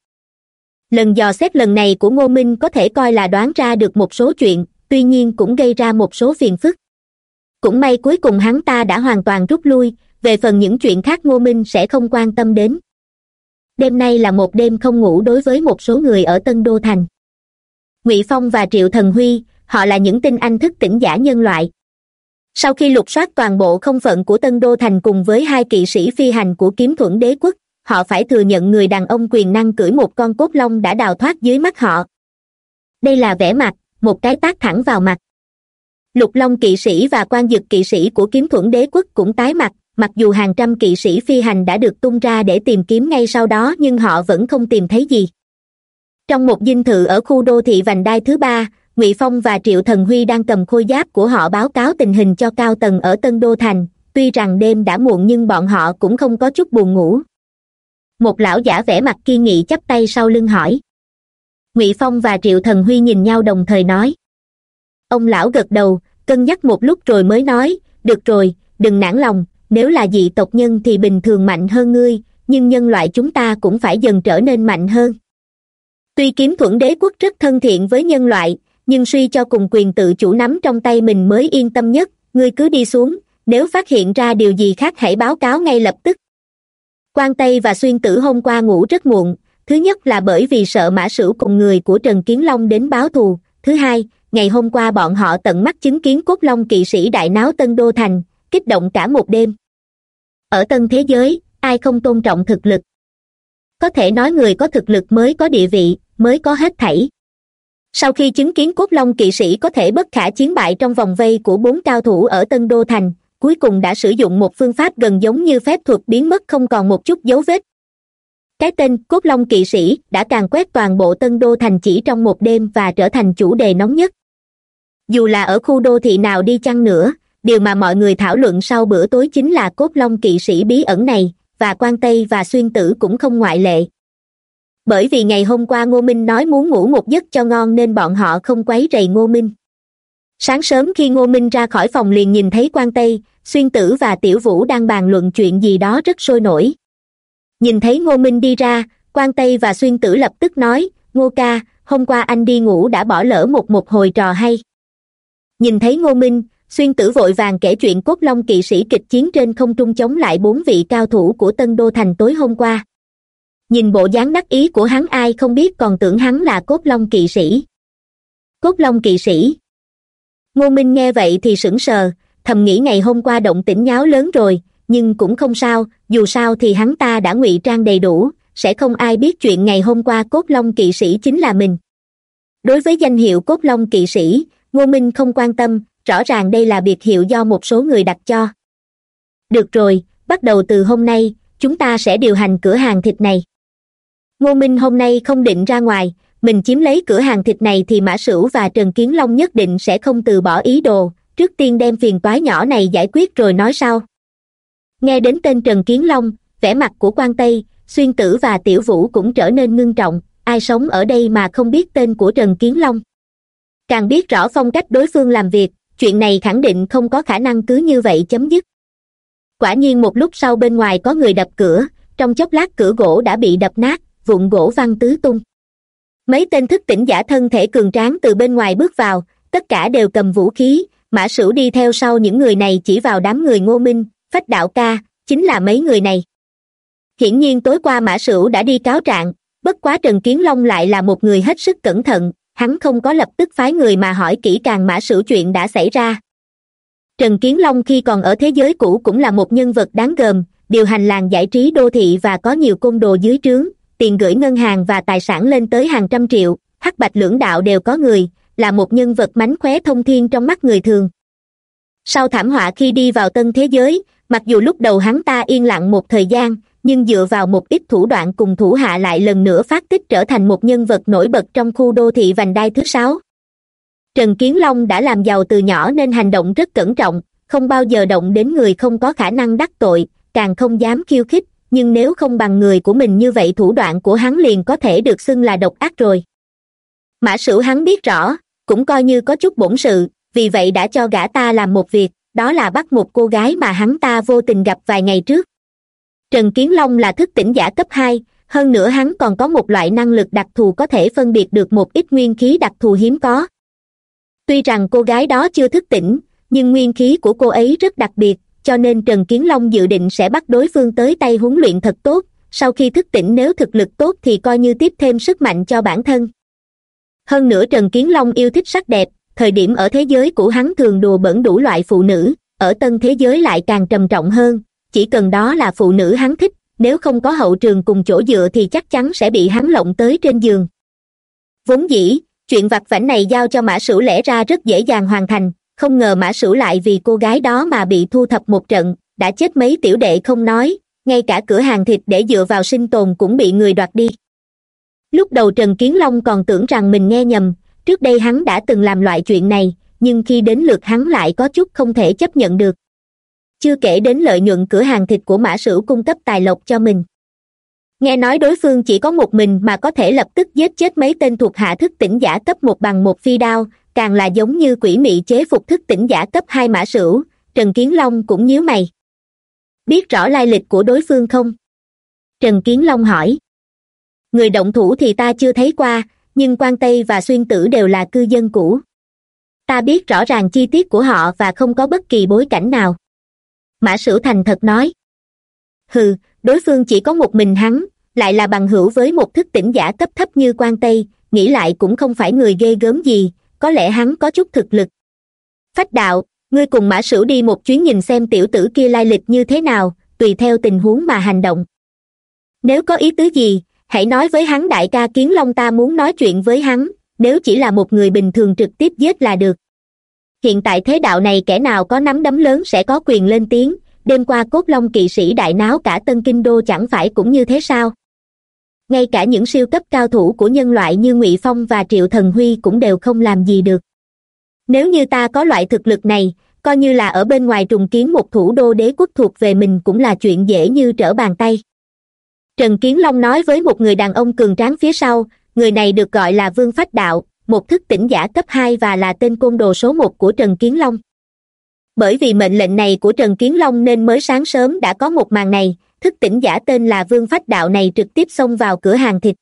Lần dò xét lần này của ngô minh có thể coi là đoán ra được một số chuyện, tuy nhiên cũng gây ra một số phiền phức cũng may cuối cùng hắn ta đã hoàn toàn rút lui, về phần những chuyện khác ngô minh sẽ không quan tâm đến. Đêm nay là một đêm không ngủ đối với một số người ở tân đô thành. Ngụy phong và triệu thần huy, họ là những tinh anh thức tỉnh giả nhân loại. Sau khi lục soát toàn bộ không phận của tân đô thành cùng với hai kỵ sĩ phi hành của kiếm thuẫn đế quốc, họ phải thừa nhận người đàn ông quyền năng cưỡi một con cốt long đã đào thoát dưới mắt họ. Đây là vẻ mặt, một cái tác thẳng vào mặt lục long kỵ sĩ và quan dực kỵ sĩ của kiếm thuẫn đế quốc cũng tái mặt, mặc dù hàng trăm kỵ sĩ phi hành đã được tung ra để tìm kiếm ngay sau đó nhưng họ vẫn không tìm thấy gì. Trong một dinh thự ở khu đô thị vành đai thứ ba, ngụy phong và triệu thần huy đang cầm khôi giáp của họ báo cáo tình hình cho cao tầng ở tân đô thành. Tuy rằng đêm đã muộn nhưng bọn họ cũng không có chút buồn ngủ. Một lão giả vẻ mặt kiên nghị chắp tay sau lưng hỏi. Ngụy phong và triệu thần huy nhìn nhau đồng thời nói ông lão gật đầu, cân nhắc một lúc rồi mới nói, được rồi, đừng nản lòng, nếu là dị tộc nhân thì bình thường mạnh hơn ngươi, nhưng nhân loại chúng ta cũng phải dần trở nên mạnh hơn. Tuy kiếm thuẫn đế quốc rất thân thiện với nhân loại, nhưng suy cho cùng quyền tự chủ nắm trong tay mình mới yên tâm nhất, ngươi cứ đi xuống, nếu phát hiện ra điều gì khác hãy báo cáo ngay lập tức. Quan tây và xuyên tử hôm qua ngủ rất muộn, thứ nhất là bởi vì sợ mã sửu cùng người của trần kiến long đến báo thù, thứ hai ngày hôm qua bọn họ tận mắt chứng kiến cốt long kỵ sĩ đại náo tân đô thành, kích động cả một đêm. Ở tân thế giới, ai không tôn trọng thực lực? Có thể nói người có thực lực mới có địa vị, mới có hết thảy. Sau khi chứng kiến cốt long kỵ sĩ có thể bất khả chiến bại trong vòng vây của bốn cao thủ ở tân đô thành, cuối cùng đã sử dụng một phương pháp gần giống như phép thuật biến mất không còn một chút dấu vết. Cái tên cốt long kỵ sĩ đã càng quét toàn bộ tân đô thành chỉ trong một đêm và trở thành chủ đề nóng nhất dù là ở khu đô thị nào đi chăng nữa, điều mà mọi người thảo luận sau bữa tối chính là cốt long kỵ sĩ bí ẩn này, và quan tây và xuyên tử cũng không ngoại lệ. Bởi vì ngày hôm qua ngô minh nói muốn ngủ một giấc cho ngon nên bọn họ không quấy rầy ngô minh. Sáng sớm khi ngô minh ra khỏi phòng liền nhìn thấy quan tây, xuyên tử và tiểu vũ đang bàn luận chuyện gì đó rất sôi nổi. Nhìn thấy ngô minh đi ra, quan tây và xuyên tử lập tức nói, ngô ca, hôm qua anh đi ngủ đã bỏ lỡ một một hồi trò hay nhìn thấy ngô minh, xuyên tử vội vàng kể chuyện cốt long kỵ sĩ kịch chiến trên không trung chống lại bốn vị cao thủ của tân đô thành tối hôm qua. Nhìn bộ dáng đắc ý của hắn ai không biết còn tưởng hắn là cốt long kỵ sĩ. Cốt long kỵ sĩ. Ngô minh nghe vậy thì sững sờ, thầm nghĩ ngày hôm qua động tĩnh nháo lớn rồi, nhưng cũng không sao, dù sao thì hắn ta đã ngụy trang đầy đủ, sẽ không ai biết chuyện ngày hôm qua cốt long kỵ sĩ chính là mình. Đối với danh hiệu cốt long kỵ sĩ ngô minh không quan tâm, rõ ràng đây là biệt hiệu do một số người đặt cho. Được rồi, bắt đầu từ hôm nay, chúng ta sẽ điều hành cửa hàng thịt này. Ngô minh hôm nay không định ra ngoài, mình chiếm lấy cửa hàng thịt này thì mã sửu và trần kiến long nhất định sẽ không từ bỏ ý đồ, trước tiên đem phiền toái nhỏ này giải quyết rồi nói sau. Nghe đến tên trần kiến long, vẻ mặt của quan tây, xuyên tử và tiểu vũ cũng trở nên ngưng trọng, ai sống ở đây mà không biết tên của trần kiến long càng biết rõ phong cách đối phương làm việc, chuyện này khẳng định không có khả năng cứ như vậy chấm dứt. Quả nhiên một lúc sau bên ngoài có người đập cửa, trong chốc lát cửa gỗ đã bị đập nát, vụn gỗ văng tứ tung. Mấy tên thức tỉnh giả thân thể cường tráng từ bên ngoài bước vào, tất cả đều cầm vũ khí, mã sửu đi theo sau những người này chỉ vào đám người ngô minh, phách đạo ca, chính là mấy người này. Hiển nhiên tối qua mã sửu đã đi cáo trạng, bất quá trần kiến long lại là một người hết sức cẩn thận hắn không có lập tức phái người mà hỏi kỹ càng mã sử chuyện đã xảy ra. Trần kiến long khi còn ở thế giới cũ cũng là một nhân vật đáng gờm, điều hành làng giải trí đô thị và có nhiều côn đồ dưới trướng, tiền gửi ngân hàng và tài sản lên tới hàng trăm triệu, hắc bạch lưỡng đạo đều có người, là một nhân vật mánh khóe thông thiên trong mắt người thường. Sau thảm họa khi đi vào tân thế giới, mặc dù lúc đầu hắn ta yên lặng một thời gian nhưng dựa vào một ít thủ đoạn cùng thủ hạ lại lần nữa phát tích trở thành một nhân vật nổi bật trong khu đô thị vành đai thứ sáu. Trần kiến long đã làm giàu từ nhỏ nên hành động rất cẩn trọng, không bao giờ động đến người không có khả năng đắc tội, càng không dám khiêu khích, nhưng nếu không bằng người của mình như vậy thủ đoạn của hắn liền có thể được xưng là độc ác rồi. Mã sửu hắn biết rõ, cũng coi như có chút bổn sự, vì vậy đã cho gã ta làm một việc, đó là bắt một cô gái mà hắn ta vô tình gặp vài ngày trước trần kiến long là thức tỉnh giả cấp hai, hơn nữa hắn còn có một loại năng lực đặc thù có thể phân biệt được một ít nguyên khí đặc thù hiếm có. Tuy rằng cô gái đó chưa thức tỉnh, nhưng nguyên khí của cô ấy rất đặc biệt, cho nên trần kiến long dự định sẽ bắt đối phương tới tay huấn luyện thật tốt, sau khi thức tỉnh nếu thực lực tốt thì coi như tiếp thêm sức mạnh cho bản thân. Hơn nữa trần kiến long yêu thích sắc đẹp, thời điểm ở thế giới của hắn thường đùa bẩn đủ loại phụ nữ, ở tân thế giới lại càng trầm trọng hơn chỉ cần đó là phụ nữ hắn thích, nếu không có hậu trường cùng chỗ dựa thì chắc chắn sẽ bị hắn lộng tới trên giường. Vốn dĩ, chuyện vặt vãnh này giao cho mã sửu lẽ ra rất dễ dàng hoàn thành, không ngờ mã sửu lại vì cô gái đó mà bị thu thập một trận, đã chết mấy tiểu đệ không nói, ngay cả cửa hàng thịt để dựa vào sinh tồn cũng bị người đoạt đi. Lúc đầu trần kiến long còn tưởng rằng mình nghe nhầm, trước đây hắn đã từng làm loại chuyện này, nhưng khi đến lượt hắn lại có chút không thể chấp nhận được chưa kể đến lợi nhuận cửa hàng thịt của mã sửu cung cấp tài lộc cho mình. Nghe nói đối phương chỉ có một mình mà có thể lập tức giết chết mấy tên thuộc hạ thức tỉnh giả cấp một bằng một phi đao, càng là giống như quỷ mị chế phục thức tỉnh giả cấp hai mã sửu. Trần kiến long cũng nhíu mày. Biết rõ lai lịch của đối phương không? Trần kiến long hỏi. Người động thủ thì ta chưa thấy qua, nhưng quan tây và xuyên tử đều là cư dân cũ. Ta biết rõ ràng chi tiết của họ và không có bất kỳ bối cảnh nào mã sửu thành thật nói. Hừ, đối phương chỉ có một mình hắn, lại là bằng hữu với một thức tỉnh giả cấp thấp như quan tây, nghĩ lại cũng không phải người ghê gớm gì, có lẽ hắn có chút thực lực. Phách đạo, ngươi cùng mã sửu đi một chuyến nhìn xem tiểu tử kia lai lịch như thế nào, tùy theo tình huống mà hành động. Nếu có ý tứ gì, hãy nói với hắn đại ca kiến long ta muốn nói chuyện với hắn, nếu chỉ là một người bình thường trực tiếp giết là được hiện tại thế đạo này kẻ nào có nắm đấm lớn sẽ có quyền lên tiếng. Đêm qua cốt long kỵ sĩ đại náo cả tân kinh đô chẳng phải cũng như thế sao? Ngay cả những siêu cấp cao thủ của nhân loại như ngụy phong và triệu thần huy cũng đều không làm gì được. Nếu như ta có loại thực lực này, coi như là ở bên ngoài trùng kiến một thủ đô đế quốc thuộc về mình cũng là chuyện dễ như trở bàn tay. Trần kiến long nói với một người đàn ông cường tráng phía sau, người này được gọi là vương phách đạo một thức tỉnh giả cấp hai và là tên côn đồ số một của trần kiến long. Bởi vì mệnh lệnh này của trần kiến long nên mới sáng sớm đã có một màn này, thức tỉnh giả tên là vương phách đạo này trực tiếp xông vào cửa hàng thịt.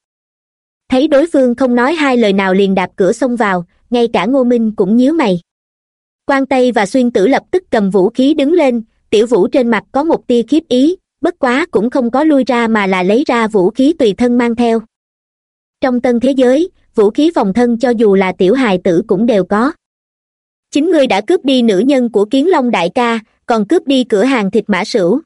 Thấy đối phương không nói hai lời nào liền đạp cửa xông vào, ngay cả ngô minh cũng nhíu mày. Quan tây và xuyên tử lập tức cầm vũ khí đứng lên, tiểu vũ trên mặt có một tia khiếp ý, bất quá cũng không có lui ra mà là lấy ra vũ khí tùy thân mang theo. Trong tân thế giới vũ khí phòng thân cho dù là tiểu hài tử cũng đều có. Chính ngươi đã cướp đi nữ nhân của kiến long đại ca, còn cướp đi cửa hàng thịt mã sửu.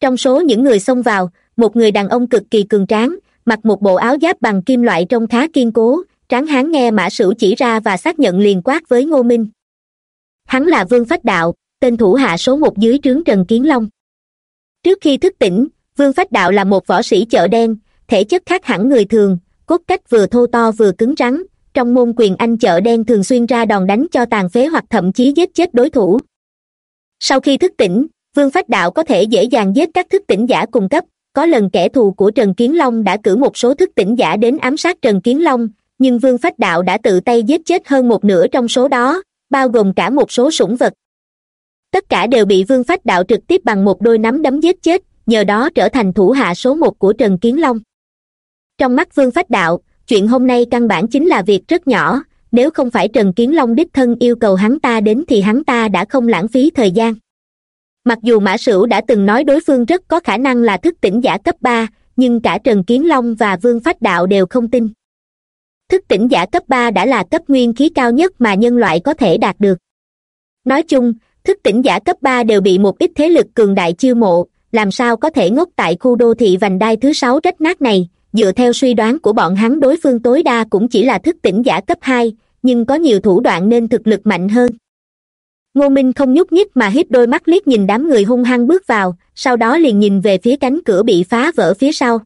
Trong số những người xông vào, một người đàn ông cực kỳ cường tráng, mặc một bộ áo giáp bằng kim loại trông khá kiên cố, tráng hán nghe mã sửu chỉ ra và xác nhận liền quát với ngô minh. Hắn là vương phách đạo, tên thủ hạ số một dưới trướng trần kiến long. Trước khi thức tỉnh, vương phách đạo là một võ sĩ chợ đen, thể chất khác hẳn người thường cốt cách vừa thô to vừa cứng rắn, trong môn quyền anh chợ đen thường xuyên ra đòn đánh cho tàn phế hoặc thậm chí giết chết đối thủ. Sau khi thức tỉnh, vương phách đạo có thể dễ dàng giết các thức tỉnh giả cung cấp. Có lần kẻ thù của trần kiến long đã cử một số thức tỉnh giả đến ám sát trần kiến long, nhưng vương phách đạo đã tự tay giết chết hơn một nửa trong số đó, bao gồm cả một số sủng vật. Tất cả đều bị vương phách đạo trực tiếp bằng một đôi nắm đấm giết chết, nhờ đó trở thành thủ hạ số một của trần kiến long trong mắt vương phách đạo, chuyện hôm nay căn bản chính là việc rất nhỏ. Nếu không phải trần kiến long đích thân yêu cầu hắn ta đến thì hắn ta đã không lãng phí thời gian. Mặc dù mã sửu đã từng nói đối phương rất có khả năng là thức tỉnh giả cấp ba, nhưng cả trần kiến long và vương phách đạo đều không tin. Thức tỉnh giả cấp ba đã là cấp nguyên khí cao nhất mà nhân loại có thể đạt được. Nói chung, thức tỉnh giả cấp ba đều bị một ít thế lực cường đại chiêu mộ, làm sao có thể ngốc tại khu đô thị vành đai thứ sáu rách nát này dựa theo suy đoán của bọn hắn, đối phương tối đa cũng chỉ là thức tỉnh giả cấp hai, nhưng có nhiều thủ đoạn nên thực lực mạnh hơn. Ngô minh không nhúc nhích mà hít đôi mắt liếc nhìn đám người hung hăng bước vào, sau đó liền nhìn về phía cánh cửa bị phá vỡ phía sau.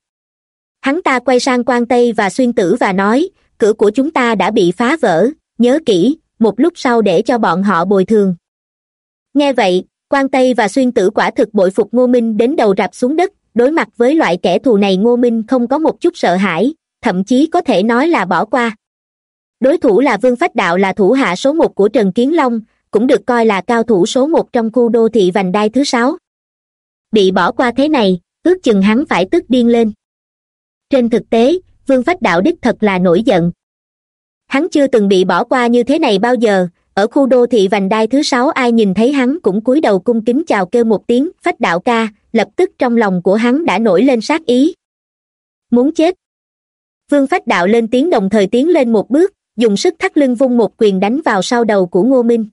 Hắn ta quay sang quan tây và xuyên tử và nói, cửa của chúng ta đã bị phá vỡ, nhớ kỹ, một lúc sau để cho bọn họ bồi thường. Nghe vậy quan tây và xuyên tử quả thực bội phục ngô minh đến đầu rạp xuống đất đối mặt với loại kẻ thù này ngô minh không có một chút sợ hãi, thậm chí có thể nói là bỏ qua. Đối thủ là vương phách đạo là thủ hạ số một của trần kiến long, cũng được coi là cao thủ số một trong khu đô thị vành đai thứ sáu. Bị bỏ qua thế này, ước chừng hắn phải tức điên lên. Trên thực tế, vương phách đạo đích thật là nổi giận. Hắn chưa từng bị bỏ qua như thế này bao giờ, ở khu đô thị vành đai thứ sáu ai nhìn thấy hắn cũng cúi đầu cung kính chào kêu một tiếng, phách đạo ca lập tức trong lòng của hắn đã nổi lên sát ý. Muốn chết. Vương phách đạo lên tiếng đồng thời tiến lên một bước, dùng sức thắt lưng vung một quyền đánh vào sau đầu của ngô minh.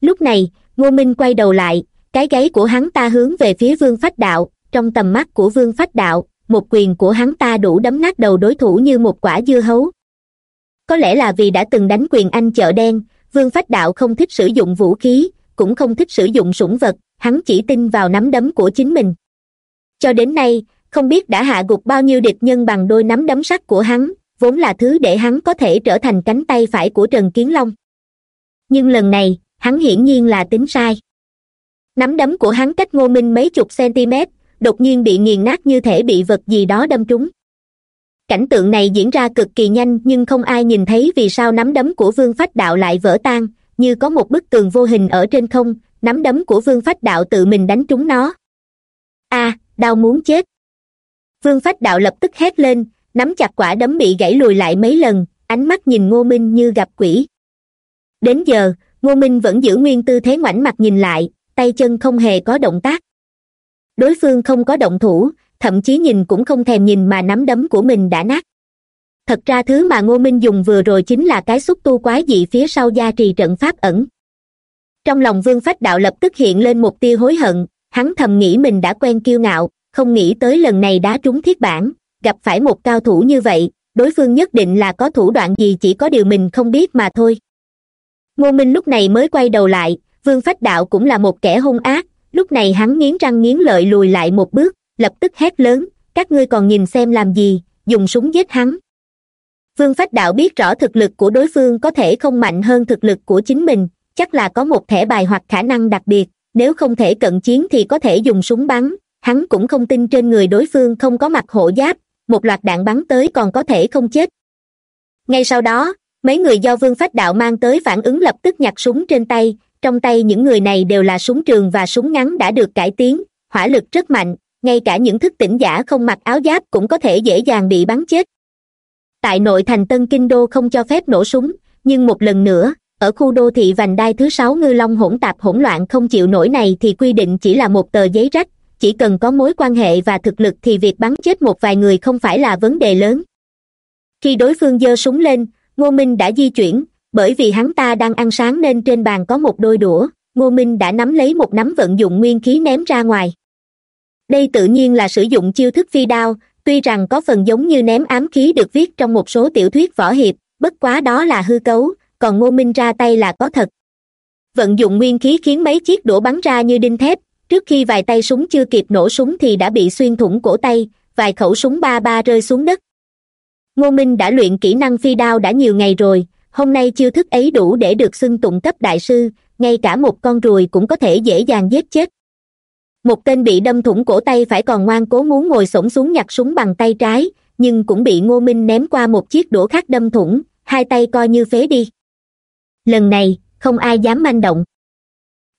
Lúc này, ngô minh quay đầu lại, cái gáy của hắn ta hướng về phía vương phách đạo, trong tầm mắt của vương phách đạo, một quyền của hắn ta đủ đấm nát đầu đối thủ như một quả dưa hấu. Có lẽ là vì đã từng đánh quyền anh chợ đen, vương phách đạo không thích sử dụng vũ khí, cũng không thích sử dụng sủng vật hắn chỉ tin vào nắm đấm của chính mình. Cho đến nay, không biết đã hạ gục bao nhiêu địch nhân bằng đôi nắm đấm sắt của hắn, vốn là thứ để hắn có thể trở thành cánh tay phải của trần kiến long. Nhưng lần này, hắn hiển nhiên là tính sai. Nắm đấm của hắn cách ngô minh mấy chục cm, đột nhiên bị nghiền nát như thể bị vật gì đó đâm trúng. Cảnh tượng này diễn ra cực kỳ nhanh nhưng không ai nhìn thấy vì sao nắm đấm của vương phách đạo lại vỡ tan, như có một bức tường vô hình ở trên không nắm đấm của vương phách đạo tự mình đánh trúng nó. A đau muốn chết. Vương phách đạo lập tức hét lên, nắm chặt quả đấm bị gãy lùi lại mấy lần, ánh mắt nhìn ngô minh như gặp quỷ. Đến giờ, ngô minh vẫn giữ nguyên tư thế ngoảnh mặt nhìn lại, tay chân không hề có động tác. Đối phương không có động thủ, thậm chí nhìn cũng không thèm nhìn mà nắm đấm của mình đã nát. Thật ra thứ mà ngô minh dùng vừa rồi chính là cái xúc tu quái dị phía sau gia trì trận pháp ẩn trong lòng vương phách đạo lập tức hiện lên một tia hối hận, hắn thầm nghĩ mình đã quen kiêu ngạo, không nghĩ tới lần này đá trúng thiết bản, gặp phải một cao thủ như vậy, đối phương nhất định là có thủ đoạn gì chỉ có điều mình không biết mà thôi. Ngô minh lúc này mới quay đầu lại, vương phách đạo cũng là một kẻ hung ác, lúc này hắn nghiến răng nghiến lợi lùi lại một bước, lập tức hét lớn, các ngươi còn nhìn xem làm gì, dùng súng giết hắn. Vương phách đạo biết rõ thực lực của đối phương có thể không mạnh hơn thực lực của chính mình chắc là có một thẻ bài hoặc khả năng đặc biệt, nếu không thể cận chiến thì có thể dùng súng bắn. Hắn cũng không tin trên người đối phương không có mặt hộ giáp, một loạt đạn bắn tới còn có thể không chết. Ngay sau đó, mấy người do vương phách đạo mang tới phản ứng lập tức nhặt súng trên tay. Trong tay những người này đều là súng trường và súng ngắn đã được cải tiến, hỏa lực rất mạnh, ngay cả những thức tỉnh giả không mặc áo giáp cũng có thể dễ dàng bị bắn chết. Tại nội thành tân kinh đô không cho phép nổ súng, nhưng một lần nữa ở khu đô thị vành đai thứ sáu ngư long hỗn tạp hỗn loạn không chịu nổi này thì quy định chỉ là một tờ giấy rách, chỉ cần có mối quan hệ và thực lực thì việc bắn chết một vài người không phải là vấn đề lớn. Khi đối phương giơ súng lên, ngô minh đã di chuyển, bởi vì hắn ta đang ăn sáng nên trên bàn có một đôi đũa, ngô minh đã nắm lấy một nắm vận dụng nguyên khí ném ra ngoài. Đây tự nhiên là sử dụng chiêu thức phi đao, tuy rằng có phần giống như ném ám khí được viết trong một số tiểu thuyết võ hiệp, bất quá đó là hư cấu còn ngô minh ra tay là có thật. Vận dụng nguyên khí khiến mấy chiếc đũa bắn ra như đinh thép, trước khi vài tay súng chưa kịp nổ súng thì đã bị xuyên thủng cổ tay, vài khẩu súng ba ba rơi xuống đất. Ngô minh đã luyện kỹ năng phi đao đã nhiều ngày rồi, hôm nay chiêu thức ấy đủ để được xưng tụng cấp đại sư, ngay cả một con ruồi cũng có thể dễ dàng giết chết. Một tên bị đâm thủng cổ tay phải còn ngoan cố muốn ngồi xổm xuống nhặt súng bằng tay trái, nhưng cũng bị ngô minh ném qua một chiếc đũa khác đâm thủng, hai tay coi như phế đi lần này, không ai dám manh động.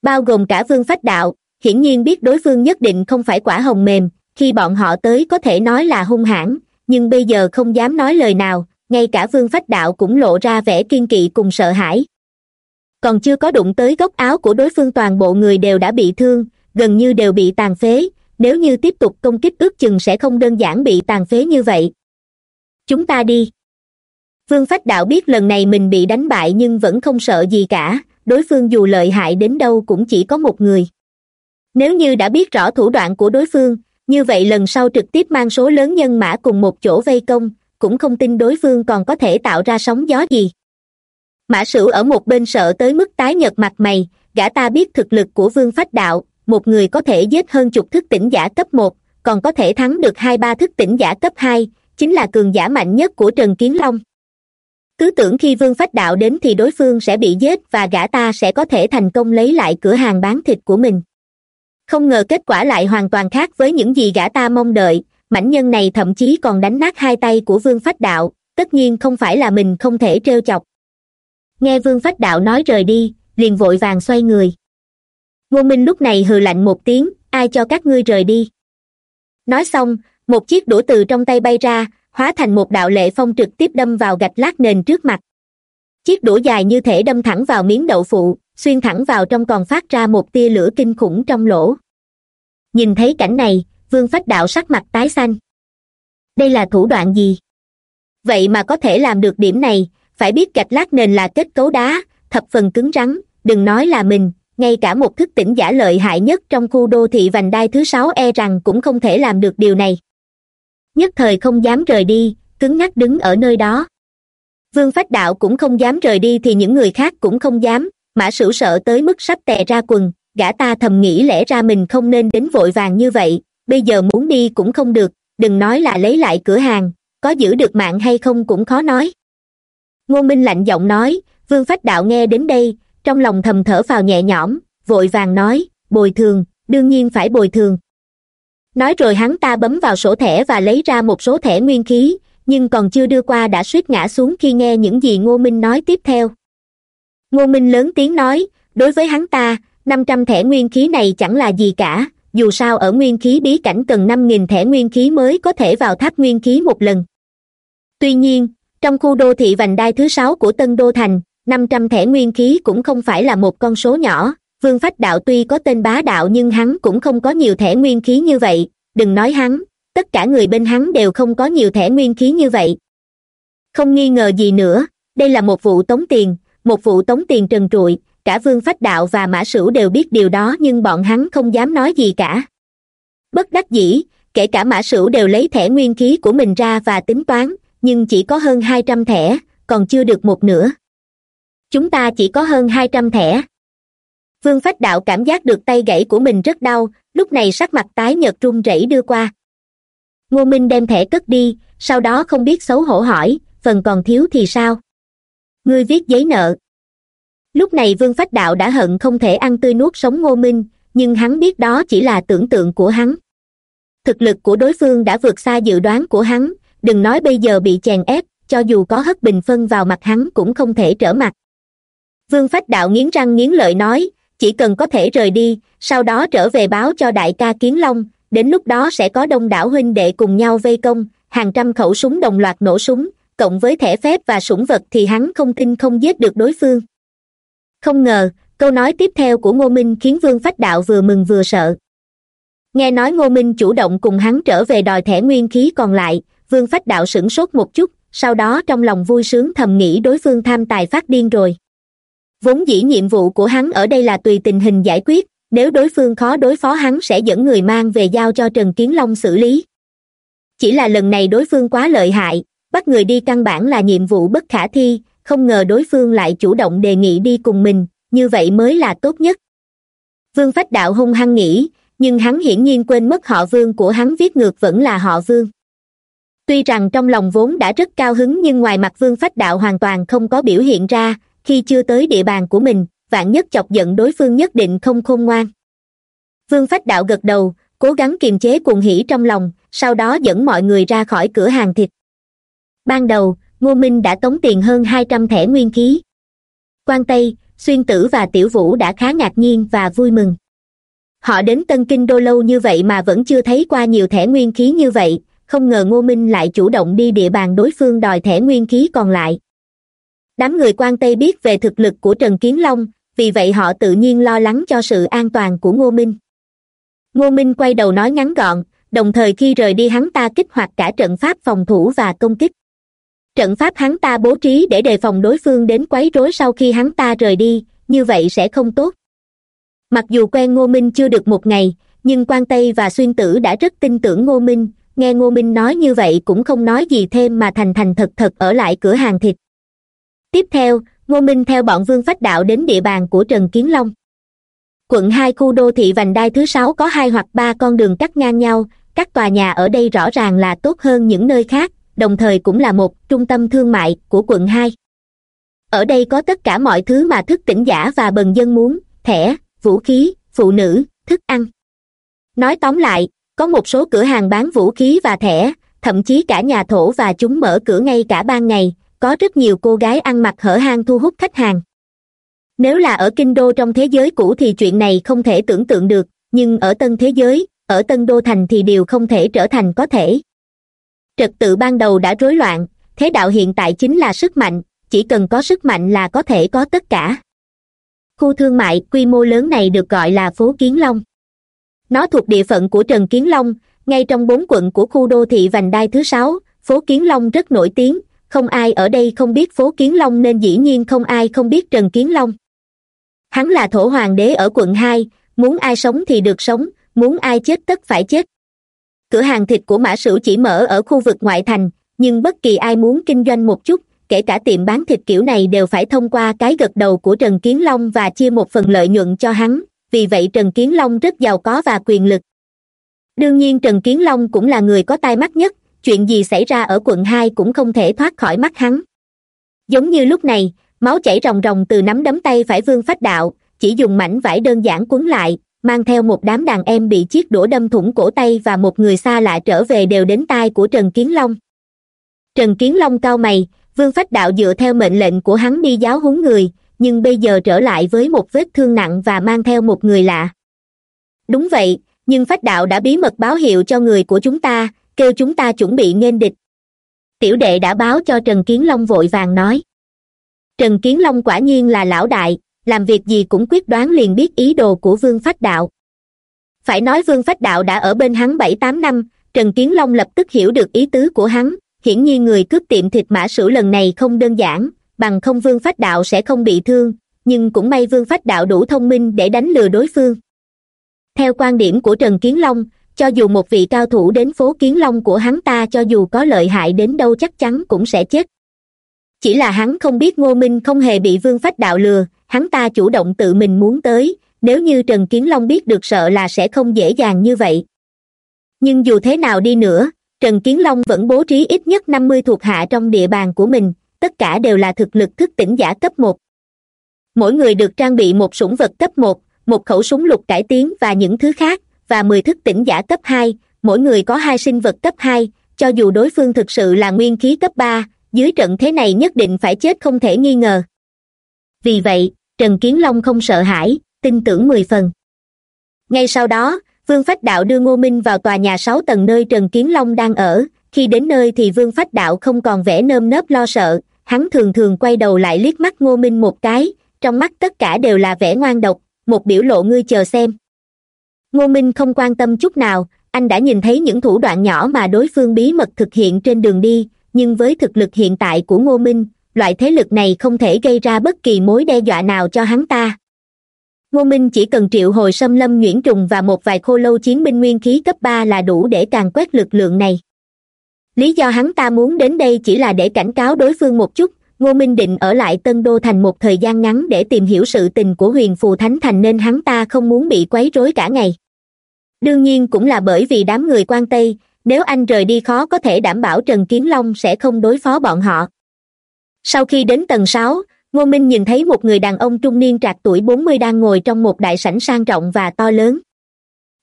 Bao gồm cả vương phách đạo, hiển nhiên biết đối phương nhất định không phải quả hồng mềm, khi bọn họ tới có thể nói là hung hãn, nhưng bây giờ không dám nói lời nào, ngay cả vương phách đạo cũng lộ ra vẻ kiên kỵ cùng sợ hãi. Còn chưa có đụng tới góc áo của đối phương toàn bộ người đều đã bị thương, gần như đều bị tàn phế, nếu như tiếp tục công kích ước chừng sẽ không đơn giản bị tàn phế như vậy. Chúng ta đi vương phách đạo biết lần này mình bị đánh bại nhưng vẫn không sợ gì cả, đối phương dù lợi hại đến đâu cũng chỉ có một người. Nếu như đã biết rõ thủ đoạn của đối phương, như vậy lần sau trực tiếp mang số lớn nhân mã cùng một chỗ vây công, cũng không tin đối phương còn có thể tạo ra sóng gió gì. Mã sửu ở một bên sợ tới mức tái nhợt mặt mày, gã ta biết thực lực của vương phách đạo, một người có thể giết hơn chục thức tỉnh giả cấp một, còn có thể thắng được hai ba thức tỉnh giả cấp hai, chính là cường giả mạnh nhất của trần kiến long cứ tưởng khi vương phách đạo đến thì đối phương sẽ bị giết và gã ta sẽ có thể thành công lấy lại cửa hàng bán thịt của mình. Không ngờ kết quả lại hoàn toàn khác với những gì gã ta mong đợi, mảnh nhân này thậm chí còn đánh nát hai tay của vương phách đạo, tất nhiên không phải là mình không thể trêu chọc. Nghe vương phách đạo nói rời đi, liền vội vàng xoay người. Ngô minh lúc này hừ lạnh một tiếng, ai cho các ngươi rời đi? Nói xong, một chiếc đũa từ trong tay bay ra hóa thành một đạo lệ phong trực tiếp đâm vào gạch lát nền trước mặt. Chiếc đũa dài như thể đâm thẳng vào miếng đậu phụ, xuyên thẳng vào trong còn phát ra một tia lửa kinh khủng trong lỗ. Nhìn thấy cảnh này, vương phách đạo sắc mặt tái xanh. Đây là thủ đoạn gì? Vậy mà có thể làm được điểm này, phải biết gạch lát nền là kết cấu đá, thập phần cứng rắn, đừng nói là mình, ngay cả một thức tỉnh giả lợi hại nhất trong khu đô thị vành đai thứ sáu e rằng cũng không thể làm được điều này nhất thời không dám rời đi, cứng ngắc đứng ở nơi đó. Vương phách đạo cũng không dám rời đi thì những người khác cũng không dám, mã sửu sợ tới mức sắp tè ra quần, gã ta thầm nghĩ lẽ ra mình không nên đến vội vàng như vậy, bây giờ muốn đi cũng không được, đừng nói là lấy lại cửa hàng, có giữ được mạng hay không cũng khó nói. Ngô minh lạnh giọng nói, vương phách đạo nghe đến đây, trong lòng thầm thở vào nhẹ nhõm, vội vàng nói, bồi thường, đương nhiên phải bồi thường nói rồi hắn ta bấm vào sổ thẻ và lấy ra một số thẻ nguyên khí, nhưng còn chưa đưa qua đã suýt ngã xuống khi nghe những gì ngô minh nói tiếp theo. Ngô minh lớn tiếng nói, đối với hắn ta, năm trăm thẻ nguyên khí này chẳng là gì cả, dù sao ở nguyên khí bí cảnh cần năm nghìn thẻ nguyên khí mới có thể vào tháp nguyên khí một lần. Tuy nhiên, trong khu đô thị vành đai thứ sáu của tân đô thành, năm trăm thẻ nguyên khí cũng không phải là một con số nhỏ vương phách đạo tuy có tên bá đạo nhưng hắn cũng không có nhiều thẻ nguyên khí như vậy, đừng nói hắn, tất cả người bên hắn đều không có nhiều thẻ nguyên khí như vậy. Không nghi ngờ gì nữa, đây là một vụ tống tiền, một vụ tống tiền trần trụi, cả vương phách đạo và mã sửu đều biết điều đó nhưng bọn hắn không dám nói gì cả. Bất đắc dĩ, kể cả mã sửu đều lấy thẻ nguyên khí của mình ra và tính toán, nhưng chỉ có hơn hai trăm thẻ, còn chưa được một nửa. Chúng ta chỉ có hơn hai trăm thẻ vương phách đạo cảm giác được tay gãy của mình rất đau, lúc này sắc mặt tái nhợt run rẩy đưa qua. Ngô minh đem thẻ cất đi, sau đó không biết xấu hổ hỏi, phần còn thiếu thì sao? Ngươi viết giấy nợ. Lúc này vương phách đạo đã hận không thể ăn tươi nuốt sống ngô minh, nhưng hắn biết đó chỉ là tưởng tượng của hắn. Thực lực của đối phương đã vượt xa dự đoán của hắn, đừng nói bây giờ bị chèn ép, cho dù có hất bình phân vào mặt hắn cũng không thể trở mặt. Vương phách đạo nghiến răng nghiến lợi nói chỉ cần có thể rời đi, sau đó trở về báo cho đại ca kiến long, đến lúc đó sẽ có đông đảo huynh đệ cùng nhau vây công, hàng trăm khẩu súng đồng loạt nổ súng, cộng với thẻ phép và sủng vật thì hắn không tin không giết được đối phương. Không ngờ, câu nói tiếp theo của ngô minh khiến vương phách đạo vừa mừng vừa sợ. Nghe nói ngô minh chủ động cùng hắn trở về đòi thẻ nguyên khí còn lại, vương phách đạo sửng sốt một chút, sau đó trong lòng vui sướng thầm nghĩ đối phương tham tài phát điên rồi vốn dĩ nhiệm vụ của hắn ở đây là tùy tình hình giải quyết, nếu đối phương khó đối phó hắn sẽ dẫn người mang về giao cho trần kiến long xử lý. Chỉ là lần này đối phương quá lợi hại, bắt người đi căn bản là nhiệm vụ bất khả thi, không ngờ đối phương lại chủ động đề nghị đi cùng mình, như vậy mới là tốt nhất. Vương phách đạo hung hăng nghĩ, nhưng hắn hiển nhiên quên mất họ vương của hắn viết ngược vẫn là họ vương. Tuy rằng trong lòng vốn đã rất cao hứng nhưng ngoài mặt vương phách đạo hoàn toàn không có biểu hiện ra khi chưa tới địa bàn của mình, vạn nhất chọc giận đối phương nhất định không khôn ngoan. Vương phách đạo gật đầu, cố gắng kiềm chế cuồng hỉ trong lòng, sau đó dẫn mọi người ra khỏi cửa hàng thịt. Ban đầu, ngô minh đã tống tiền hơn hai trăm thẻ nguyên khí. Quan tây, xuyên tử và tiểu vũ đã khá ngạc nhiên và vui mừng. Họ đến tân kinh đô lâu như vậy mà vẫn chưa thấy qua nhiều thẻ nguyên khí như vậy, không ngờ ngô minh lại chủ động đi địa bàn đối phương đòi thẻ nguyên khí còn lại đám người quan tây biết về thực lực của trần kiến long, vì vậy họ tự nhiên lo lắng cho sự an toàn của ngô minh. Ngô minh quay đầu nói ngắn gọn, đồng thời khi rời đi hắn ta kích hoạt cả trận pháp phòng thủ và công kích. Trận pháp hắn ta bố trí để đề phòng đối phương đến quấy rối sau khi hắn ta rời đi, như vậy sẽ không tốt. Mặc dù quen ngô minh chưa được một ngày, nhưng quan tây và xuyên tử đã rất tin tưởng ngô minh, nghe ngô minh nói như vậy cũng không nói gì thêm mà thành thành thật thật ở lại cửa hàng thịt tiếp theo, ngô minh theo bọn vương phách đạo đến địa bàn của trần kiến long. Quận hai khu đô thị vành đai thứ sáu có hai hoặc ba con đường cắt ngang nhau, các tòa nhà ở đây rõ ràng là tốt hơn những nơi khác, đồng thời cũng là một trung tâm thương mại của quận hai. Ở đây có tất cả mọi thứ mà thức tỉnh giả và bần dân muốn, thẻ, vũ khí, phụ nữ, thức ăn. Nói tóm lại, có một số cửa hàng bán vũ khí và thẻ, thậm chí cả nhà thổ và chúng mở cửa ngay cả ban ngày có rất nhiều cô gái ăn mặc hở hang thu hút khách hàng. Nếu là ở kinh đô trong thế giới cũ thì chuyện này không thể tưởng tượng được, nhưng ở tân thế giới, ở tân đô thành thì điều không thể trở thành có thể. Trật tự ban đầu đã rối loạn, thế đạo hiện tại chính là sức mạnh, chỉ cần có sức mạnh là có thể có tất cả. Khu thương mại quy mô lớn này được gọi là phố kiến long. Nó thuộc địa phận của trần kiến long, ngay trong bốn quận của khu đô thị vành đai thứ sáu, phố kiến long rất nổi tiếng không ai ở đây không biết phố kiến long nên dĩ nhiên không ai không biết trần kiến long. Hắn là thổ hoàng đế ở quận hai, muốn ai sống thì được sống, muốn ai chết tất phải chết. Cửa hàng thịt của mã sửu chỉ mở ở khu vực ngoại thành, nhưng bất kỳ ai muốn kinh doanh một chút, kể cả tiệm bán thịt kiểu này đều phải thông qua cái gật đầu của trần kiến long và chia một phần lợi nhuận cho hắn, vì vậy trần kiến long rất giàu có và quyền lực. Đương nhiên trần kiến long cũng là người có tai mắt nhất chuyện gì xảy ra ở quận hai cũng không thể thoát khỏi mắt hắn. Giống như lúc này, máu chảy ròng ròng từ nắm đấm tay phải vương phách đạo, chỉ dùng mảnh vải đơn giản quấn lại, mang theo một đám đàn em bị chiếc đũa đâm thủng cổ tay và một người xa lạ trở về đều đến tai của trần kiến long. Trần kiến long cao mày, vương phách đạo dựa theo mệnh lệnh của hắn đi giáo huấn người, nhưng bây giờ trở lại với một vết thương nặng và mang theo một người lạ. Đúng vậy, nhưng phách đạo đã bí mật báo hiệu cho người của chúng ta kêu chúng ta chuẩn bị nghênh địch. Tiểu đệ đã báo cho trần kiến long vội vàng nói. Trần kiến long quả nhiên là lão đại, làm việc gì cũng quyết đoán liền biết ý đồ của vương phách đạo. Phải nói vương phách đạo đã ở bên hắn bảy tám năm, trần kiến long lập tức hiểu được ý tứ của hắn, hiển nhiên người cướp tiệm thịt mã sửu lần này không đơn giản, bằng không vương phách đạo sẽ không bị thương, nhưng cũng may vương phách đạo đủ thông minh để đánh lừa đối phương. Theo quan điểm của trần kiến long cho dù một vị cao thủ đến phố kiến long của hắn ta cho dù có lợi hại đến đâu chắc chắn cũng sẽ chết. Chỉ là hắn không biết ngô minh không hề bị vương phách đạo lừa, hắn ta chủ động tự mình muốn tới, nếu như trần kiến long biết được sợ là sẽ không dễ dàng như vậy. Nhưng dù thế nào đi nữa, trần kiến long vẫn bố trí ít nhất năm mươi thuộc hạ trong địa bàn của mình, tất cả đều là thực lực thức tỉnh giả cấp một. Mỗi người được trang bị một sủng vật cấp một một khẩu súng lục cải tiến và những thứ khác và mười thức tỉnh giả cấp hai, mỗi người có hai sinh vật cấp hai, cho dù đối phương thực sự là nguyên khí cấp ba, dưới trận thế này nhất định phải chết không thể nghi ngờ. Vì vậy, trần kiến long không sợ hãi, tin tưởng mười phần. Ngay sau đó, vương phách đạo đưa ngô minh vào tòa nhà sáu tầng nơi trần kiến long đang ở. Khi đến nơi thì vương phách đạo không còn vẻ nơm nớp lo sợ. Hắn thường thường quay đầu lại liếc mắt ngô minh một cái, trong mắt tất cả đều là vẻ ngoan độc, một biểu lộ ngươi chờ xem ngô minh không quan tâm chút nào, anh đã nhìn thấy những thủ đoạn nhỏ mà đối phương bí mật thực hiện trên đường đi, nhưng với thực lực hiện tại của ngô minh, loại thế lực này không thể gây ra bất kỳ mối đe dọa nào cho hắn ta. Ngô minh chỉ cần triệu hồi xâm lâm nhuyễn trùng và một vài khô lâu chiến binh nguyên khí cấp ba là đủ để càng quét lực lượng này. Lý do hắn ta muốn đến đây chỉ là để cảnh cáo đối phương một chút ngô minh định ở lại tân đô thành một thời gian ngắn để tìm hiểu sự tình của huyền phù thánh thành nên hắn ta không muốn bị quấy rối cả ngày. Đương nhiên cũng là bởi vì đám người quan tây, nếu anh rời đi khó có thể đảm bảo trần kiến long sẽ không đối phó bọn họ. Sau khi đến tầng sáu, ngô minh nhìn thấy một người đàn ông trung niên trạc tuổi bốn mươi đang ngồi trong một đại sảnh sang trọng và to lớn.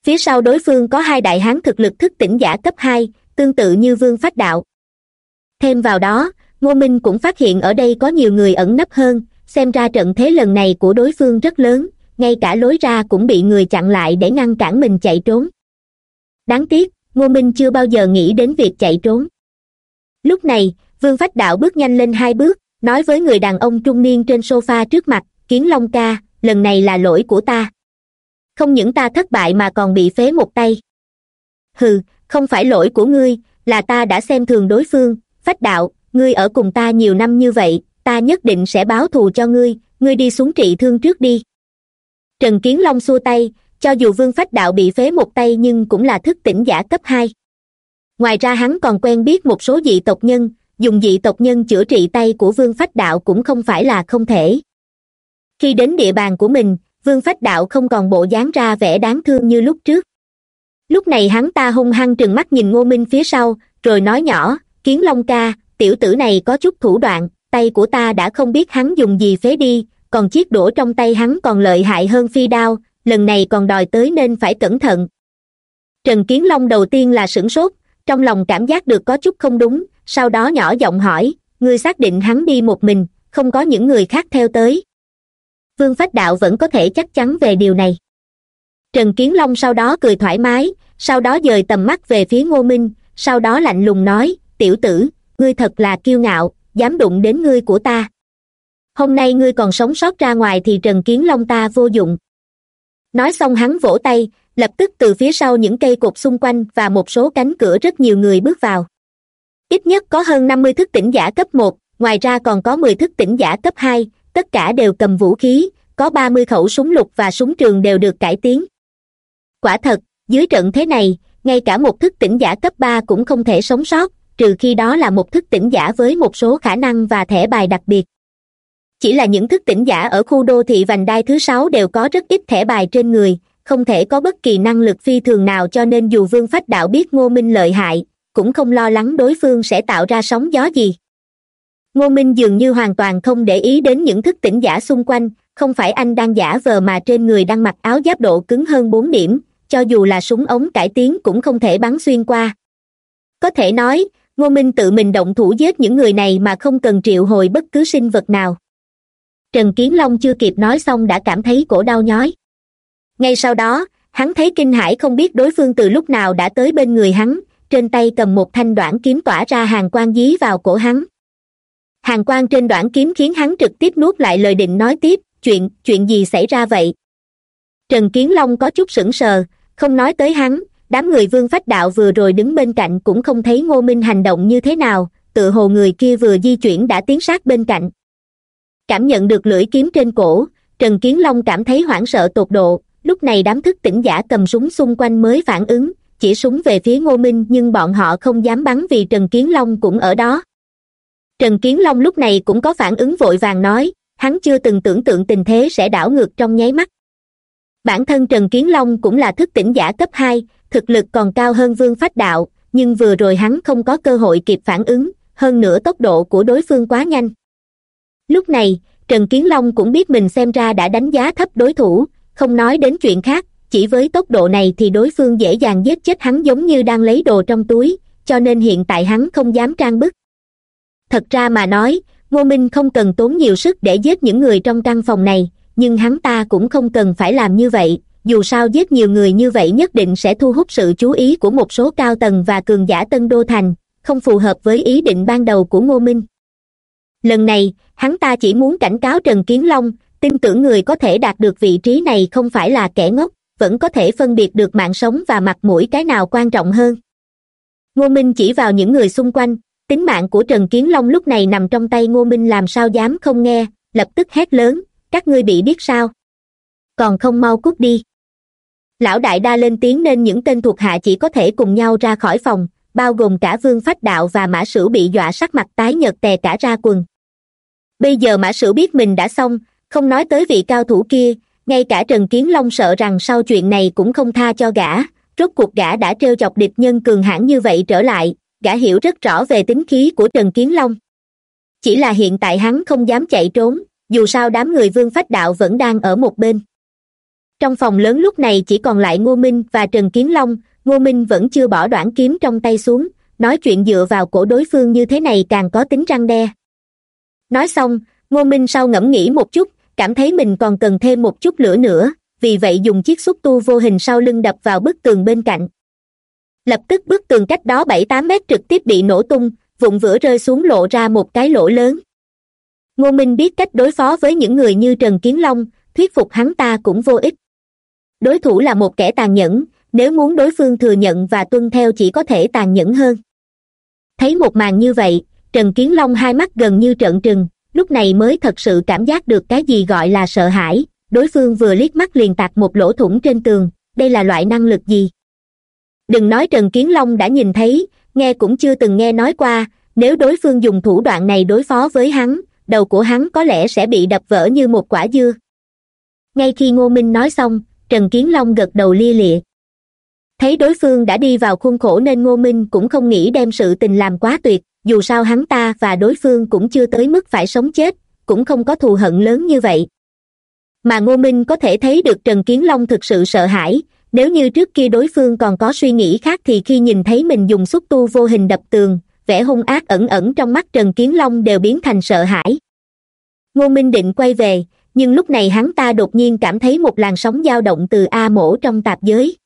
Phía sau đối phương có hai đại hán thực lực thức tỉnh giả cấp hai, tương tự như vương phách đạo. Thêm vào đó ngô minh cũng phát hiện ở đây có nhiều người ẩn nấp hơn, xem ra trận thế lần này của đối phương rất lớn, ngay cả lối ra cũng bị người chặn lại để ngăn cản mình chạy trốn. Đáng tiếc, ngô minh chưa bao giờ nghĩ đến việc chạy trốn. Lúc này, vương phách đạo bước nhanh lên hai bước, nói với người đàn ông trung niên trên sofa trước mặt, kiến long ca, lần này là lỗi của ta. Không những ta thất bại mà còn bị phế một tay. Hừ, không phải lỗi của ngươi, là ta đã xem thường đối phương. Phách đạo ngươi ở cùng ta nhiều năm như vậy, ta nhất định sẽ báo thù cho ngươi ngươi đi xuống trị thương trước đi. Trần kiến long xua tay, cho dù vương phách đạo bị phế một tay nhưng cũng là thức tỉnh giả cấp hai. Ngoài ra hắn còn quen biết một số dị tộc nhân, dùng dị tộc nhân chữa trị tay của vương phách đạo cũng không phải là không thể. Khi đến địa bàn của mình, vương phách đạo không còn bộ dáng ra vẻ đáng thương như lúc trước. Lúc này hắn ta hung hăng trừng mắt nhìn ngô minh phía sau, rồi nói nhỏ, kiến long ca tiểu tử này có chút thủ đoạn, tay của ta đã không biết hắn dùng gì phế đi, còn chiếc đũa trong tay hắn còn lợi hại hơn phi đao, lần này còn đòi tới nên phải cẩn thận. Trần kiến long đầu tiên là sửng sốt, trong lòng cảm giác được có chút không đúng, sau đó nhỏ giọng hỏi, ngươi xác định hắn đi một mình, không có những người khác theo tới? Vương phách đạo vẫn có thể chắc chắn về điều này. Trần kiến long sau đó cười thoải mái, sau đó dời tầm mắt về phía ngô minh, sau đó lạnh lùng nói, tiểu tử ngươi thật là kiêu ngạo, dám đụng đến ngươi của ta. Hôm nay ngươi còn sống sót ra ngoài thì trần kiến long ta vô dụng. Nói xong hắn vỗ tay, lập tức từ phía sau những cây cột xung quanh và một số cánh cửa rất nhiều người bước vào. Ít nhất có hơn năm mươi thức tỉnh giả cấp một, ngoài ra còn có mười thức tỉnh giả cấp hai, tất cả đều cầm vũ khí, có ba mươi khẩu súng lục và súng trường đều được cải tiến. Quả thật, dưới trận thế này, ngay cả một thức tỉnh giả cấp ba cũng không thể sống sót trừ khi đó là một thức tỉnh giả với một số khả năng và thẻ bài đặc biệt. Chỉ là những thức tỉnh giả ở khu đô thị vành đai thứ sáu đều có rất ít thẻ bài trên người, không thể có bất kỳ năng lực phi thường nào cho nên dù vương phách đạo biết ngô minh lợi hại, cũng không lo lắng đối phương sẽ tạo ra sóng gió gì. Ngô minh dường như hoàn toàn không để ý đến những thức tỉnh giả xung quanh, không phải anh đang giả vờ mà trên người đang mặc áo giáp độ cứng hơn bốn điểm, cho dù là súng ống cải tiến cũng không thể bắn xuyên qua. Có thể nói ngô minh tự mình động thủ giết những người này mà không cần triệu hồi bất cứ sinh vật nào. Trần kiến long chưa kịp nói xong đã cảm thấy cổ đau nhói. Ngay sau đó, hắn thấy kinh hãi không biết đối phương từ lúc nào đã tới bên người hắn, trên tay cầm một thanh đoạn kiếm tỏa ra hàng quang dí vào cổ hắn. Hàng quang trên đoạn kiếm khiến hắn trực tiếp nuốt lại lời định nói tiếp, chuyện chuyện gì xảy ra vậy? Trần kiến long có chút sững sờ, không nói tới hắn đám người vương phách đạo vừa rồi đứng bên cạnh cũng không thấy ngô minh hành động như thế nào, tự hồ người kia vừa di chuyển đã tiến sát bên cạnh. Cảm nhận được lưỡi kiếm trên cổ, trần kiến long cảm thấy hoảng sợ tột độ, lúc này đám thức tỉnh giả cầm súng xung quanh mới phản ứng, chỉ súng về phía ngô minh nhưng bọn họ không dám bắn vì trần kiến long cũng ở đó. Trần kiến long lúc này cũng có phản ứng vội vàng nói, hắn chưa từng tưởng tượng tình thế sẽ đảo ngược trong nháy mắt. Bản thân trần kiến long cũng là thức tỉnh giả cấp hai thực lực còn cao hơn vương phách đạo, nhưng vừa rồi hắn không có cơ hội kịp phản ứng, hơn nữa tốc độ của đối phương quá nhanh. Lúc này, trần kiến long cũng biết mình xem ra đã đánh giá thấp đối thủ, không nói đến chuyện khác, chỉ với tốc độ này thì đối phương dễ dàng giết chết hắn giống như đang lấy đồ trong túi, cho nên hiện tại hắn không dám trang bức. Thật ra mà nói, ngô minh không cần tốn nhiều sức để giết những người trong căn phòng này, nhưng hắn ta cũng không cần phải làm như vậy dù sao giết nhiều người như vậy nhất định sẽ thu hút sự chú ý của một số cao tầng và cường giả tân đô thành, không phù hợp với ý định ban đầu của ngô minh. Lần này, hắn ta chỉ muốn cảnh cáo trần kiến long, tin tưởng người có thể đạt được vị trí này không phải là kẻ ngốc, vẫn có thể phân biệt được mạng sống và mặt mũi cái nào quan trọng hơn. Ngô minh chỉ vào những người xung quanh, tính mạng của trần kiến long lúc này nằm trong tay ngô minh làm sao dám không nghe, lập tức hét lớn, các ngươi bị biết sao? Còn không mau cút đi lão đại đa lên tiếng nên những tên thuộc hạ chỉ có thể cùng nhau ra khỏi phòng, bao gồm cả vương phách đạo và mã sửu bị dọa sắc mặt tái nhợt tè cả ra quần. Bây giờ mã sửu biết mình đã xong, không nói tới vị cao thủ kia, ngay cả trần kiến long sợ rằng sau chuyện này cũng không tha cho gã, rốt cuộc gã đã trêu chọc địch nhân cường hãn như vậy trở lại, gã hiểu rất rõ về tính khí của trần kiến long. Chỉ là hiện tại hắn không dám chạy trốn, dù sao đám người vương phách đạo vẫn đang ở một bên trong phòng lớn lúc này chỉ còn lại ngô minh và trần kiến long, ngô minh vẫn chưa bỏ đoạn kiếm trong tay xuống, nói chuyện dựa vào cổ đối phương như thế này càng có tính răng đe. Nói xong, ngô minh sau ngẫm nghĩ một chút, cảm thấy mình còn cần thêm một chút lửa nữa, vì vậy dùng chiếc xúc tu vô hình sau lưng đập vào bức tường bên cạnh. Lập tức bức tường cách đó bảy tám mét trực tiếp bị nổ tung, vụn vữa rơi xuống lộ ra một cái lỗ lớn. Ngô minh biết cách đối phó với những người như trần kiến long, thuyết phục hắn ta cũng vô ích đối thủ là một kẻ tàn nhẫn, nếu muốn đối phương thừa nhận và tuân theo chỉ có thể tàn nhẫn hơn. Thấy một màn như vậy, trần kiến long hai mắt gần như trợn trừng, lúc này mới thật sự cảm giác được cái gì gọi là sợ hãi, đối phương vừa liếc mắt liền tạc một lỗ thủng trên tường, đây là loại năng lực gì? Đừng nói trần kiến long đã nhìn thấy, nghe cũng chưa từng nghe nói qua, nếu đối phương dùng thủ đoạn này đối phó với hắn, đầu của hắn có lẽ sẽ bị đập vỡ như một quả dưa. Ngay khi ngô minh nói xong trần kiến long gật đầu lia lịa. Thấy đối phương đã đi vào khuôn khổ nên ngô minh cũng không nghĩ đem sự tình làm quá tuyệt, dù sao hắn ta và đối phương cũng chưa tới mức phải sống chết, cũng không có thù hận lớn như vậy. Mà ngô minh có thể thấy được trần kiến long thực sự sợ hãi, nếu như trước kia đối phương còn có suy nghĩ khác thì khi nhìn thấy mình dùng xúc tu vô hình đập tường, vẻ hung ác ẩn ẩn trong mắt trần kiến long đều biến thành sợ hãi. Ngô minh định quay về nhưng lúc này hắn ta đột nhiên cảm thấy một làn sóng dao động từ a mổ trong tạp giới.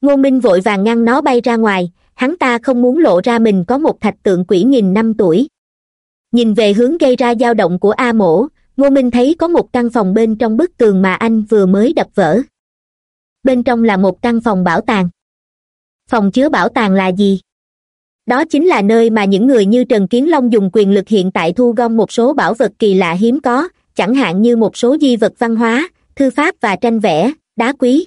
Ngô minh vội vàng ngăn nó bay ra ngoài, hắn ta không muốn lộ ra mình có một thạch tượng quỷ nghìn năm tuổi. Nhìn về hướng gây ra dao động của a mổ, ngô minh thấy có một căn phòng bên trong bức tường mà anh vừa mới đập vỡ. Bên trong là một căn phòng bảo tàng. Phòng chứa bảo tàng là gì? Đó chính là nơi mà những người như trần kiến long dùng quyền lực hiện tại thu gom một số bảo vật kỳ lạ hiếm có chẳng hạn như một số di vật văn hóa, thư pháp và tranh vẽ, đá quý.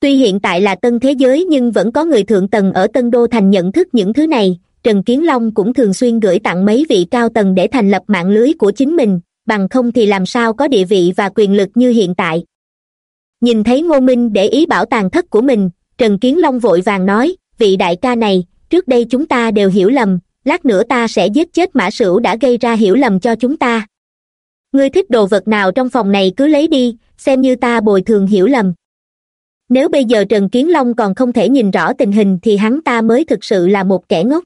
Tuy hiện tại là tân thế giới nhưng vẫn có người thượng tầng ở tân đô thành nhận thức những thứ này. Trần kiến long cũng thường xuyên gửi tặng mấy vị cao tầng để thành lập mạng lưới của chính mình, bằng không thì làm sao có địa vị và quyền lực như hiện tại. Nhìn thấy ngô minh để ý bảo tàng thất của mình, trần kiến long vội vàng nói, vị đại ca này, trước đây chúng ta đều hiểu lầm, lát nữa ta sẽ giết chết mã sửu đã gây ra hiểu lầm cho chúng ta ngươi thích đồ vật nào trong phòng này cứ lấy đi, xem như ta bồi thường hiểu lầm. Nếu bây giờ trần kiến long còn không thể nhìn rõ tình hình thì hắn ta mới thực sự là một kẻ ngốc.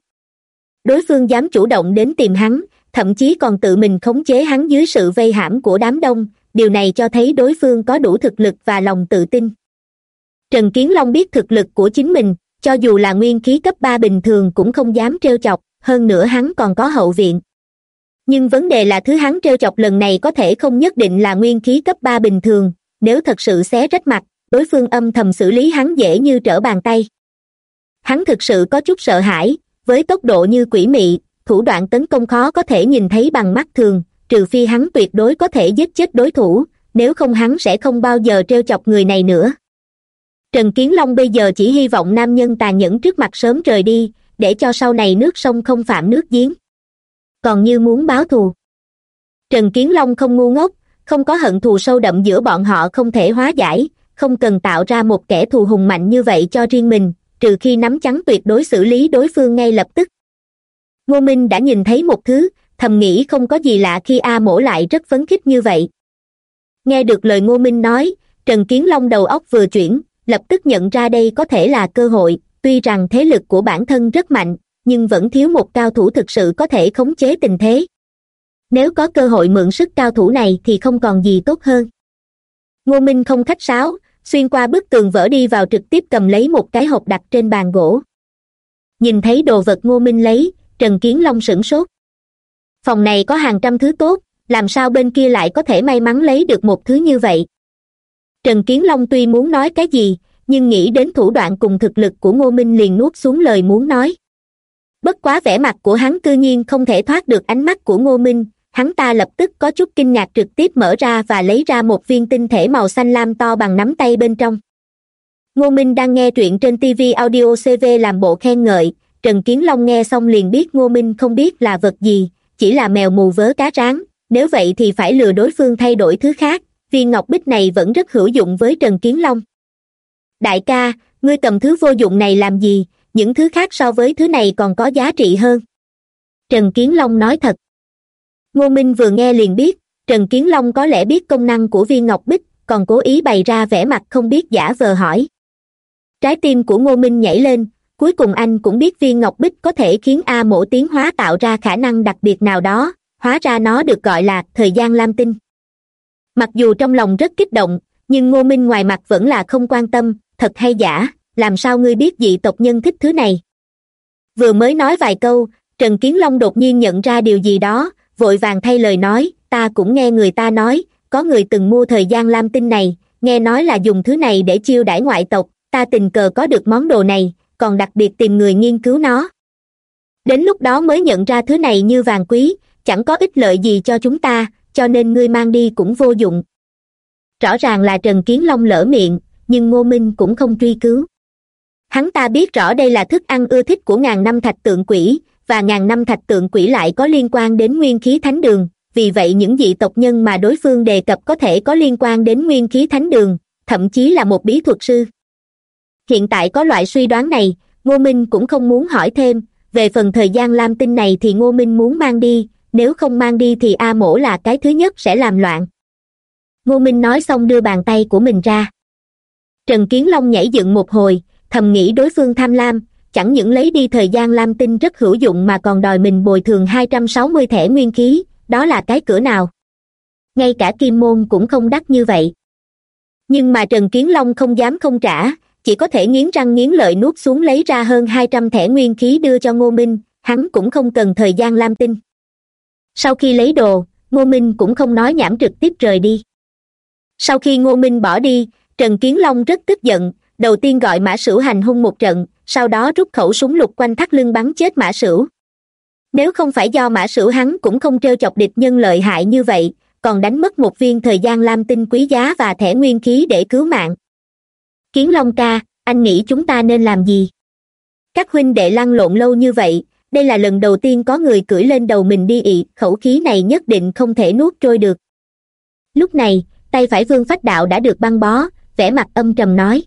Đối phương dám chủ động đến tìm hắn, thậm chí còn tự mình khống chế hắn dưới sự vây hãm của đám đông, điều này cho thấy đối phương có đủ thực lực và lòng tự tin. Trần kiến long biết thực lực của chính mình, cho dù là nguyên khí cấp ba bình thường cũng không dám trêu chọc, hơn nữa hắn còn có hậu viện nhưng vấn đề là thứ hắn trêu chọc lần này có thể không nhất định là nguyên khí cấp ba bình thường, nếu thật sự xé rách mặt, đối phương âm thầm xử lý hắn dễ như trở bàn tay. Hắn thực sự có chút sợ hãi, với tốc độ như quỷ mị, thủ đoạn tấn công khó có thể nhìn thấy bằng mắt thường, trừ phi hắn tuyệt đối có thể giết chết đối thủ, nếu không hắn sẽ không bao giờ trêu chọc người này nữa. Trần kiến long bây giờ chỉ hy vọng nam nhân tàn nhẫn trước mặt sớm rời đi, để cho sau này nước sông không phạm nước giếng còn như muốn báo thù. Trần kiến long không ngu ngốc, không có hận thù sâu đậm giữa bọn họ không thể hóa giải, không cần tạo ra một kẻ thù hùng mạnh như vậy cho riêng mình, trừ khi nắm chắn tuyệt đối xử lý đối phương ngay lập tức. Ngô minh đã nhìn thấy một thứ, thầm nghĩ không có gì lạ khi a mổ lại rất phấn khích như vậy. Nghe được lời ngô minh nói, trần kiến long đầu óc vừa chuyển, lập tức nhận ra đây có thể là cơ hội, tuy rằng thế lực của bản thân rất mạnh nhưng vẫn thiếu một cao thủ thực sự có thể khống chế tình thế. Nếu có cơ hội mượn sức cao thủ này thì không còn gì tốt hơn. Ngô minh không khách sáo, xuyên qua bức tường vỡ đi vào trực tiếp cầm lấy một cái hộp đặt trên bàn gỗ. Nhìn thấy đồ vật ngô minh lấy, trần kiến long sửng sốt. Phòng này có hàng trăm thứ tốt, làm sao bên kia lại có thể may mắn lấy được một thứ như vậy? Trần kiến long tuy muốn nói cái gì, nhưng nghĩ đến thủ đoạn cùng thực lực của ngô minh liền nuốt xuống lời muốn nói bất quá vẻ mặt của hắn cư nhiên không thể thoát được ánh mắt của ngô minh, hắn ta lập tức có chút kinh ngạc trực tiếp mở ra và lấy ra một viên tinh thể màu xanh lam to bằng nắm tay bên trong. Ngô minh đang nghe truyện trên tv audio cv làm bộ khen ngợi, trần kiến long nghe xong liền biết ngô minh không biết là vật gì, chỉ là mèo mù vớ cá rán, nếu vậy thì phải lừa đối phương thay đổi thứ khác, viên ngọc bích này vẫn rất hữu dụng với trần kiến long. Đại ca, ngươi cầm thứ vô dụng này làm gì những thứ khác so với thứ này còn có giá trị hơn. Trần kiến long nói thật. Ngô minh vừa nghe liền biết, trần kiến long có lẽ biết công năng của viên ngọc bích, còn cố ý bày ra vẻ mặt không biết giả vờ hỏi. Trái tim của ngô minh nhảy lên, cuối cùng anh cũng biết viên ngọc bích có thể khiến a mổ tiến hóa tạo ra khả năng đặc biệt nào đó, hóa ra nó được gọi là thời gian lam tinh. Mặc dù trong lòng rất kích động, nhưng ngô minh ngoài mặt vẫn là không quan tâm, thật hay giả? Làm sao ngươi biết dị tộc nhân thích thứ này? Vừa mới nói vài câu, trần kiến long đột nhiên nhận ra điều gì đó, vội vàng thay lời nói, ta cũng nghe người ta nói, có người từng mua thời gian lam tinh này, nghe nói là dùng thứ này để chiêu đãi ngoại tộc, ta tình cờ có được món đồ này, còn đặc biệt tìm người nghiên cứu nó. Đến lúc đó mới nhận ra thứ này như vàng quý, chẳng có ích lợi gì cho chúng ta, cho nên ngươi mang đi cũng vô dụng. Rõ ràng là trần kiến long lỡ miệng, nhưng ngô minh cũng không truy cứu hắn ta biết rõ đây là thức ăn ưa thích của ngàn năm thạch tượng quỷ, và ngàn năm thạch tượng quỷ lại có liên quan đến nguyên khí thánh đường. Vì vậy những dị tộc nhân mà đối phương đề cập có thể có liên quan đến nguyên khí thánh đường, thậm chí là một bí thuật sư. Hiện tại có loại suy đoán này, ngô minh cũng không muốn hỏi thêm. Về phần thời gian lam tinh này thì ngô minh muốn mang đi, nếu không mang đi thì a mổ là cái thứ nhất sẽ làm loạn. Ngô minh nói xong đưa bàn tay của mình ra. Trần kiến long nhảy dựng một hồi thầm nghĩ đối phương tham lam, chẳng những lấy đi thời gian lam tinh rất hữu dụng mà còn đòi mình bồi thường hai trăm sáu mươi thẻ nguyên khí, đó là cái cửa nào? Ngay cả kim môn cũng không đắt như vậy. Nhưng mà trần kiến long không dám không trả, chỉ có thể nghiến răng nghiến lợi nuốt xuống lấy ra hơn hai trăm thẻ nguyên khí đưa cho ngô minh, hắn cũng không cần thời gian lam tinh. Sau khi lấy đồ, ngô minh cũng không nói nhảm trực tiếp rời đi. Sau khi ngô minh bỏ đi, trần kiến long rất tức giận đầu tiên gọi mã sửu hành hung một trận, sau đó rút khẩu súng lục quanh thắt lưng bắn chết mã sửu. Nếu không phải do mã sửu hắn cũng không trêu chọc địch nhân lợi hại như vậy, còn đánh mất một viên thời gian lam tinh quý giá và thẻ nguyên khí để cứu mạng. Kiến long ca, anh nghĩ chúng ta nên làm gì? Các huynh đệ lăn lộn lâu như vậy, đây là lần đầu tiên có người cưỡi lên đầu mình đi ị, khẩu khí này nhất định không thể nuốt trôi được. Lúc này, tay phải vương phách đạo đã được băng bó, vẻ mặt âm trầm nói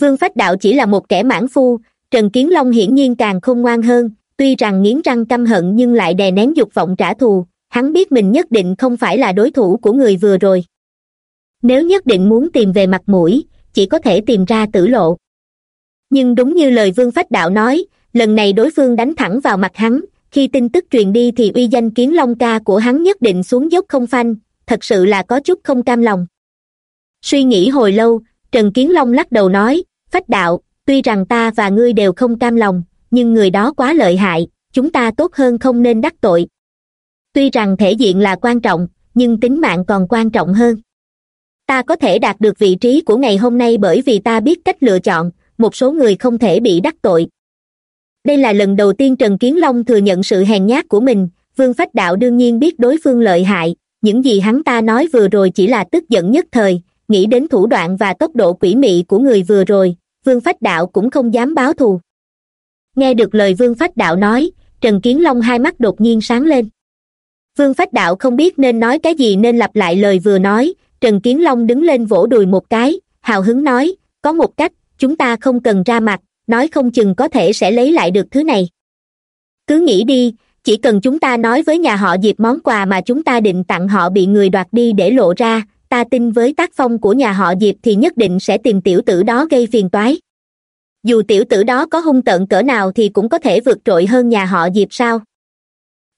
vương phách đạo chỉ là một kẻ mãn phu, trần kiến long hiển nhiên càng không ngoan hơn, tuy rằng nghiến răng căm hận nhưng lại đè nén dục vọng trả thù, hắn biết mình nhất định không phải là đối thủ của người vừa rồi. Nếu nhất định muốn tìm về mặt mũi, chỉ có thể tìm ra tử lộ. Nhưng đúng như lời vương phách đạo nói, lần này đối phương đánh thẳng vào mặt hắn, khi tin tức truyền đi thì uy danh kiến long ca của hắn nhất định xuống dốc không phanh, thật sự là có chút không cam lòng. Suy nghĩ hồi lâu trần kiến long lắc đầu nói, phách đạo, tuy rằng ta và ngươi đều không cam lòng, nhưng người đó quá lợi hại, chúng ta tốt hơn không nên đắc tội. Tuy rằng thể diện là quan trọng, nhưng tính mạng còn quan trọng hơn. Ta có thể đạt được vị trí của ngày hôm nay bởi vì ta biết cách lựa chọn, một số người không thể bị đắc tội. Đây là lần đầu tiên trần kiến long thừa nhận sự hèn nhát của mình, vương phách đạo đương nhiên biết đối phương lợi hại, những gì hắn ta nói vừa rồi chỉ là tức giận nhất thời nghĩ đến thủ đoạn và tốc độ quỷ mị của người vừa rồi, vương phách đạo cũng không dám báo thù. Nghe được lời vương phách đạo nói, trần kiến long hai mắt đột nhiên sáng lên. Vương phách đạo không biết nên nói cái gì nên lặp lại lời vừa nói, trần kiến long đứng lên vỗ đùi một cái, hào hứng nói, có một cách, chúng ta không cần ra mặt, nói không chừng có thể sẽ lấy lại được thứ này. Cứ nghĩ đi, chỉ cần chúng ta nói với nhà họ diệp món quà mà chúng ta định tặng họ bị người đoạt đi để lộ ra ta tin với tác phong của nhà họ diệp thì nhất định sẽ tìm tiểu tử đó gây phiền toái. Dù tiểu tử đó có hung tợn cỡ nào thì cũng có thể vượt trội hơn nhà họ diệp sao?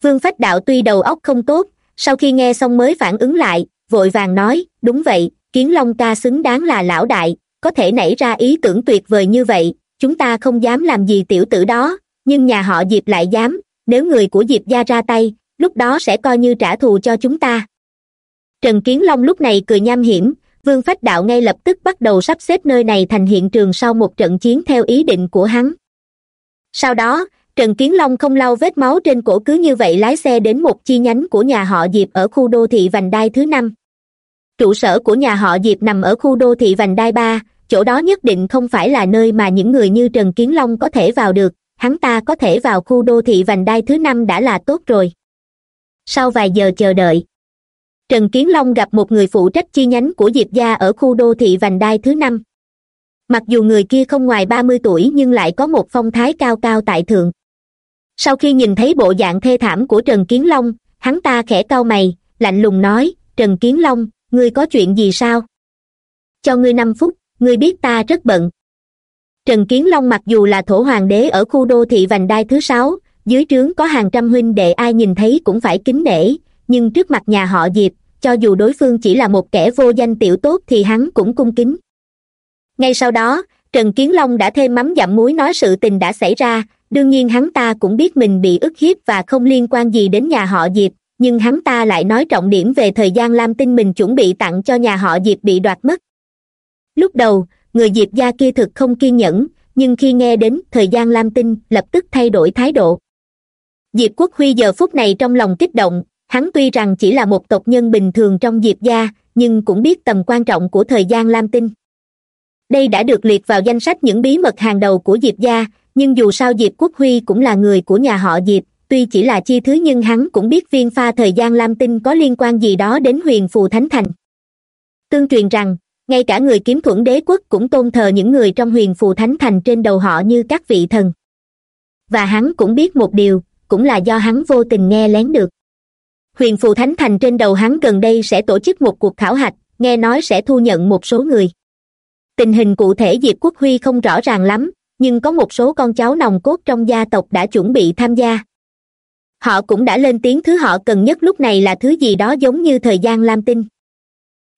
Vương phách đạo tuy đầu óc không tốt, sau khi nghe xong mới phản ứng lại, vội vàng nói, đúng vậy, kiến long ca xứng đáng là lão đại, có thể nảy ra ý tưởng tuyệt vời như vậy, chúng ta không dám làm gì tiểu tử đó, nhưng nhà họ diệp lại dám, nếu người của diệp gia ra tay, lúc đó sẽ coi như trả thù cho chúng ta trần kiến long lúc này cười nham hiểm, vương phách đạo ngay lập tức bắt đầu sắp xếp nơi này thành hiện trường sau một trận chiến theo ý định của hắn. Sau đó, trần kiến long không lau vết máu trên cổ cứ như vậy lái xe đến một chi nhánh của nhà họ diệp ở khu đô thị vành đai thứ năm. Trụ sở của nhà họ diệp nằm ở khu đô thị vành đai ba, chỗ đó nhất định không phải là nơi mà những người như trần kiến long có thể vào được, hắn ta có thể vào khu đô thị vành đai thứ năm đã là tốt rồi. Sau vài giờ chờ đợi trần kiến long gặp một người phụ trách chi nhánh của diệp gia ở khu đô thị vành đai thứ năm. Mặc dù người kia không ngoài ba mươi tuổi nhưng lại có một phong thái cao cao tại thượng. Sau khi nhìn thấy bộ dạng thê thảm của trần kiến long, hắn ta khẽ cau mày, lạnh lùng nói, trần kiến long, ngươi có chuyện gì sao? Cho ngươi năm phút, ngươi biết ta rất bận. Trần kiến long mặc dù là thổ hoàng đế ở khu đô thị vành đai thứ sáu, dưới trướng có hàng trăm huynh đệ ai nhìn thấy cũng phải kính nể nhưng trước mặt nhà họ diệp, cho dù đối phương chỉ là một kẻ vô danh tiểu tốt thì hắn cũng cung kính. Ngay sau đó, trần kiến long đã thêm mắm dặm muối nói sự tình đã xảy ra. Đương nhiên hắn ta cũng biết mình bị ức hiếp và không liên quan gì đến nhà họ diệp, nhưng hắn ta lại nói trọng điểm về thời gian lam tinh mình chuẩn bị tặng cho nhà họ diệp bị đoạt mất. Lúc đầu, người diệp gia kia thực không kiên nhẫn, nhưng khi nghe đến thời gian lam tinh, lập tức thay đổi thái độ. Diệp quốc huy giờ phút này trong lòng kích động hắn tuy rằng chỉ là một tộc nhân bình thường trong diệp gia, nhưng cũng biết tầm quan trọng của thời gian lam tinh. Đây đã được liệt vào danh sách những bí mật hàng đầu của diệp gia, nhưng dù sao diệp quốc huy cũng là người của nhà họ diệp, tuy chỉ là chi thứ nhưng hắn cũng biết viên pha thời gian lam tinh có liên quan gì đó đến huyền phù thánh thành. Tương truyền rằng, ngay cả người kiếm thuẫn đế quốc cũng tôn thờ những người trong huyền phù thánh thành trên đầu họ như các vị thần. Và hắn cũng biết một điều, cũng là do hắn vô tình nghe lén được huyền phù thánh thành trên đầu hắn gần đây sẽ tổ chức một cuộc khảo hạch, nghe nói sẽ thu nhận một số người. Tình hình cụ thể diệp quốc huy không rõ ràng lắm, nhưng có một số con cháu nòng cốt trong gia tộc đã chuẩn bị tham gia. Họ cũng đã lên tiếng thứ họ cần nhất lúc này là thứ gì đó giống như thời gian lam tinh.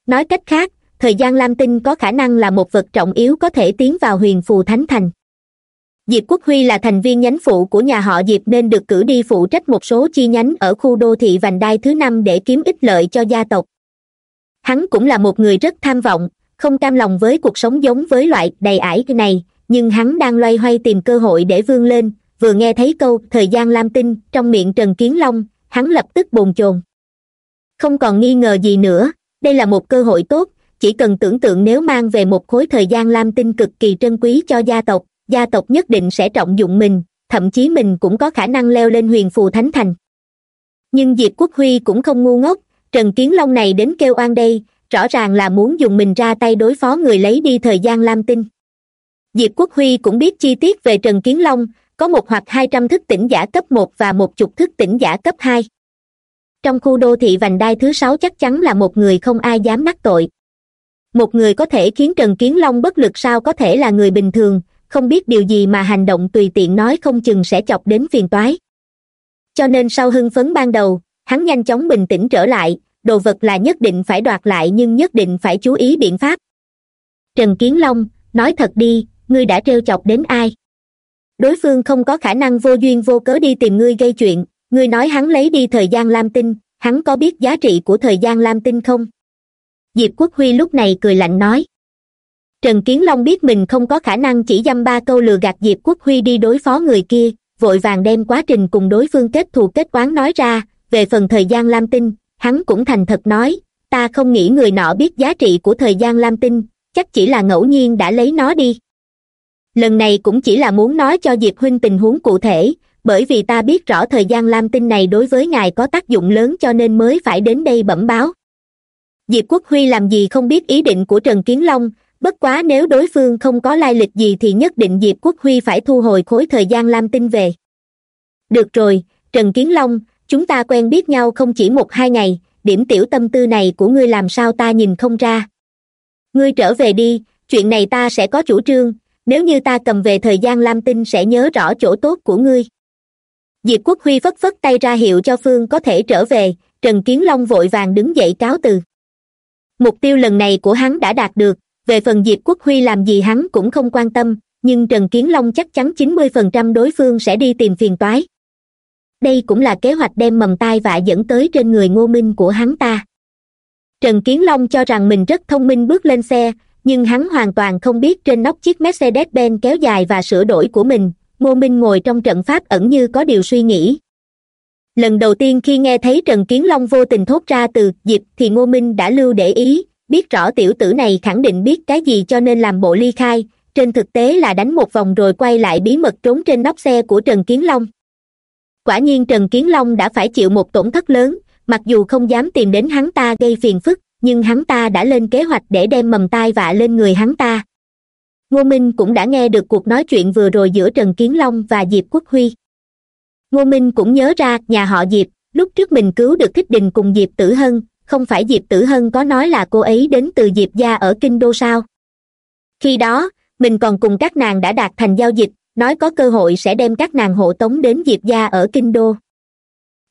Nói cách khác, thời gian lam tinh có khả năng là một vật trọng yếu có thể tiến vào huyền phù thánh thành diệp quốc huy là thành viên nhánh phụ của nhà họ diệp nên được cử đi phụ trách một số chi nhánh ở khu đô thị vành đai thứ năm để kiếm ích lợi cho gia tộc. Hắn cũng là một người rất tham vọng, không cam lòng với cuộc sống giống với loại đầy ải này, nhưng hắn đang loay hoay tìm cơ hội để vươn lên. Vừa nghe thấy câu thời gian lam tinh trong miệng trần kiến long, hắn lập tức bồn chồn. Không còn nghi ngờ gì nữa, đây là một cơ hội tốt, chỉ cần tưởng tượng nếu mang về một khối thời gian lam tinh cực kỳ trân quý cho gia tộc gia tộc nhất định sẽ trọng dụng mình, thậm chí mình cũng có khả năng leo lên huyền phù thánh thành. Nhưng diệp quốc huy cũng không ngu ngốc, trần kiến long này đến kêu oan đây, rõ ràng là muốn dùng mình ra tay đối phó người lấy đi thời gian lam tinh. Diệp quốc huy cũng biết chi tiết về trần kiến long, có một hoặc hai trăm thức tỉnh giả cấp một và một chục thức tỉnh giả cấp hai. Trong khu đô thị vành đai thứ sáu chắc chắn là một người không ai dám đắc tội. Một người có thể khiến trần kiến long bất lực sao có thể là người bình thường không biết điều gì mà hành động tùy tiện nói không chừng sẽ chọc đến phiền toái. Cho nên sau hưng phấn ban đầu, hắn nhanh chóng bình tĩnh trở lại, đồ vật là nhất định phải đoạt lại nhưng nhất định phải chú ý biện pháp. Trần kiến long, nói thật đi, ngươi đã trêu chọc đến ai? Đối phương không có khả năng vô duyên vô cớ đi tìm ngươi gây chuyện, ngươi nói hắn lấy đi thời gian lam tinh, hắn có biết giá trị của thời gian lam tinh không? Diệp quốc huy lúc này cười lạnh nói trần kiến long biết mình không có khả năng chỉ dăm ba câu lừa gạt diệp quốc huy đi đối phó người kia, vội vàng đem quá trình cùng đối phương kết thù kết quán nói ra. Về phần thời gian lam tinh, hắn cũng thành thật nói, ta không nghĩ người nọ biết giá trị của thời gian lam tinh, chắc chỉ là ngẫu nhiên đã lấy nó đi. Lần này cũng chỉ là muốn nói cho diệp huynh tình huống cụ thể, bởi vì ta biết rõ thời gian lam tinh này đối với ngài có tác dụng lớn cho nên mới phải đến đây bẩm báo. Diệp quốc huy làm gì không biết ý định của trần kiến long bất quá nếu đối phương không có lai lịch gì thì nhất định diệp quốc huy phải thu hồi khối thời gian lam tinh về. Được rồi, trần kiến long, chúng ta quen biết nhau không chỉ một hai ngày, điểm tiểu tâm tư này của ngươi làm sao ta nhìn không ra. Ngươi trở về đi, chuyện này ta sẽ có chủ trương, nếu như ta cầm về thời gian lam tinh sẽ nhớ rõ chỗ tốt của ngươi. Diệp quốc huy phất phất tay ra hiệu cho phương có thể trở về, trần kiến long vội vàng đứng dậy cáo từ. Mục tiêu lần này của hắn đã đạt được về phần diệp quốc huy làm gì hắn cũng không quan tâm, nhưng trần kiến long chắc chắn chín mươi phần trăm đối phương sẽ đi tìm phiền toái. Đây cũng là kế hoạch đem mầm tai vạ dẫn tới trên người ngô minh của hắn ta. Trần kiến long cho rằng mình rất thông minh bước lên xe, nhưng hắn hoàn toàn không biết trên nóc chiếc mercedes benz kéo dài và sửa đổi của mình, ngô minh ngồi trong trận pháp ẩn như có điều suy nghĩ. Lần đầu tiên khi nghe thấy trần kiến long vô tình thốt ra từ dịp thì ngô minh đã lưu để ý biết rõ tiểu tử này khẳng định biết cái gì cho nên làm bộ ly khai, trên thực tế là đánh một vòng rồi quay lại bí mật trốn trên nóc xe của trần kiến long. Quả nhiên trần kiến long đã phải chịu một tổn thất lớn, mặc dù không dám tìm đến hắn ta gây phiền phức, nhưng hắn ta đã lên kế hoạch để đem mầm tai vạ lên người hắn ta. Ngô minh cũng đã nghe được cuộc nói chuyện vừa rồi giữa trần kiến long và diệp quốc huy. Ngô minh cũng nhớ ra nhà họ diệp, lúc trước mình cứu được thích đình cùng diệp tử hân không phải diệp tử hân có nói là cô ấy đến từ diệp gia ở kinh đô sao? Khi đó, mình còn cùng các nàng đã đạt thành giao dịch, nói có cơ hội sẽ đem các nàng hộ tống đến diệp gia ở kinh đô.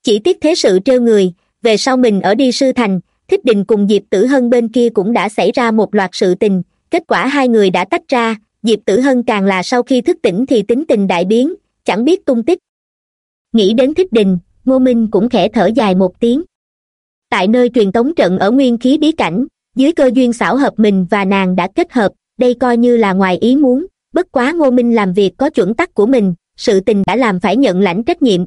Chỉ tiếc thế sự trêu người, về sau mình ở đi sư thành, thích đình cùng diệp tử hân bên kia cũng đã xảy ra một loạt sự tình, kết quả hai người đã tách ra, diệp tử hân càng là sau khi thức tỉnh thì tính tình đại biến, chẳng biết tung tích. Nghĩ đến thích đình, ngô minh cũng khẽ thở dài một tiếng tại nơi truyền tống trận ở nguyên khí bí cảnh, dưới cơ duyên xảo hợp mình và nàng đã kết hợp, đây coi như là ngoài ý muốn, bất quá ngô minh làm việc có chuẩn tắc của mình, sự tình đã làm phải nhận lãnh trách nhiệm.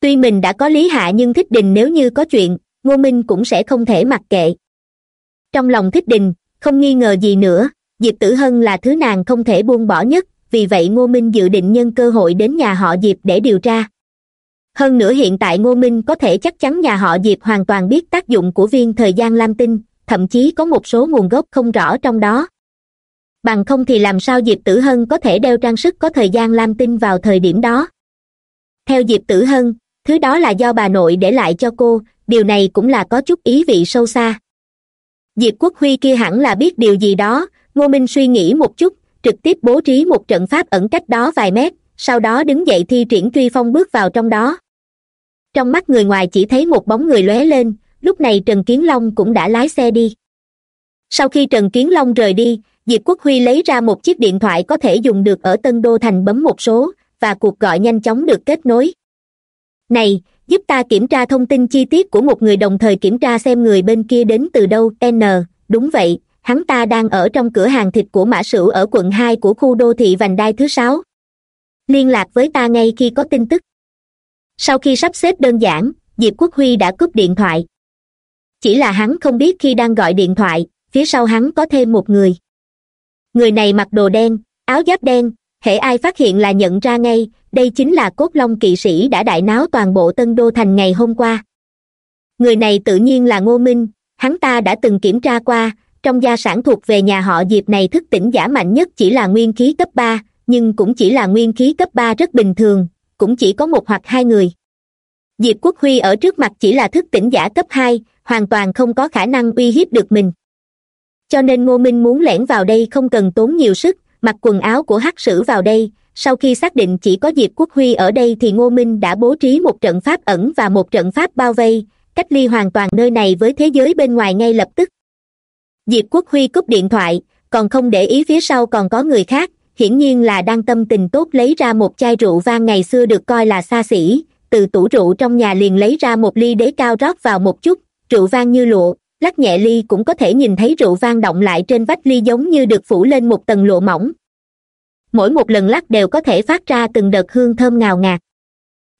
Tuy mình đã có lý hạ nhưng thích đình nếu như có chuyện, ngô minh cũng sẽ không thể mặc kệ. Trong lòng thích đình, không nghi ngờ gì nữa, diệp tử hân là thứ nàng không thể buông bỏ nhất, vì vậy ngô minh dự định nhân cơ hội đến nhà họ diệp để điều tra hơn nữa hiện tại ngô minh có thể chắc chắn nhà họ diệp hoàn toàn biết tác dụng của viên thời gian lam tinh, thậm chí có một số nguồn gốc không rõ trong đó. Bằng không thì làm sao diệp tử hân có thể đeo trang sức có thời gian lam tinh vào thời điểm đó? Theo diệp tử hân, thứ đó là do bà nội để lại cho cô, điều này cũng là có chút ý vị sâu xa. Diệp quốc huy kia hẳn là biết điều gì đó, ngô minh suy nghĩ một chút, trực tiếp bố trí một trận pháp ẩn cách đó vài mét, sau đó đứng dậy thi triển truy phong bước vào trong đó trong mắt người ngoài chỉ thấy một bóng người lóe lên, lúc này trần kiến long cũng đã lái xe đi. Sau khi trần kiến long rời đi, diệp quốc huy lấy ra một chiếc điện thoại có thể dùng được ở tân đô thành bấm một số, và cuộc gọi nhanh chóng được kết nối. Này, giúp ta kiểm tra thông tin chi tiết của một người đồng thời kiểm tra xem người bên kia đến từ đâu, n. Đúng vậy, hắn ta đang ở trong cửa hàng thịt của mã sửu ở quận hai của khu đô thị vành đai thứ sáu. Liên lạc với ta ngay khi có tin tức sau khi sắp xếp đơn giản, diệp quốc huy đã cúp điện thoại. Chỉ là hắn không biết khi đang gọi điện thoại, phía sau hắn có thêm một người. Người này mặc đồ đen, áo giáp đen, hễ ai phát hiện là nhận ra ngay, đây chính là cốt long kỵ sĩ đã đại náo toàn bộ tân đô thành ngày hôm qua. Người này tự nhiên là ngô minh, hắn ta đã từng kiểm tra qua, trong gia sản thuộc về nhà họ diệp này thức tỉnh giả mạnh nhất chỉ là nguyên khí cấp ba, nhưng cũng chỉ là nguyên khí cấp ba rất bình thường cũng chỉ có một hoặc hai người. Diệp quốc huy ở trước mặt chỉ là thức tỉnh giả cấp hai, hoàn toàn không có khả năng uy hiếp được mình. Cho nên ngô minh muốn lẻn vào đây không cần tốn nhiều sức, mặc quần áo của hắc sử vào đây, sau khi xác định chỉ có diệp quốc huy ở đây thì ngô minh đã bố trí một trận pháp ẩn và một trận pháp bao vây, cách ly hoàn toàn nơi này với thế giới bên ngoài ngay lập tức. Diệp quốc huy cúp điện thoại, còn không để ý phía sau còn có người khác hiển nhiên là đang tâm tình tốt lấy ra một chai rượu vang ngày xưa được coi là xa xỉ. Từ tủ rượu trong nhà liền lấy ra một ly đế cao rót vào một chút, rượu vang như lụa. Lắc nhẹ ly cũng có thể nhìn thấy rượu vang động lại trên vách ly giống như được phủ lên một tầng lụa mỏng. Mỗi một lần lắc đều có thể phát ra từng đợt hương thơm ngào ngạt.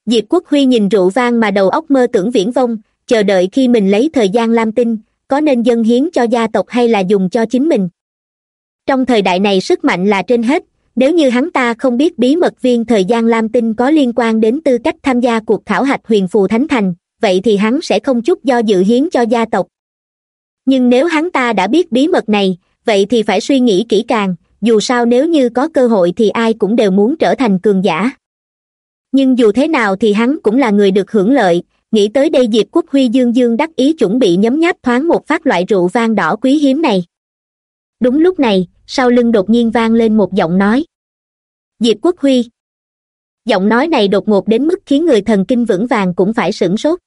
Diệp quốc huy nhìn rượu vang mà đầu óc mơ tưởng viễn vông, chờ đợi khi mình lấy thời gian lam tinh, có nên dâng hiến cho gia tộc hay là dùng cho chính mình? Trong thời đại này sức mạnh là trên hết. Nếu như hắn ta không biết bí mật viên thời gian lam tinh có liên quan đến tư cách tham gia cuộc khảo hạch huyền phù thánh thành, vậy thì hắn sẽ không chút do dự hiến cho gia tộc. Nhưng nếu hắn ta đã biết bí mật này, vậy thì phải suy nghĩ kỹ càng, dù sao nếu như có cơ hội thì ai cũng đều muốn trở thành cường giả. Nhưng dù thế nào thì hắn cũng là người được hưởng lợi, nghĩ tới đây diệp quốc huy dương dương đắc ý chuẩn bị nhấm nháp thoáng một phát loại rượu vang đỏ quý hiếm này. Đúng lúc này sau lưng đột nhiên vang lên một giọng nói. Diệp quốc huy. Giọng nói này đột ngột đến mức khiến người thần kinh vững vàng cũng phải sửng sốt.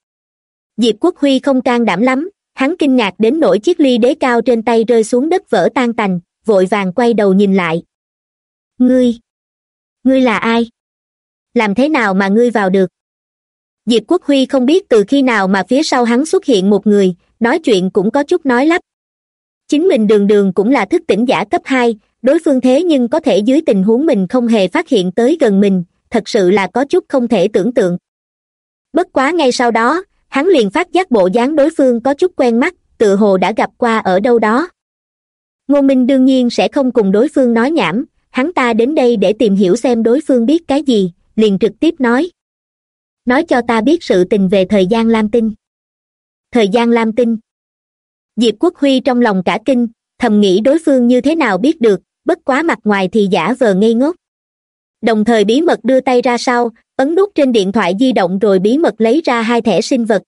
Diệp quốc huy không can đảm lắm, hắn kinh ngạc đến nỗi chiếc ly đế cao trên tay rơi xuống đất vỡ tan tành, vội vàng quay đầu nhìn lại. Ngươi ngươi là ai? Làm thế nào mà ngươi vào được? Diệp quốc huy không biết từ khi nào mà phía sau hắn xuất hiện một người, nói chuyện cũng có chút nói lắp chính mình đường đường cũng là thức tỉnh giả cấp hai, đối phương thế nhưng có thể dưới tình huống mình không hề phát hiện tới gần mình, thật sự là có chút không thể tưởng tượng. Bất quá ngay sau đó, hắn liền phát giác bộ dáng đối phương có chút quen mắt tự hồ đã gặp qua ở đâu đó. Ngô minh đương nhiên sẽ không cùng đối phương nói nhảm, hắn ta đến đây để tìm hiểu xem đối phương biết cái gì, liền trực tiếp nói. Nói cho ta biết sự tình về thời gian lam tinh. Thời gian lam tinh diệp quốc huy trong lòng cả kinh, thầm nghĩ đối phương như thế nào biết được, bất quá mặt ngoài thì giả vờ ngây ngốc. Đồng thời bí mật đưa tay ra sau, ấn nút trên điện thoại di động rồi bí mật lấy ra hai thẻ sinh vật.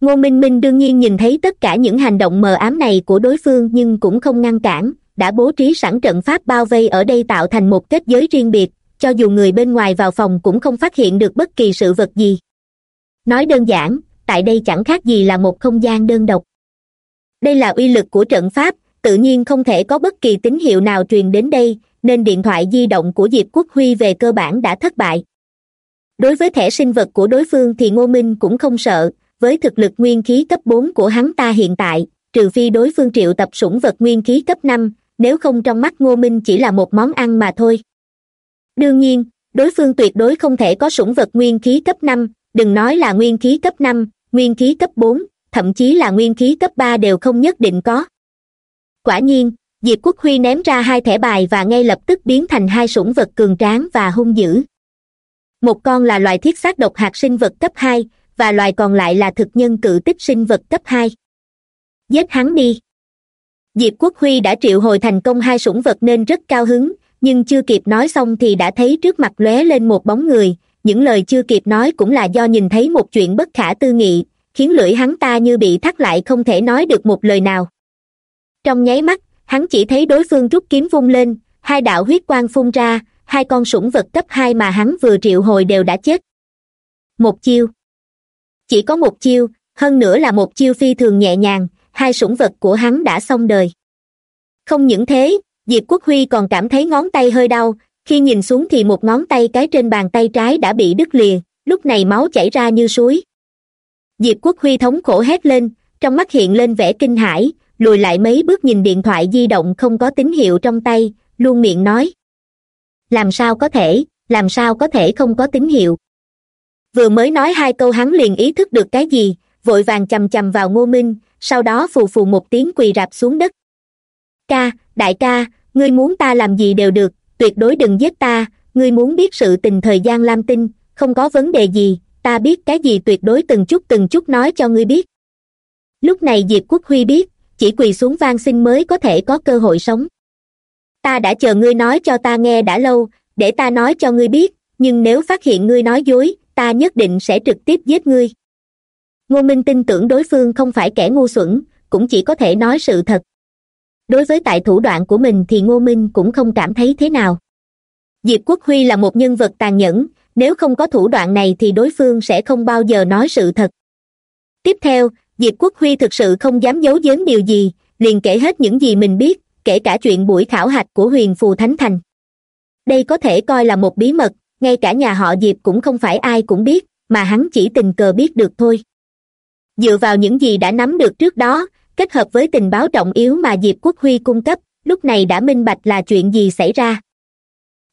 Ngô minh minh đương nhiên nhìn thấy tất cả những hành động mờ ám này của đối phương nhưng cũng không ngăn cản, đã bố trí sẵn trận pháp bao vây ở đây tạo thành một kết giới riêng biệt, cho dù người bên ngoài vào phòng cũng không phát hiện được bất kỳ sự vật gì. Nói đơn giản, tại đây chẳng khác gì là một không gian đơn độc đây là uy lực của trận pháp, tự nhiên không thể có bất kỳ tín hiệu nào truyền đến đây, nên điện thoại di động của diệp quốc huy về cơ bản đã thất bại. Đối với thẻ sinh vật của đối phương thì ngô minh cũng không sợ, với thực lực nguyên khí cấp bốn của hắn ta hiện tại, trừ phi đối phương triệu tập sủng vật nguyên khí cấp năm, nếu không trong mắt ngô minh chỉ là một món ăn mà thôi. Đương nhiên, đối phương tuyệt đối không thể có sủng vật nguyên khí cấp năm, đừng nói là nguyên khí cấp năm, nguyên khí cấp bốn thậm chí là nguyên khí cấp ba đều không nhất định có. Quả nhiên, diệp quốc huy ném ra hai thẻ bài và ngay lập tức biến thành hai sủng vật cường tráng và hung dữ. Một con là loài thiết xác độc hạt sinh vật cấp hai, và loài còn lại là thực nhân cự tích sinh vật cấp hai. Giết hắn đi. Diệp quốc huy đã triệu hồi thành công hai sủng vật nên rất cao hứng, nhưng chưa kịp nói xong thì đã thấy trước mặt lóe lên một bóng người, những lời chưa kịp nói cũng là do nhìn thấy một chuyện bất khả tư nghị khiến lưỡi hắn ta như bị thắt lại không thể nói được một lời nào. Trong nháy mắt, hắn chỉ thấy đối phương rút kiếm vung lên, hai đạo huyết quang phun ra, hai con sủng vật cấp hai mà hắn vừa triệu hồi đều đã chết. Một chiêu. Chỉ có một chiêu, hơn nữa là một chiêu phi thường nhẹ nhàng, hai sủng vật của hắn đã xong đời. Không những thế, diệp quốc huy còn cảm thấy ngón tay hơi đau, khi nhìn xuống thì một ngón tay cái trên bàn tay trái đã bị đứt lìa, lúc này máu chảy ra như suối diệp quốc huy thống khổ hét lên, trong mắt hiện lên vẻ kinh hãi, lùi lại mấy bước nhìn điện thoại di động không có tín hiệu trong tay, luôn miệng nói. Làm sao có thể, làm sao có thể không có tín hiệu? Vừa mới nói hai câu hắn liền ý thức được cái gì, vội vàng chầm chầm vào ngô minh, sau đó phù phù một tiếng quỳ rạp xuống đất. Ca, đại ca, ngươi muốn ta làm gì đều được, tuyệt đối đừng giết ta, ngươi muốn biết sự tình thời gian lam tinh, không có vấn đề gì ta biết cái gì tuyệt đối từng chút từng chút nói cho ngươi biết. Lúc này diệp quốc huy biết, chỉ quỳ xuống van xin mới có thể có cơ hội sống. Ta đã chờ ngươi nói cho ta nghe đã lâu, để ta nói cho ngươi biết, nhưng nếu phát hiện ngươi nói dối, ta nhất định sẽ trực tiếp giết ngươi. Ngô minh tin tưởng đối phương không phải kẻ ngu xuẩn, cũng chỉ có thể nói sự thật. Đối với tại thủ đoạn của mình thì ngô minh cũng không cảm thấy thế nào. Diệp quốc huy là một nhân vật tàn nhẫn nếu không có thủ đoạn này thì đối phương sẽ không bao giờ nói sự thật. Tiếp theo, diệp quốc huy thực sự không dám giấu giếm điều gì, liền kể hết những gì mình biết, kể cả chuyện buổi khảo hạch của huyền phù thánh thành. Đây có thể coi là một bí mật, ngay cả nhà họ diệp cũng không phải ai cũng biết, mà hắn chỉ tình cờ biết được thôi. Dựa vào những gì đã nắm được trước đó, kết hợp với tình báo trọng yếu mà diệp quốc huy cung cấp, lúc này đã minh bạch là chuyện gì xảy ra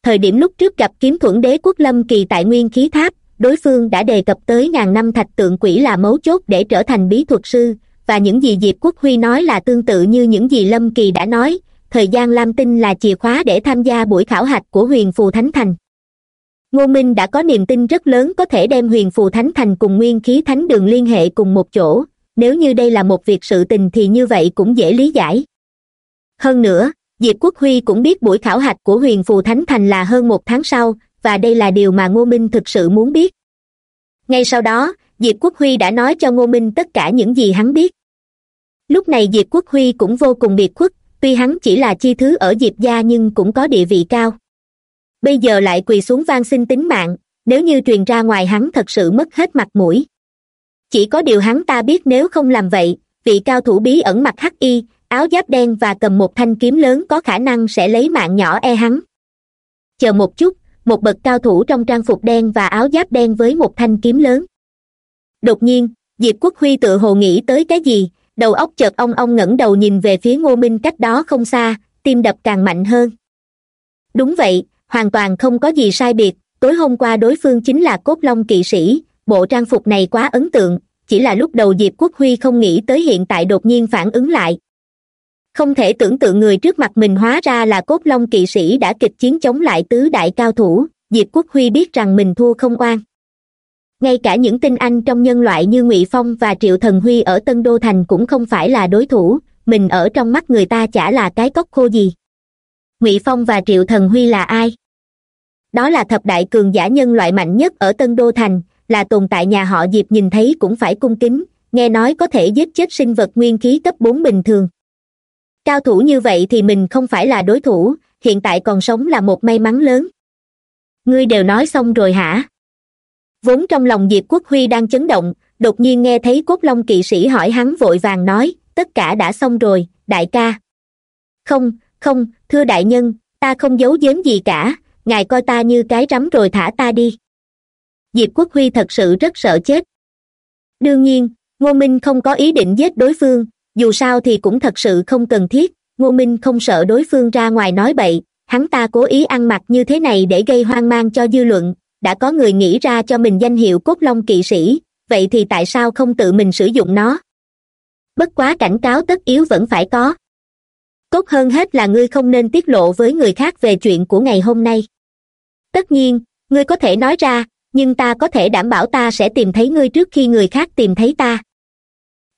thời điểm lúc trước gặp kiếm thuẫn đế quốc lâm kỳ tại nguyên khí tháp, đối phương đã đề cập tới ngàn năm thạch tượng quỷ là mấu chốt để trở thành bí thuật sư, và những gì diệp quốc huy nói là tương tự như những gì lâm kỳ đã nói, thời gian lam tinh là chìa khóa để tham gia buổi khảo hạch của huyền phù thánh thành. Ngô minh đã có niềm tin rất lớn có thể đem huyền phù thánh thành cùng nguyên khí thánh đường liên hệ cùng một chỗ, nếu như đây là một việc sự tình thì như vậy cũng dễ lý giải. Hơn nữa diệp quốc huy cũng biết buổi khảo hạch của huyền phù thánh thành là hơn một tháng sau, và đây là điều mà ngô minh thực sự muốn biết. Ngay sau đó, diệp quốc huy đã nói cho ngô minh tất cả những gì hắn biết. Lúc này diệp quốc huy cũng vô cùng biệt khuất, tuy hắn chỉ là chi thứ ở diệp gia nhưng cũng có địa vị cao. Bây giờ lại quỳ xuống van xin tính mạng, nếu như truyền ra ngoài hắn thật sự mất hết mặt mũi. Chỉ có điều hắn ta biết nếu không làm vậy, vị cao thủ bí ẩn mặt hắc y áo giáp đen và cầm một thanh kiếm lớn có khả năng sẽ lấy mạng nhỏ e hắn. Chờ một chút, một bậc cao thủ trong trang phục đen và áo giáp đen với một thanh kiếm lớn. Đột nhiên, diệp quốc huy tự hồ nghĩ tới cái gì, đầu óc chợt ông ông ngẩng đầu nhìn về phía ngô minh cách đó không xa, tim đập càng mạnh hơn. Đúng vậy, hoàn toàn không có gì sai biệt, tối hôm qua đối phương chính là cốt long kỵ sĩ, bộ trang phục này quá ấn tượng, chỉ là lúc đầu diệp quốc huy không nghĩ tới hiện tại đột nhiên phản ứng lại không thể tưởng tượng người trước mặt mình hóa ra là cốt long kỵ sĩ đã kịch chiến chống lại tứ đại cao thủ, diệp quốc huy biết rằng mình thua không oan. Ngay cả những tinh anh trong nhân loại như ngụy phong và triệu thần huy ở tân đô thành cũng không phải là đối thủ, mình ở trong mắt người ta chả là cái cốc khô gì. Ngụy phong và triệu thần huy là ai? Đó là thập đại cường giả nhân loại mạnh nhất ở tân đô thành, là tồn tại nhà họ diệp nhìn thấy cũng phải cung kính, nghe nói có thể giết chết sinh vật nguyên khí cấp bốn bình thường cao thủ như vậy thì mình không phải là đối thủ, hiện tại còn sống là một may mắn lớn. Ngươi đều nói xong rồi hả? Vốn trong lòng diệp quốc huy đang chấn động, đột nhiên nghe thấy cốt long kỵ sĩ hỏi hắn vội vàng nói, tất cả đã xong rồi, đại ca. Không không, thưa đại nhân, ta không giấu giếm gì cả, ngài coi ta như cái rắm rồi thả ta đi. Diệp quốc huy thật sự rất sợ chết. Đương nhiên, ngô minh không có ý định giết đối phương dù sao thì cũng thật sự không cần thiết, ngô minh không sợ đối phương ra ngoài nói bậy, hắn ta cố ý ăn mặc như thế này để gây hoang mang cho dư luận, đã có người nghĩ ra cho mình danh hiệu cốt long kỵ sĩ, vậy thì tại sao không tự mình sử dụng nó? Bất quá cảnh cáo tất yếu vẫn phải có. Tốt hơn hết là ngươi không nên tiết lộ với người khác về chuyện của ngày hôm nay. Tất nhiên, ngươi có thể nói ra, nhưng ta có thể đảm bảo ta sẽ tìm thấy ngươi trước khi người khác tìm thấy ta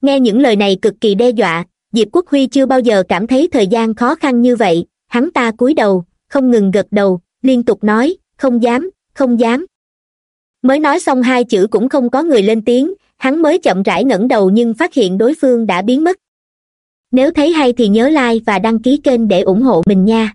nghe những lời này cực kỳ đe dọa, diệp quốc huy chưa bao giờ cảm thấy thời gian khó khăn như vậy. Hắn ta cúi đầu, không ngừng gật đầu, liên tục nói, không dám không dám. Mới nói xong hai chữ cũng không có người lên tiếng, hắn mới chậm rãi ngẩng đầu nhưng phát hiện đối phương đã biến mất. Nếu thấy hay thì nhớ like và đăng ký kênh để ủng hộ mình nha.